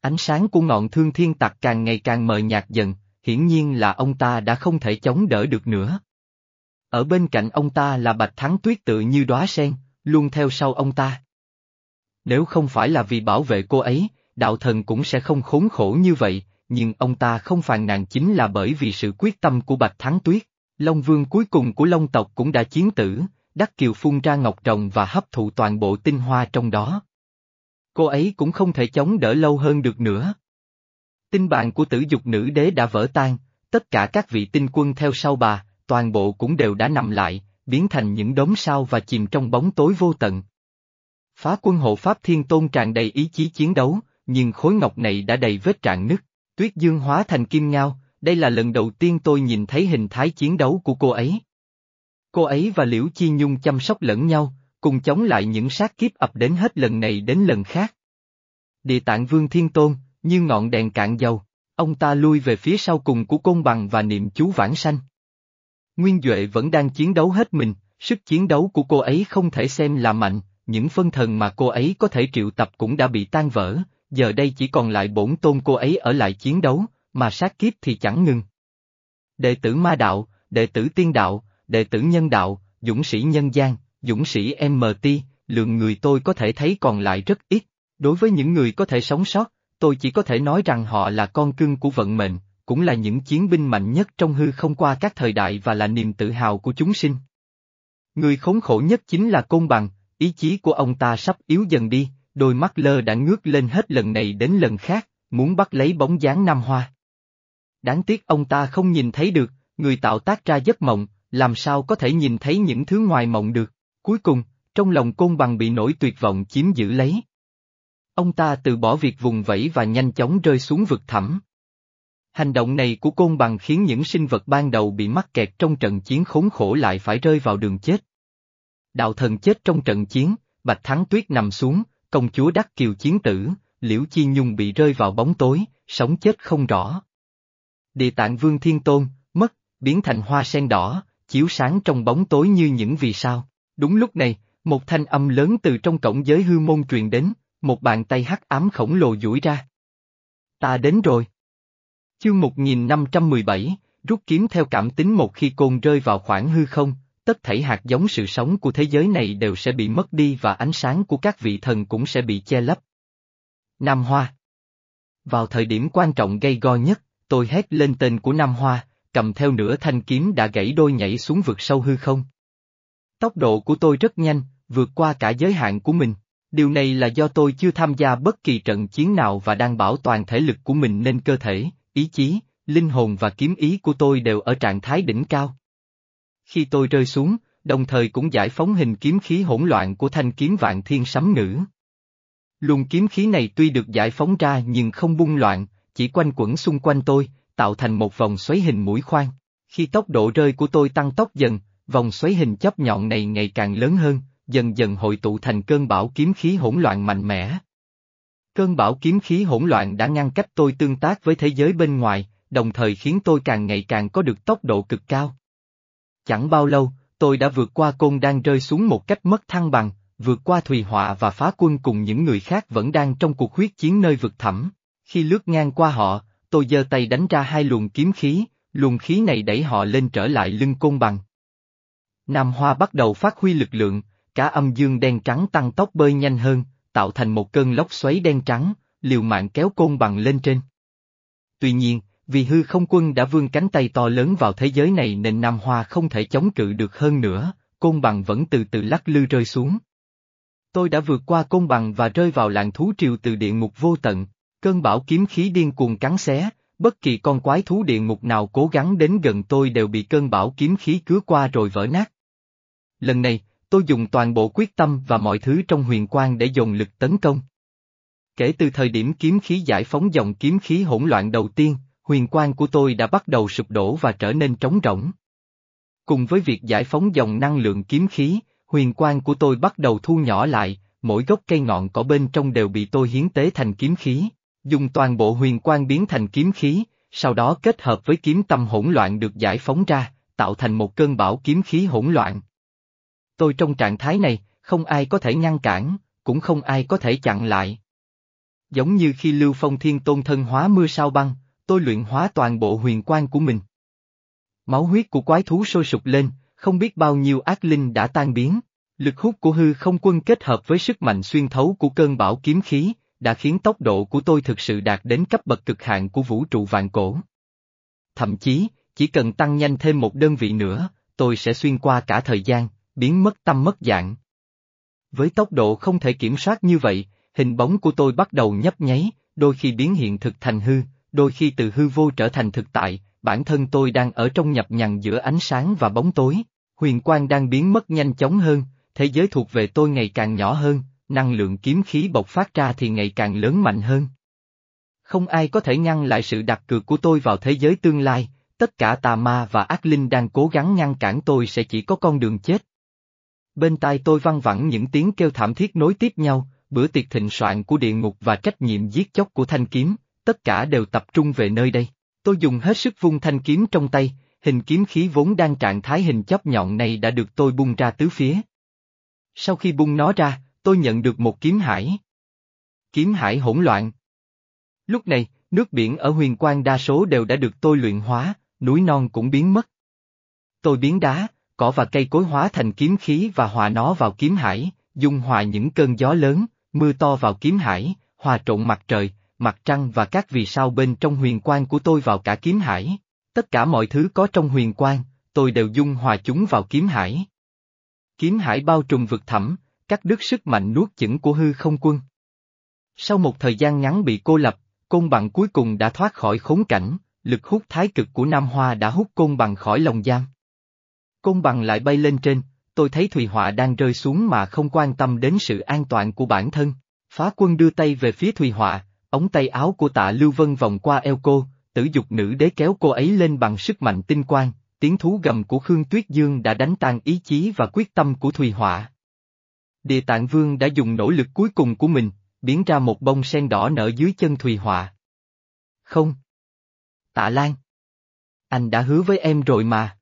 Ánh sáng của ngọn thương thiên tặc càng ngày càng mờ nhạt dần, hiển nhiên là ông ta đã không thể chống đỡ được nữa. Ở bên cạnh ông ta là Bạch Thắng Tuyết tự như đóa sen, luôn theo sau ông ta. Nếu không phải là vì bảo vệ cô ấy, đạo thần cũng sẽ không khốn khổ như vậy, nhưng ông ta không phàn nàn chính là bởi vì sự quyết tâm của Bạch Thắng Tuyết. Long Vương cuối cùng của Long tộc cũng đã chiến tử, Đắc Kiều phun ra ngọc rồng và hấp thụ toàn bộ tinh hoa trong đó. Cô ấy cũng không thể chống đỡ lâu hơn được nữa. Tinh bạn của tử dục nữ đế đã vỡ tan, tất cả các vị tinh quân theo sau bà, toàn bộ cũng đều đã nằm lại, biến thành những đốm sao và chìm trong bóng tối vô tận. Phá quân hộ Pháp Thiên Tôn tràn đầy ý chí chiến đấu, nhưng khối ngọc này đã đầy vết trạng nứt. Tuyết Dương hóa thành kim ngao, đây là lần đầu tiên tôi nhìn thấy hình thái chiến đấu của cô ấy. Cô ấy và Liễu Chi Nhung chăm sóc lẫn nhau, cùng chống lại những sát kiếp ập đến hết lần này đến lần khác. Địa tạng Vương Thiên Tôn, như ngọn đèn cạn dầu, ông ta lui về phía sau cùng của côn bằng và niệm chú vãng sanh. Nguyên Duệ vẫn đang chiến đấu hết mình, sức chiến đấu của cô ấy không thể xem là mạnh, những phân thần mà cô ấy có thể triệu tập cũng đã bị tan vỡ, giờ đây chỉ còn lại bổn tôn cô ấy ở lại chiến đấu, mà sát kiếp thì chẳng ngừng. Đệ tử ma đạo, đệ tử tiên đạo, đệ tử nhân đạo, dũng sĩ nhân gian, dũng sĩ MT, lượng người tôi có thể thấy còn lại rất ít. Đối với những người có thể sống sót, tôi chỉ có thể nói rằng họ là con cưng của vận mệnh, cũng là những chiến binh mạnh nhất trong hư không qua các thời đại và là niềm tự hào của chúng sinh. Người khốn khổ nhất chính là Côn Bằng, ý chí của ông ta sắp yếu dần đi, đôi mắt lơ đã ngước lên hết lần này đến lần khác, muốn bắt lấy bóng dáng Nam Hoa. Đáng tiếc ông ta không nhìn thấy được, người tạo tác ra giấc mộng, làm sao có thể nhìn thấy những thứ ngoài mộng được. Cuối cùng, trong lòng côn bằng bị nỗi tuyệt vọng chiếm giữ lấy. Ông ta từ bỏ việc vùng vẫy và nhanh chóng rơi xuống vực thẳm. Hành động này của côn bằng khiến những sinh vật ban đầu bị mắc kẹt trong trận chiến khốn khổ lại phải rơi vào đường chết. Đạo thần chết trong trận chiến, Bạch Thắng Tuyết nằm xuống, công chúa Đắc Kiều chiến tử, Liễu Chi Nhung bị rơi vào bóng tối, sống chết không rõ. Địa tạng Vương Thiên Tôn, mất, biến thành hoa sen đỏ, chiếu sáng trong bóng tối như những vì sao. Đúng lúc này, một thanh âm lớn từ trong cổng giới hư môn truyền đến, một bàn tay hắc ám khổng lồ duỗi ra. Ta đến rồi. Chương 1517, rút kiếm theo cảm tính một khi côn rơi vào khoảng hư không, tất thảy hạt giống sự sống của thế giới này đều sẽ bị mất đi và ánh sáng của các vị thần cũng sẽ bị che lấp. Nam Hoa Vào thời điểm quan trọng gây go nhất, tôi hét lên tên của Nam Hoa, cầm theo nửa thanh kiếm đã gãy đôi nhảy xuống vực sâu hư không. Tốc độ của tôi rất nhanh, vượt qua cả giới hạn của mình. Điều này là do tôi chưa tham gia bất kỳ trận chiến nào và đang bảo toàn thể lực của mình nên cơ thể, ý chí, linh hồn và kiếm ý của tôi đều ở trạng thái đỉnh cao. Khi tôi rơi xuống, đồng thời cũng giải phóng hình kiếm khí hỗn loạn của thanh kiếm vạn thiên sấm ngữ. Luồng kiếm khí này tuy được giải phóng ra nhưng không bung loạn, chỉ quanh quẩn xung quanh tôi, tạo thành một vòng xoáy hình mũi khoan. Khi tốc độ rơi của tôi tăng tốc dần, vòng xoáy hình chấp nhọn này ngày càng lớn hơn, dần dần hội tụ thành cơn bão kiếm khí hỗn loạn mạnh mẽ. Cơn bão kiếm khí hỗn loạn đã ngăn cách tôi tương tác với thế giới bên ngoài, đồng thời khiến tôi càng ngày càng có được tốc độ cực cao. Chẳng bao lâu, tôi đã vượt qua côn đang rơi xuống một cách mất thăng bằng, vượt qua Thùy Họa và phá quân cùng những người khác vẫn đang trong cuộc huyết chiến nơi vực thẳm. Khi lướt ngang qua họ, tôi giơ tay đánh ra hai luồng kiếm khí, luồng khí này đẩy họ lên trở lại lưng côn bằng. Nam Hoa bắt đầu phát huy lực lượng, cả âm dương đen trắng tăng tốc bơi nhanh hơn, tạo thành một cơn lốc xoáy đen trắng, liều mạng kéo côn bằng lên trên. Tuy nhiên, vì hư không quân đã vươn cánh tay to lớn vào thế giới này nên Nam Hoa không thể chống cự được hơn nữa, côn bằng vẫn từ từ lắc lư rơi xuống. Tôi đã vượt qua côn bằng và rơi vào làng thú triều từ địa ngục vô tận, cơn bão kiếm khí điên cuồng cắn xé, bất kỳ con quái thú địa ngục nào cố gắng đến gần tôi đều bị cơn bão kiếm khí cứa qua rồi vỡ nát. Lần này, tôi dùng toàn bộ quyết tâm và mọi thứ trong huyền quang để dồn lực tấn công. Kể từ thời điểm kiếm khí giải phóng dòng kiếm khí hỗn loạn đầu tiên, huyền quang của tôi đã bắt đầu sụp đổ và trở nên trống rỗng. Cùng với việc giải phóng dòng năng lượng kiếm khí, huyền quang của tôi bắt đầu thu nhỏ lại, mỗi gốc cây ngọn cỏ bên trong đều bị tôi hiến tế thành kiếm khí, dùng toàn bộ huyền quang biến thành kiếm khí, sau đó kết hợp với kiếm tâm hỗn loạn được giải phóng ra, tạo thành một cơn bão kiếm khí hỗn loạn. Tôi trong trạng thái này, không ai có thể ngăn cản, cũng không ai có thể chặn lại. Giống như khi Lưu Phong Thiên Tôn thân hóa mưa sao băng, tôi luyện hóa toàn bộ huyền quang của mình. Máu huyết của quái thú sôi sục lên, không biết bao nhiêu ác linh đã tan biến. Lực hút của hư không quân kết hợp với sức mạnh xuyên thấu của cơn bão kiếm khí, đã khiến tốc độ của tôi thực sự đạt đến cấp bậc cực hạn của vũ trụ vạn cổ. Thậm chí, chỉ cần tăng nhanh thêm một đơn vị nữa, tôi sẽ xuyên qua cả thời gian, biến mất tâm mất dạng. Với tốc độ không thể kiểm soát như vậy, hình bóng của tôi bắt đầu nhấp nháy, đôi khi biến hiện thực thành hư, đôi khi từ hư vô trở thành thực tại, bản thân tôi đang ở trong nhập nhằn giữa ánh sáng và bóng tối, huyền quang đang biến mất nhanh chóng hơn, thế giới thuộc về tôi ngày càng nhỏ hơn, năng lượng kiếm khí bộc phát ra thì ngày càng lớn mạnh hơn. Không ai có thể ngăn lại sự đặt cược của tôi vào thế giới tương lai, tất cả tà ma và ác linh đang cố gắng ngăn cản tôi sẽ chỉ có con đường chết. Bên tai tôi văng vẳng những tiếng kêu thảm thiết nối tiếp nhau, bữa tiệc thịnh soạn của địa ngục và trách nhiệm giết chóc của thanh kiếm, tất cả đều tập trung về nơi đây. Tôi dùng hết sức vung thanh kiếm trong tay, hình kiếm khí vốn đang trạng thái hình chóp nhọn này đã được tôi bung ra tứ phía. Sau khi bung nó ra, tôi nhận được một kiếm hải. Kiếm hải hỗn loạn. Lúc này, nước biển ở huyền quang đa số đều đã được tôi luyện hóa, núi non cũng biến mất. Tôi biến đá, cỏ và cây cối hóa thành kiếm khí và hòa nó vào kiếm hải, dung hòa những cơn gió lớn, mưa to vào kiếm hải, hòa trộn mặt trời, mặt trăng và các vì sao bên trong huyền quang của tôi vào cả kiếm hải. Tất cả mọi thứ có trong huyền quang, tôi đều dung hòa chúng vào kiếm hải. Kiếm hải bao trùm vực thẳm, cắt đứt sức mạnh nuốt chửng của hư không quân. Sau một thời gian ngắn bị cô lập, côn bằng cuối cùng đã thoát khỏi khốn cảnh, lực hút thái cực của Nam Hoa đã hút côn bằng khỏi lòng giam. Côn bằng lại bay lên trên, tôi thấy Thùy Họa đang rơi xuống mà không quan tâm đến sự an toàn của bản thân. Phá quân đưa tay về phía Thùy Họa, ống tay áo của tạ Lưu Vân vòng qua eo cô, tử dục nữ đế kéo cô ấy lên bằng sức mạnh tinh quang, tiếng thú gầm của Khương Tuyết Dương đã đánh tan ý chí và quyết tâm của Thùy Họa. Địa tạng vương đã dùng nỗ lực cuối cùng của mình, biến ra một bông sen đỏ nở dưới chân Thùy Họa. Không. Tạ Lan. Anh đã hứa với em rồi mà.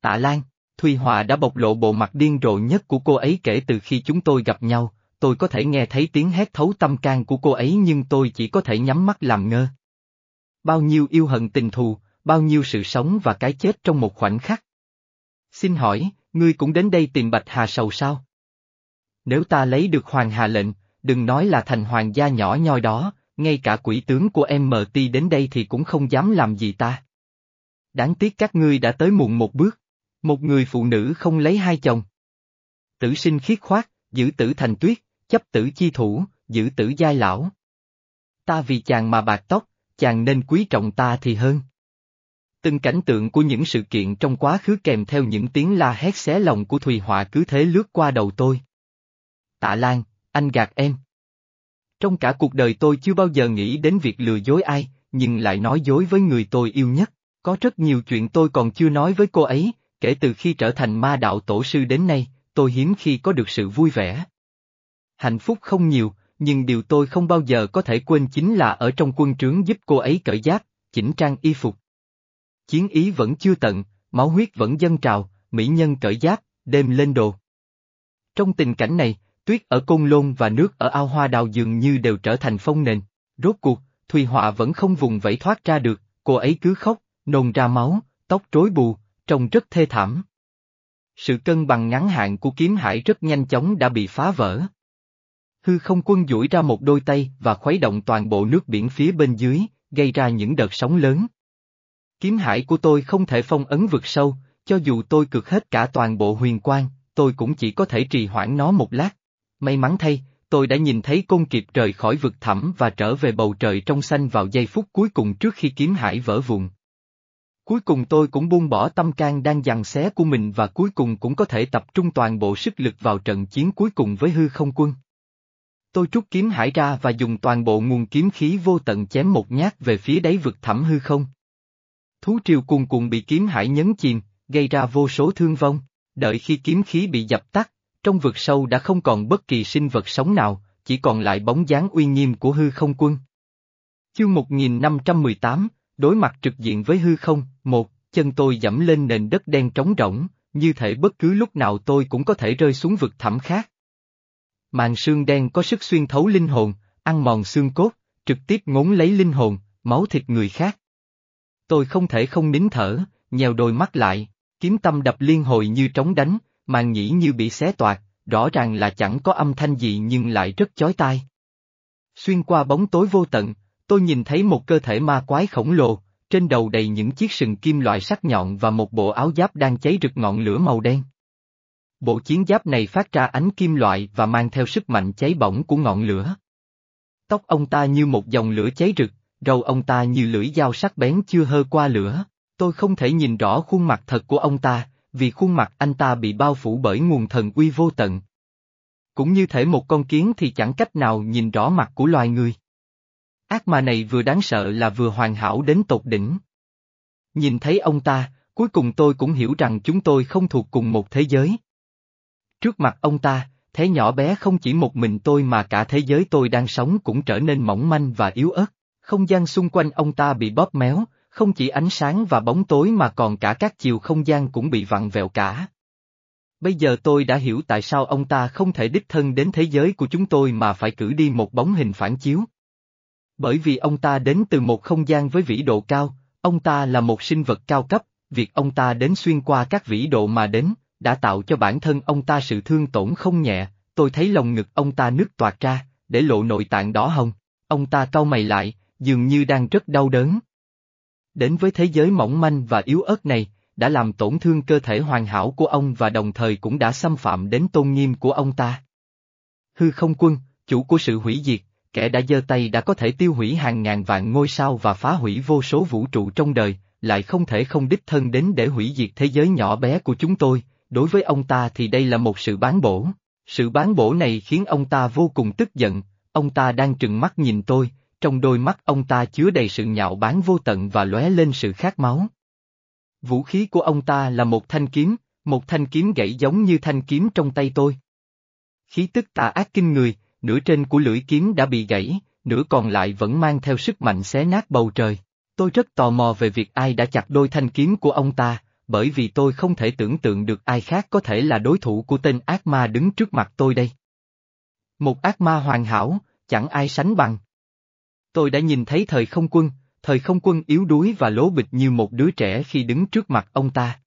Tạ Lan, Thùy Họa đã bộc lộ bộ mặt điên rồ nhất của cô ấy kể từ khi chúng tôi gặp nhau, tôi có thể nghe thấy tiếng hét thấu tâm can của cô ấy nhưng tôi chỉ có thể nhắm mắt làm ngơ. Bao nhiêu yêu hận tình thù, bao nhiêu sự sống và cái chết trong một khoảnh khắc. Xin hỏi, ngươi cũng đến đây tìm Bạch Hà Sầu sao? Nếu ta lấy được Hoàng Hà lệnh, đừng nói là thành hoàng gia nhỏ nhoi đó, ngay cả quỷ tướng của MT đến đây thì cũng không dám làm gì ta. Đáng tiếc các ngươi đã tới muộn một bước. Một người phụ nữ không lấy hai chồng. Tử sinh khiết khoát, giữ tử thành tuyết, chấp tử chi thủ, giữ tử giai lão. Ta vì chàng mà bạc tóc, chàng nên quý trọng ta thì hơn. Từng cảnh tượng của những sự kiện trong quá khứ kèm theo những tiếng la hét xé lòng của Thùy Họa cứ thế lướt qua đầu tôi. Tạ Lan, anh gạt em. Trong cả cuộc đời tôi chưa bao giờ nghĩ đến việc lừa dối ai, nhưng lại nói dối với người tôi yêu nhất. Có rất nhiều chuyện tôi còn chưa nói với cô ấy, kể từ khi trở thành ma đạo tổ sư đến nay, tôi hiếm khi có được sự vui vẻ. Hạnh phúc không nhiều, nhưng điều tôi không bao giờ có thể quên chính là ở trong quân trướng giúp cô ấy cởi giáp, chỉnh trang y phục. Chiến ý vẫn chưa tận, máu huyết vẫn dâng trào, mỹ nhân cởi giáp, đêm lên đồ. Trong tình cảnh này, tuyết ở Côn Lôn và nước ở ao hoa đào dường như đều trở thành phong nền. Rốt cuộc, Thùy Họa vẫn không vùng vẫy thoát ra được, cô ấy cứ khóc, nôn ra máu, tóc rối bù, trông rất thê thảm. Sự cân bằng ngắn hạn của kiếm hải rất nhanh chóng đã bị phá vỡ. Hư không quân duỗi ra một đôi tay và khuấy động toàn bộ nước biển phía bên dưới, gây ra những đợt sóng lớn. Kiếm hải của tôi không thể phong ấn vực sâu, cho dù tôi cực hết cả toàn bộ huyền quang, tôi cũng chỉ có thể trì hoãn nó một lát. May mắn thay, tôi đã nhìn thấy côn kịp rời khỏi vực thẳm và trở về bầu trời trong xanh vào giây phút cuối cùng trước khi kiếm hải vỡ vụn. Cuối cùng tôi cũng buông bỏ tâm can đang giằng xé của mình và cuối cùng cũng có thể tập trung toàn bộ sức lực vào trận chiến cuối cùng với hư không quân. Tôi trút kiếm hải ra và dùng toàn bộ nguồn kiếm khí vô tận chém một nhát về phía đáy vực thẳm hư không. Thú triều cuồn cuộn bị kiếm hải nhấn chìm, gây ra vô số thương vong, đợi khi kiếm khí bị dập tắt, trong vực sâu đã không còn bất kỳ sinh vật sống nào, chỉ còn lại bóng dáng uy nghiêm của hư không quân. Chương 1518, đối mặt trực diện với hư không, một, chân tôi dẫm lên nền đất đen trống rỗng, như thể bất cứ lúc nào tôi cũng có thể rơi xuống vực thẳm khác. Màn sương đen có sức xuyên thấu linh hồn, ăn mòn xương cốt, trực tiếp ngốn lấy linh hồn, máu thịt người khác. Tôi không thể không nín thở, nhèo đôi mắt lại, kiếm tâm đập liên hồi như trống đánh, màn nhĩ như bị xé toạc, rõ ràng là chẳng có âm thanh gì nhưng lại rất chói tai. Xuyên qua bóng tối vô tận, tôi nhìn thấy một cơ thể ma quái khổng lồ, trên đầu đầy những chiếc sừng kim loại sắc nhọn và một bộ áo giáp đang cháy rực ngọn lửa màu đen. Bộ chiến giáp này phát ra ánh kim loại và mang theo sức mạnh cháy bỏng của ngọn lửa. Tóc ông ta như một dòng lửa cháy rực, râu ông ta như lưỡi dao sắc bén chưa hơ qua lửa. Tôi không thể nhìn rõ khuôn mặt thật của ông ta, vì khuôn mặt anh ta bị bao phủ bởi nguồn thần uy vô tận. Cũng như thể một con kiến thì chẳng cách nào nhìn rõ mặt của loài người. Ác ma này vừa đáng sợ là vừa hoàn hảo đến tột đỉnh. Nhìn thấy ông ta, cuối cùng tôi cũng hiểu rằng chúng tôi không thuộc cùng một thế giới. Trước mặt ông ta, thế nhỏ bé không chỉ một mình tôi mà cả thế giới tôi đang sống cũng trở nên mỏng manh và yếu ớt. Không gian xung quanh ông ta bị bóp méo, không chỉ ánh sáng và bóng tối mà còn cả các chiều không gian cũng bị vặn vẹo cả. Bây giờ tôi đã hiểu tại sao ông ta không thể đích thân đến thế giới của chúng tôi mà phải cử đi một bóng hình phản chiếu. Bởi vì ông ta đến từ một không gian với vĩ độ cao, ông ta là một sinh vật cao cấp, việc ông ta đến xuyên qua các vĩ độ mà đến, đã tạo cho bản thân ông ta sự thương tổn không nhẹ, tôi thấy lòng ngực ông ta nứt toạt ra, để lộ nội tạng đỏ hồng. Ông ta cau mày lại, dường như đang rất đau đớn. Đến với thế giới mỏng manh và yếu ớt này, đã làm tổn thương cơ thể hoàn hảo của ông và đồng thời cũng đã xâm phạm đến tôn nghiêm của ông ta. Hư không quân, chủ của sự hủy diệt, kẻ đã giơ tay đã có thể tiêu hủy hàng ngàn vạn ngôi sao và phá hủy vô số vũ trụ trong đời, lại không thể không đích thân đến để hủy diệt thế giới nhỏ bé của chúng tôi, đối với ông ta thì đây là một sự bán bổ. Sự bán bổ này khiến ông ta vô cùng tức giận, ông ta đang trừng mắt nhìn tôi, trong đôi mắt ông ta chứa đầy sự nhạo báng vô tận và lóe lên sự khát máu. Vũ khí của ông ta là một thanh kiếm, một thanh kiếm gãy giống như thanh kiếm trong tay tôi. Khí tức tà ác kinh người, nửa trên của lưỡi kiếm đã bị gãy, nửa còn lại vẫn mang theo sức mạnh xé nát bầu trời. Tôi rất tò mò về việc ai đã chặt đôi thanh kiếm của ông ta, bởi vì tôi không thể tưởng tượng được ai khác có thể là đối thủ của tên ác ma đứng trước mặt tôi đây. Một ác ma hoàn hảo, chẳng ai sánh bằng. Tôi đã nhìn thấy thời không quân, thời không quân yếu đuối và lố bịch như một đứa trẻ khi đứng trước mặt ông ta.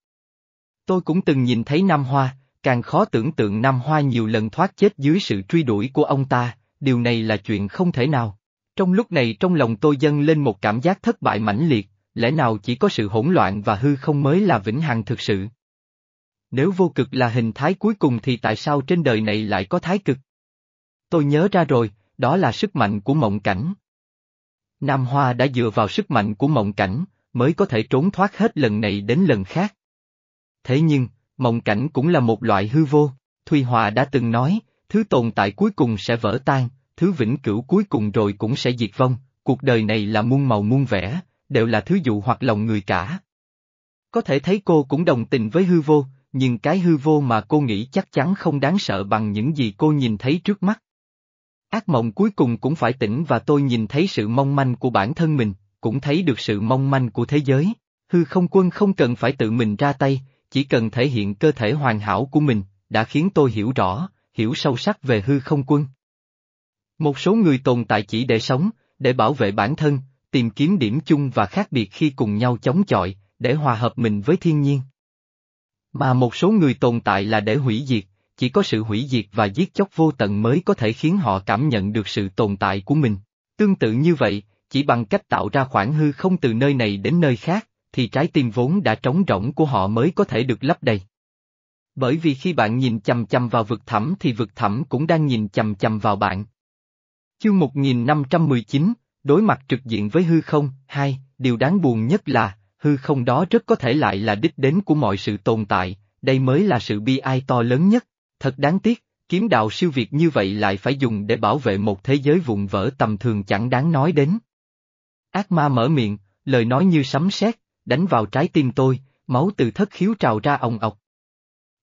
Tôi cũng từng nhìn thấy Nam Hoa, càng khó tưởng tượng Nam Hoa nhiều lần thoát chết dưới sự truy đuổi của ông ta, điều này là chuyện không thể nào. Trong lúc này trong lòng tôi dâng lên một cảm giác thất bại mãnh liệt, lẽ nào chỉ có sự hỗn loạn và hư không mới là vĩnh hằng thực sự? Nếu vô cực là hình thái cuối cùng thì tại sao trên đời này lại có thái cực? Tôi nhớ ra rồi, đó là sức mạnh của mộng cảnh. Nam Hoa đã dựa vào sức mạnh của mộng cảnh, mới có thể trốn thoát hết lần này đến lần khác. Thế nhưng, mộng cảnh cũng là một loại hư vô, Thùy Hòa đã từng nói, thứ tồn tại cuối cùng sẽ vỡ tan, thứ vĩnh cửu cuối cùng rồi cũng sẽ diệt vong, cuộc đời này là muôn màu muôn vẻ, đều là thứ dụ hoặc lòng người cả. Có thể thấy cô cũng đồng tình với hư vô, nhưng cái hư vô mà cô nghĩ chắc chắn không đáng sợ bằng những gì cô nhìn thấy trước mắt. Ác mộng cuối cùng cũng phải tỉnh và tôi nhìn thấy sự mong manh của bản thân mình, cũng thấy được sự mong manh của thế giới. Hư không quân không cần phải tự mình ra tay, chỉ cần thể hiện cơ thể hoàn hảo của mình, đã khiến tôi hiểu rõ, hiểu sâu sắc về hư không quân. Một số người tồn tại chỉ để sống, để bảo vệ bản thân, tìm kiếm điểm chung và khác biệt khi cùng nhau chống chọi, để hòa hợp mình với thiên nhiên. Mà một số người tồn tại là để hủy diệt, chỉ có sự hủy diệt và giết chóc vô tận mới có thể khiến họ cảm nhận được sự tồn tại của mình. Tương tự như vậy, chỉ bằng cách tạo ra khoảng hư không từ nơi này đến nơi khác, thì trái tim vốn đã trống rỗng của họ mới có thể được lấp đầy. Bởi vì khi bạn nhìn chầm chầm vào vực thẳm thì vực thẳm cũng đang nhìn chầm chầm vào bạn. Chương 1519, đối mặt trực diện với hư không, hai, điều đáng buồn nhất là, hư không đó rất có thể lại là đích đến của mọi sự tồn tại, đây mới là sự bi ai to lớn nhất. Thật đáng tiếc, kiếm đạo siêu việt như vậy lại phải dùng để bảo vệ một thế giới vụn vỡ tầm thường chẳng đáng nói đến. Ác ma mở miệng, lời nói như sấm sét, đánh vào trái tim tôi, máu từ thất khiếu trào ra ồng ọc.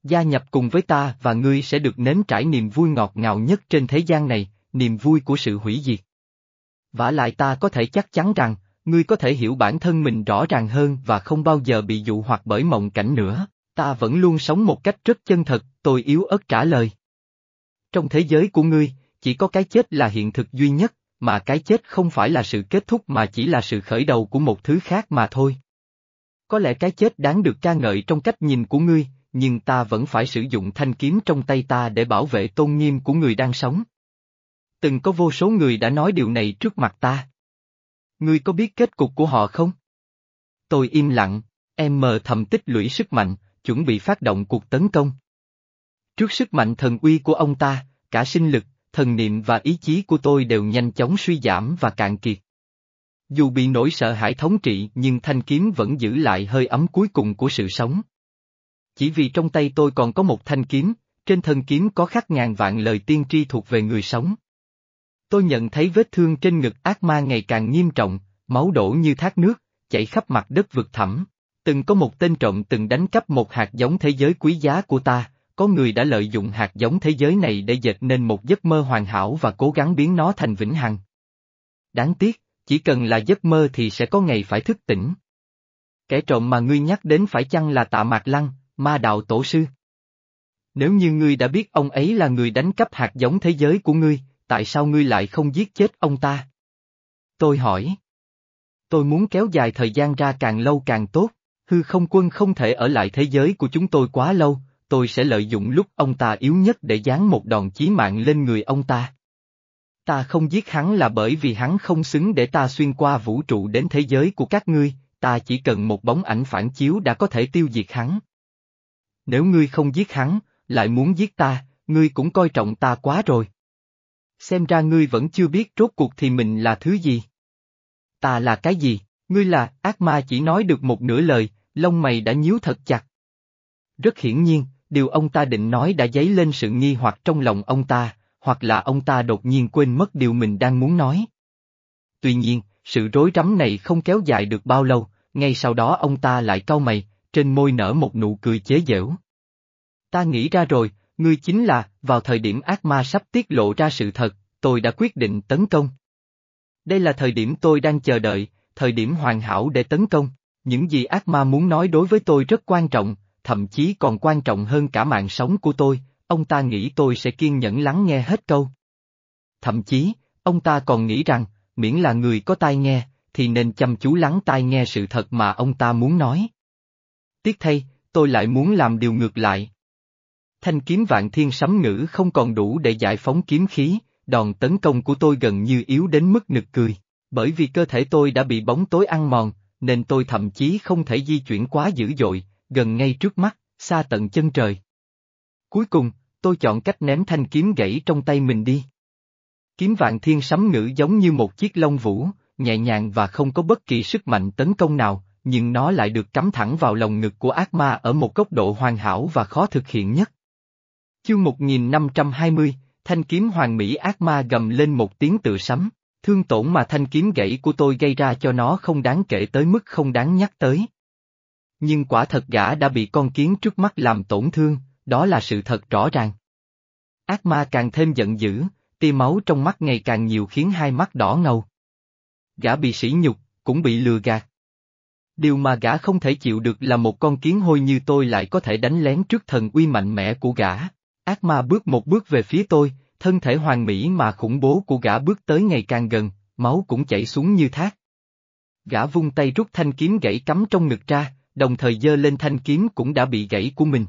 Gia nhập cùng với ta và ngươi sẽ được nếm trải niềm vui ngọt ngào nhất trên thế gian này, niềm vui của sự hủy diệt. Vả lại ta có thể chắc chắn rằng, ngươi có thể hiểu bản thân mình rõ ràng hơn và không bao giờ bị dụ hoặc bởi mộng cảnh nữa, ta vẫn luôn sống một cách rất chân thật, tôi yếu ớt trả lời. Trong thế giới của ngươi, chỉ có cái chết là hiện thực duy nhất, mà cái chết không phải là sự kết thúc mà chỉ là sự khởi đầu của một thứ khác mà thôi. Có lẽ cái chết đáng được ca ngợi trong cách nhìn của ngươi, nhưng ta vẫn phải sử dụng thanh kiếm trong tay ta để bảo vệ tôn nghiêm của người đang sống. Từng có vô số người đã nói điều này trước mặt ta. Ngươi có biết kết cục của họ không? Tôi im lặng, em mờ thầm tích lũy sức mạnh, chuẩn bị phát động cuộc tấn công. Trước sức mạnh thần uy của ông ta, cả sinh lực, thần niệm và ý chí của tôi đều nhanh chóng suy giảm và cạn kiệt. Dù bị nỗi sợ hãi thống trị nhưng thanh kiếm vẫn giữ lại hơi ấm cuối cùng của sự sống. Chỉ vì trong tay tôi còn có một thanh kiếm, trên thân kiếm có khắc ngàn vạn lời tiên tri thuộc về người sống. Tôi nhận thấy vết thương trên ngực ác ma ngày càng nghiêm trọng, máu đổ như thác nước, chảy khắp mặt đất vực thẳm. Từng có một tên trộm từng đánh cắp một hạt giống thế giới quý giá của ta, có người đã lợi dụng hạt giống thế giới này để dệt nên một giấc mơ hoàn hảo và cố gắng biến nó thành vĩnh hằng. Đáng tiếc, chỉ cần là giấc mơ thì sẽ có ngày phải thức tỉnh. Kẻ trộm mà ngươi nhắc đến phải chăng là tạ mạc lăng, ma đạo tổ sư? Nếu như ngươi đã biết ông ấy là người đánh cắp hạt giống thế giới của ngươi, tại sao ngươi lại không giết chết ông ta? Tôi hỏi. Tôi muốn kéo dài thời gian ra càng lâu càng tốt, hư không quân không thể ở lại thế giới của chúng tôi quá lâu, tôi sẽ lợi dụng lúc ông ta yếu nhất để giáng một đòn chí mạng lên người ông ta. Ta không giết hắn là bởi vì hắn không xứng để ta xuyên qua vũ trụ đến thế giới của các ngươi, ta chỉ cần một bóng ảnh phản chiếu đã có thể tiêu diệt hắn. Nếu ngươi không giết hắn, lại muốn giết ta, ngươi cũng coi trọng ta quá rồi. Xem ra ngươi vẫn chưa biết rốt cuộc thì mình là thứ gì. Ta là cái gì, ngươi là, ác ma chỉ nói được một nửa lời, lông mày đã nhíu thật chặt. Rất hiển nhiên, điều ông ta định nói đã dấy lên sự nghi hoặc trong lòng ông ta, hoặc là ông ta đột nhiên quên mất điều mình đang muốn nói. tuy nhiên, sự rối rắm này không kéo dài được bao lâu, ngay sau đó ông ta lại cau mày, trên môi nở một nụ cười chế giễu. Ta nghĩ ra rồi, ngươi chính là, vào thời điểm ác ma sắp tiết lộ ra sự thật, tôi đã quyết định tấn công. Đây là thời điểm tôi đang chờ đợi, thời điểm hoàn hảo để tấn công, những gì ác ma muốn nói đối với tôi rất quan trọng, thậm chí còn quan trọng hơn cả mạng sống của tôi, ông ta nghĩ tôi sẽ kiên nhẫn lắng nghe hết câu. Thậm chí, ông ta còn nghĩ rằng, miễn là người có tai nghe, thì nên chăm chú lắng tai nghe sự thật mà ông ta muốn nói. Tiếc thay, tôi lại muốn làm điều ngược lại. Thanh kiếm vạn thiên sấm ngữ không còn đủ để giải phóng kiếm khí, đòn tấn công của tôi gần như yếu đến mức nực cười. Bởi vì cơ thể tôi đã bị bóng tối ăn mòn, nên tôi thậm chí không thể di chuyển quá dữ dội, gần ngay trước mắt, xa tận chân trời. Cuối cùng, tôi chọn cách ném thanh kiếm gãy trong tay mình đi. Kiếm vạn thiên sấm ngữ giống như một chiếc lông vũ, nhẹ nhàng và không có bất kỳ sức mạnh tấn công nào, nhưng nó lại được cắm thẳng vào lồng ngực của ác ma ở một góc độ hoàn hảo và khó thực hiện nhất. Chương 1520, thanh kiếm hoàng mỹ ác ma gầm lên một tiếng tự sấm, thương tổn mà thanh kiếm gãy của tôi gây ra cho nó không đáng kể tới mức không đáng nhắc tới. Nhưng quả thật gã đã bị con kiến trước mắt làm tổn thương, đó là sự thật rõ ràng. Ác ma càng thêm giận dữ, tia máu trong mắt ngày càng nhiều khiến hai mắt đỏ ngầu. Gã bị sỉ nhục, cũng bị lừa gạt. Điều mà gã không thể chịu được là một con kiến hôi như tôi lại có thể đánh lén trước thần uy mạnh mẽ của gã. Ác ma bước một bước về phía tôi, thân thể hoàng mỹ mà khủng bố của gã bước tới ngày càng gần, máu cũng chảy xuống như thác. Gã vung tay rút thanh kiếm gãy cắm trong ngực ra, đồng thời giơ lên thanh kiếm cũng đã bị gãy của mình.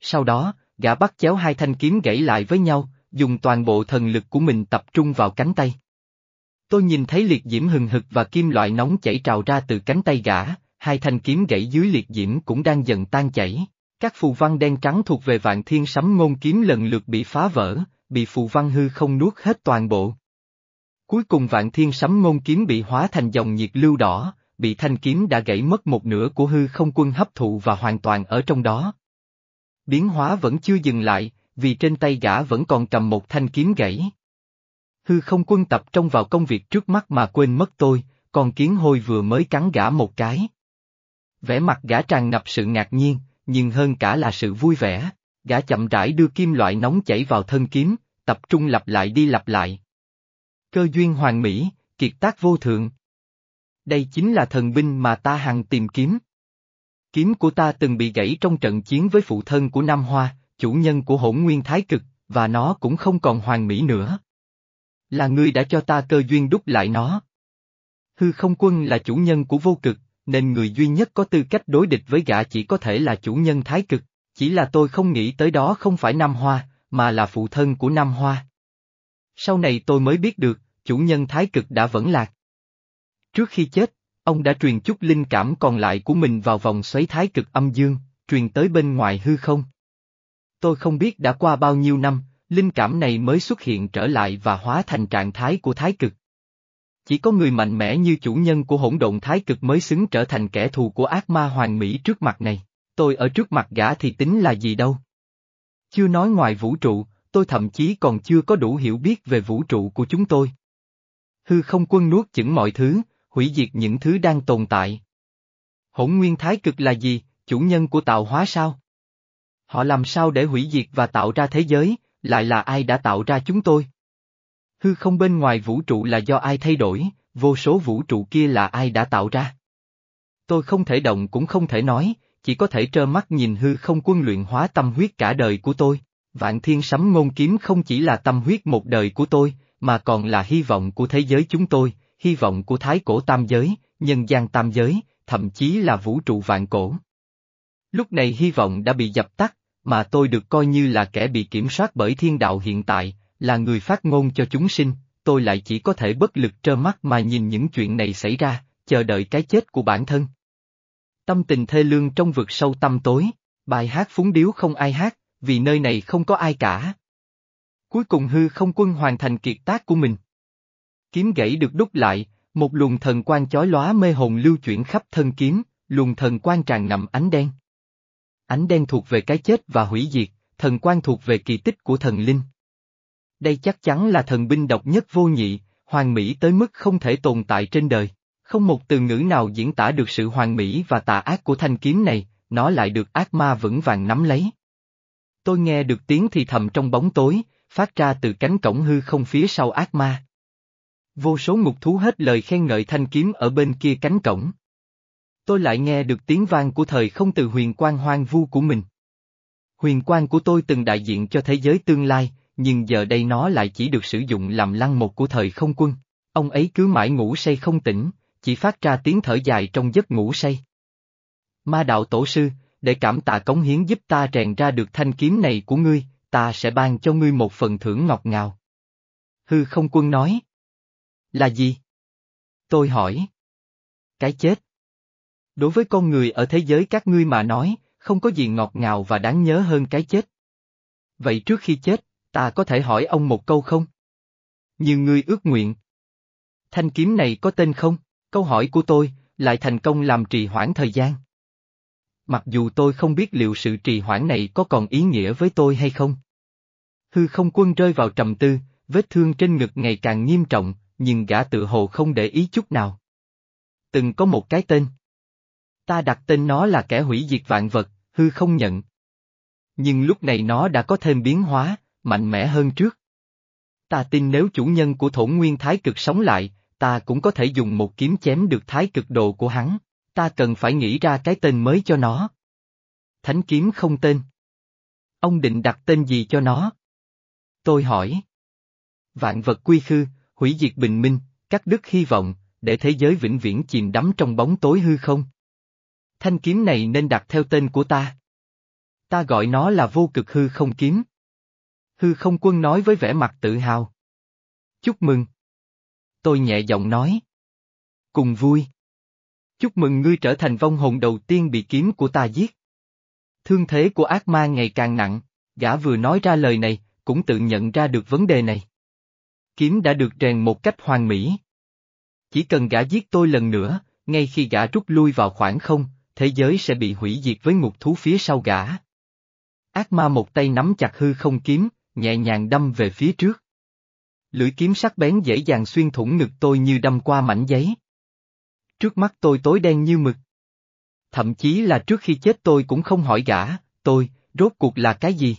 Sau đó, gã bắt chéo hai thanh kiếm gãy lại với nhau, dùng toàn bộ thần lực của mình tập trung vào cánh tay. Tôi nhìn thấy liệt diễm hừng hực và kim loại nóng chảy trào ra từ cánh tay gã, hai thanh kiếm gãy dưới liệt diễm cũng đang dần tan chảy. Các phù văn đen trắng thuộc về vạn thiên sấm ngôn kiếm lần lượt bị phá vỡ, bị phù văn hư không nuốt hết toàn bộ. Cuối cùng vạn thiên sấm ngôn kiếm bị hóa thành dòng nhiệt lưu đỏ, bị thanh kiếm đã gãy mất một nửa của hư không quân hấp thụ và hoàn toàn ở trong đó. Biến hóa vẫn chưa dừng lại, vì trên tay gã vẫn còn cầm một thanh kiếm gãy. Hư không quân tập trung vào công việc trước mắt mà quên mất tôi, còn kiến hôi vừa mới cắn gã một cái. Vẻ mặt gã tràn ngập sự ngạc nhiên, nhưng hơn cả là sự vui vẻ, gã chậm rãi đưa kim loại nóng chảy vào thân kiếm, tập trung lặp lại đi lặp lại. Cơ duyên hoàng mỹ, kiệt tác vô thượng. Đây chính là thần binh mà ta hằng tìm kiếm. Kiếm của ta từng bị gãy trong trận chiến với phụ thân của Nam Hoa, chủ nhân của hỗn nguyên thái cực, và nó cũng không còn hoàng mỹ nữa. Là ngươi đã cho ta cơ duyên đúc lại nó. Hư không quân là chủ nhân của vô cực, nên người duy nhất có tư cách đối địch với gã chỉ có thể là chủ nhân thái cực, chỉ là tôi không nghĩ tới đó không phải Nam Hoa, mà là phụ thân của Nam Hoa. Sau này tôi mới biết được, chủ nhân thái cực đã vẫn lạc. Trước khi chết, ông đã truyền chút linh cảm còn lại của mình vào vòng xoáy thái cực âm dương, truyền tới bên ngoài hư không. Tôi không biết đã qua bao nhiêu năm, linh cảm này mới xuất hiện trở lại và hóa thành trạng thái của thái cực. Chỉ có người mạnh mẽ như chủ nhân của hỗn độn thái cực mới xứng trở thành kẻ thù của ác ma hoàng mỹ trước mặt này, tôi ở trước mặt gã thì tính là gì đâu. Chưa nói ngoài vũ trụ, tôi thậm chí còn chưa có đủ hiểu biết về vũ trụ của chúng tôi. Hư không quân nuốt chửng mọi thứ, hủy diệt những thứ đang tồn tại. Hỗn nguyên thái cực là gì, chủ nhân của tạo hóa sao? Họ làm sao để hủy diệt và tạo ra thế giới, lại là ai đã tạo ra chúng tôi? Hư không bên ngoài vũ trụ là do ai thay đổi, vô số vũ trụ kia là ai đã tạo ra? Tôi không thể động cũng không thể nói, chỉ có thể trơ mắt nhìn hư không quân luyện hóa tâm huyết cả đời của tôi. Vạn thiên sấm ngôn kiếm không chỉ là tâm huyết một đời của tôi, mà còn là hy vọng của thế giới chúng tôi, hy vọng của thái cổ tam giới, nhân gian tam giới, thậm chí là vũ trụ vạn cổ. Lúc này hy vọng đã bị dập tắt, mà tôi được coi như là kẻ bị kiểm soát bởi thiên đạo hiện tại, là người phát ngôn cho chúng sinh, tôi lại chỉ có thể bất lực trơ mắt mà nhìn những chuyện này xảy ra, chờ đợi cái chết của bản thân. Tâm tình thê lương trong vực sâu tâm tối, bài hát phúng điếu không ai hát, vì nơi này không có ai cả. Cuối cùng hư không quân hoàn thành kiệt tác của mình. Kiếm gãy được đúc lại, một luồng thần quan chói lóa mê hồn lưu chuyển khắp thân kiếm, luồng thần quan tràn ngậm ánh đen. Ánh đen thuộc về cái chết và hủy diệt, thần quan thuộc về kỳ tích của thần linh. Đây chắc chắn là thần binh độc nhất vô nhị, hoàn mỹ tới mức không thể tồn tại trên đời. Không một từ ngữ nào diễn tả được sự hoàn mỹ và tà ác của thanh kiếm này, nó lại được ác ma vững vàng nắm lấy. Tôi nghe được tiếng thì thầm trong bóng tối, phát ra từ cánh cổng hư không phía sau ác ma. Vô số ngục thú hết lời khen ngợi thanh kiếm ở bên kia cánh cổng. Tôi lại nghe được tiếng vang của thời không từ huyền quang hoang vu của mình. Huyền quang của tôi từng đại diện cho thế giới tương lai, nhưng giờ đây nó lại chỉ được sử dụng làm lăng một của thời không quân. Ông ấy cứ mãi ngủ say không tỉnh, chỉ phát ra tiếng thở dài trong giấc ngủ say. Ma đạo tổ sư, để cảm tạ cống hiến giúp ta rèn ra được thanh kiếm này của ngươi, ta sẽ ban cho ngươi một phần thưởng ngọt ngào. Hư không quân nói. Là gì? Tôi hỏi. Cái chết. Đối với con người ở thế giới các ngươi mà nói, không có gì ngọt ngào và đáng nhớ hơn cái chết. Vậy trước khi chết, ta có thể hỏi ông một câu không? Như ngươi ước nguyện. Thanh kiếm này có tên không? Câu hỏi của tôi, lại thành công làm trì hoãn thời gian. Mặc dù tôi không biết liệu sự trì hoãn này có còn ý nghĩa với tôi hay không. Hư không quân rơi vào trầm tư, vết thương trên ngực ngày càng nghiêm trọng, nhưng gã tự hồ không để ý chút nào. Từng có một cái tên. Ta đặt tên nó là kẻ hủy diệt vạn vật, hư không nhận. Nhưng lúc này nó đã có thêm biến hóa, mạnh mẽ hơn trước. Ta tin nếu chủ nhân của thổ nguyên thái cực sống lại, ta cũng có thể dùng một kiếm chém được thái cực đồ của hắn, ta cần phải nghĩ ra cái tên mới cho nó. Thánh kiếm không tên. Ông định đặt tên gì cho nó? Tôi hỏi. Vạn vật quy khư, hủy diệt bình minh, cắt đứt hy vọng, để thế giới vĩnh viễn chìm đắm trong bóng tối hư không. Thanh kiếm này nên đặt theo tên của ta. Ta gọi nó là vô cực hư không kiếm. Hư không quân nói với vẻ mặt tự hào. Chúc mừng. Tôi nhẹ giọng nói. Cùng vui. Chúc mừng ngươi trở thành vong hồn đầu tiên bị kiếm của ta giết. Thương thế của ác ma ngày càng nặng, gã vừa nói ra lời này, cũng tự nhận ra được vấn đề này. Kiếm đã được rèn một cách hoàn mỹ. Chỉ cần gã giết tôi lần nữa, ngay khi gã rút lui vào khoảng không, thế giới sẽ bị hủy diệt với ngục thú phía sau gã. Ác ma một tay nắm chặt hư không kiếm, nhẹ nhàng đâm về phía trước. Lưỡi kiếm sắc bén dễ dàng xuyên thủng ngực tôi như đâm qua mảnh giấy. Trước mắt tôi tối đen như mực. Thậm chí là trước khi chết tôi cũng không hỏi gã, tôi, rốt cuộc là cái gì?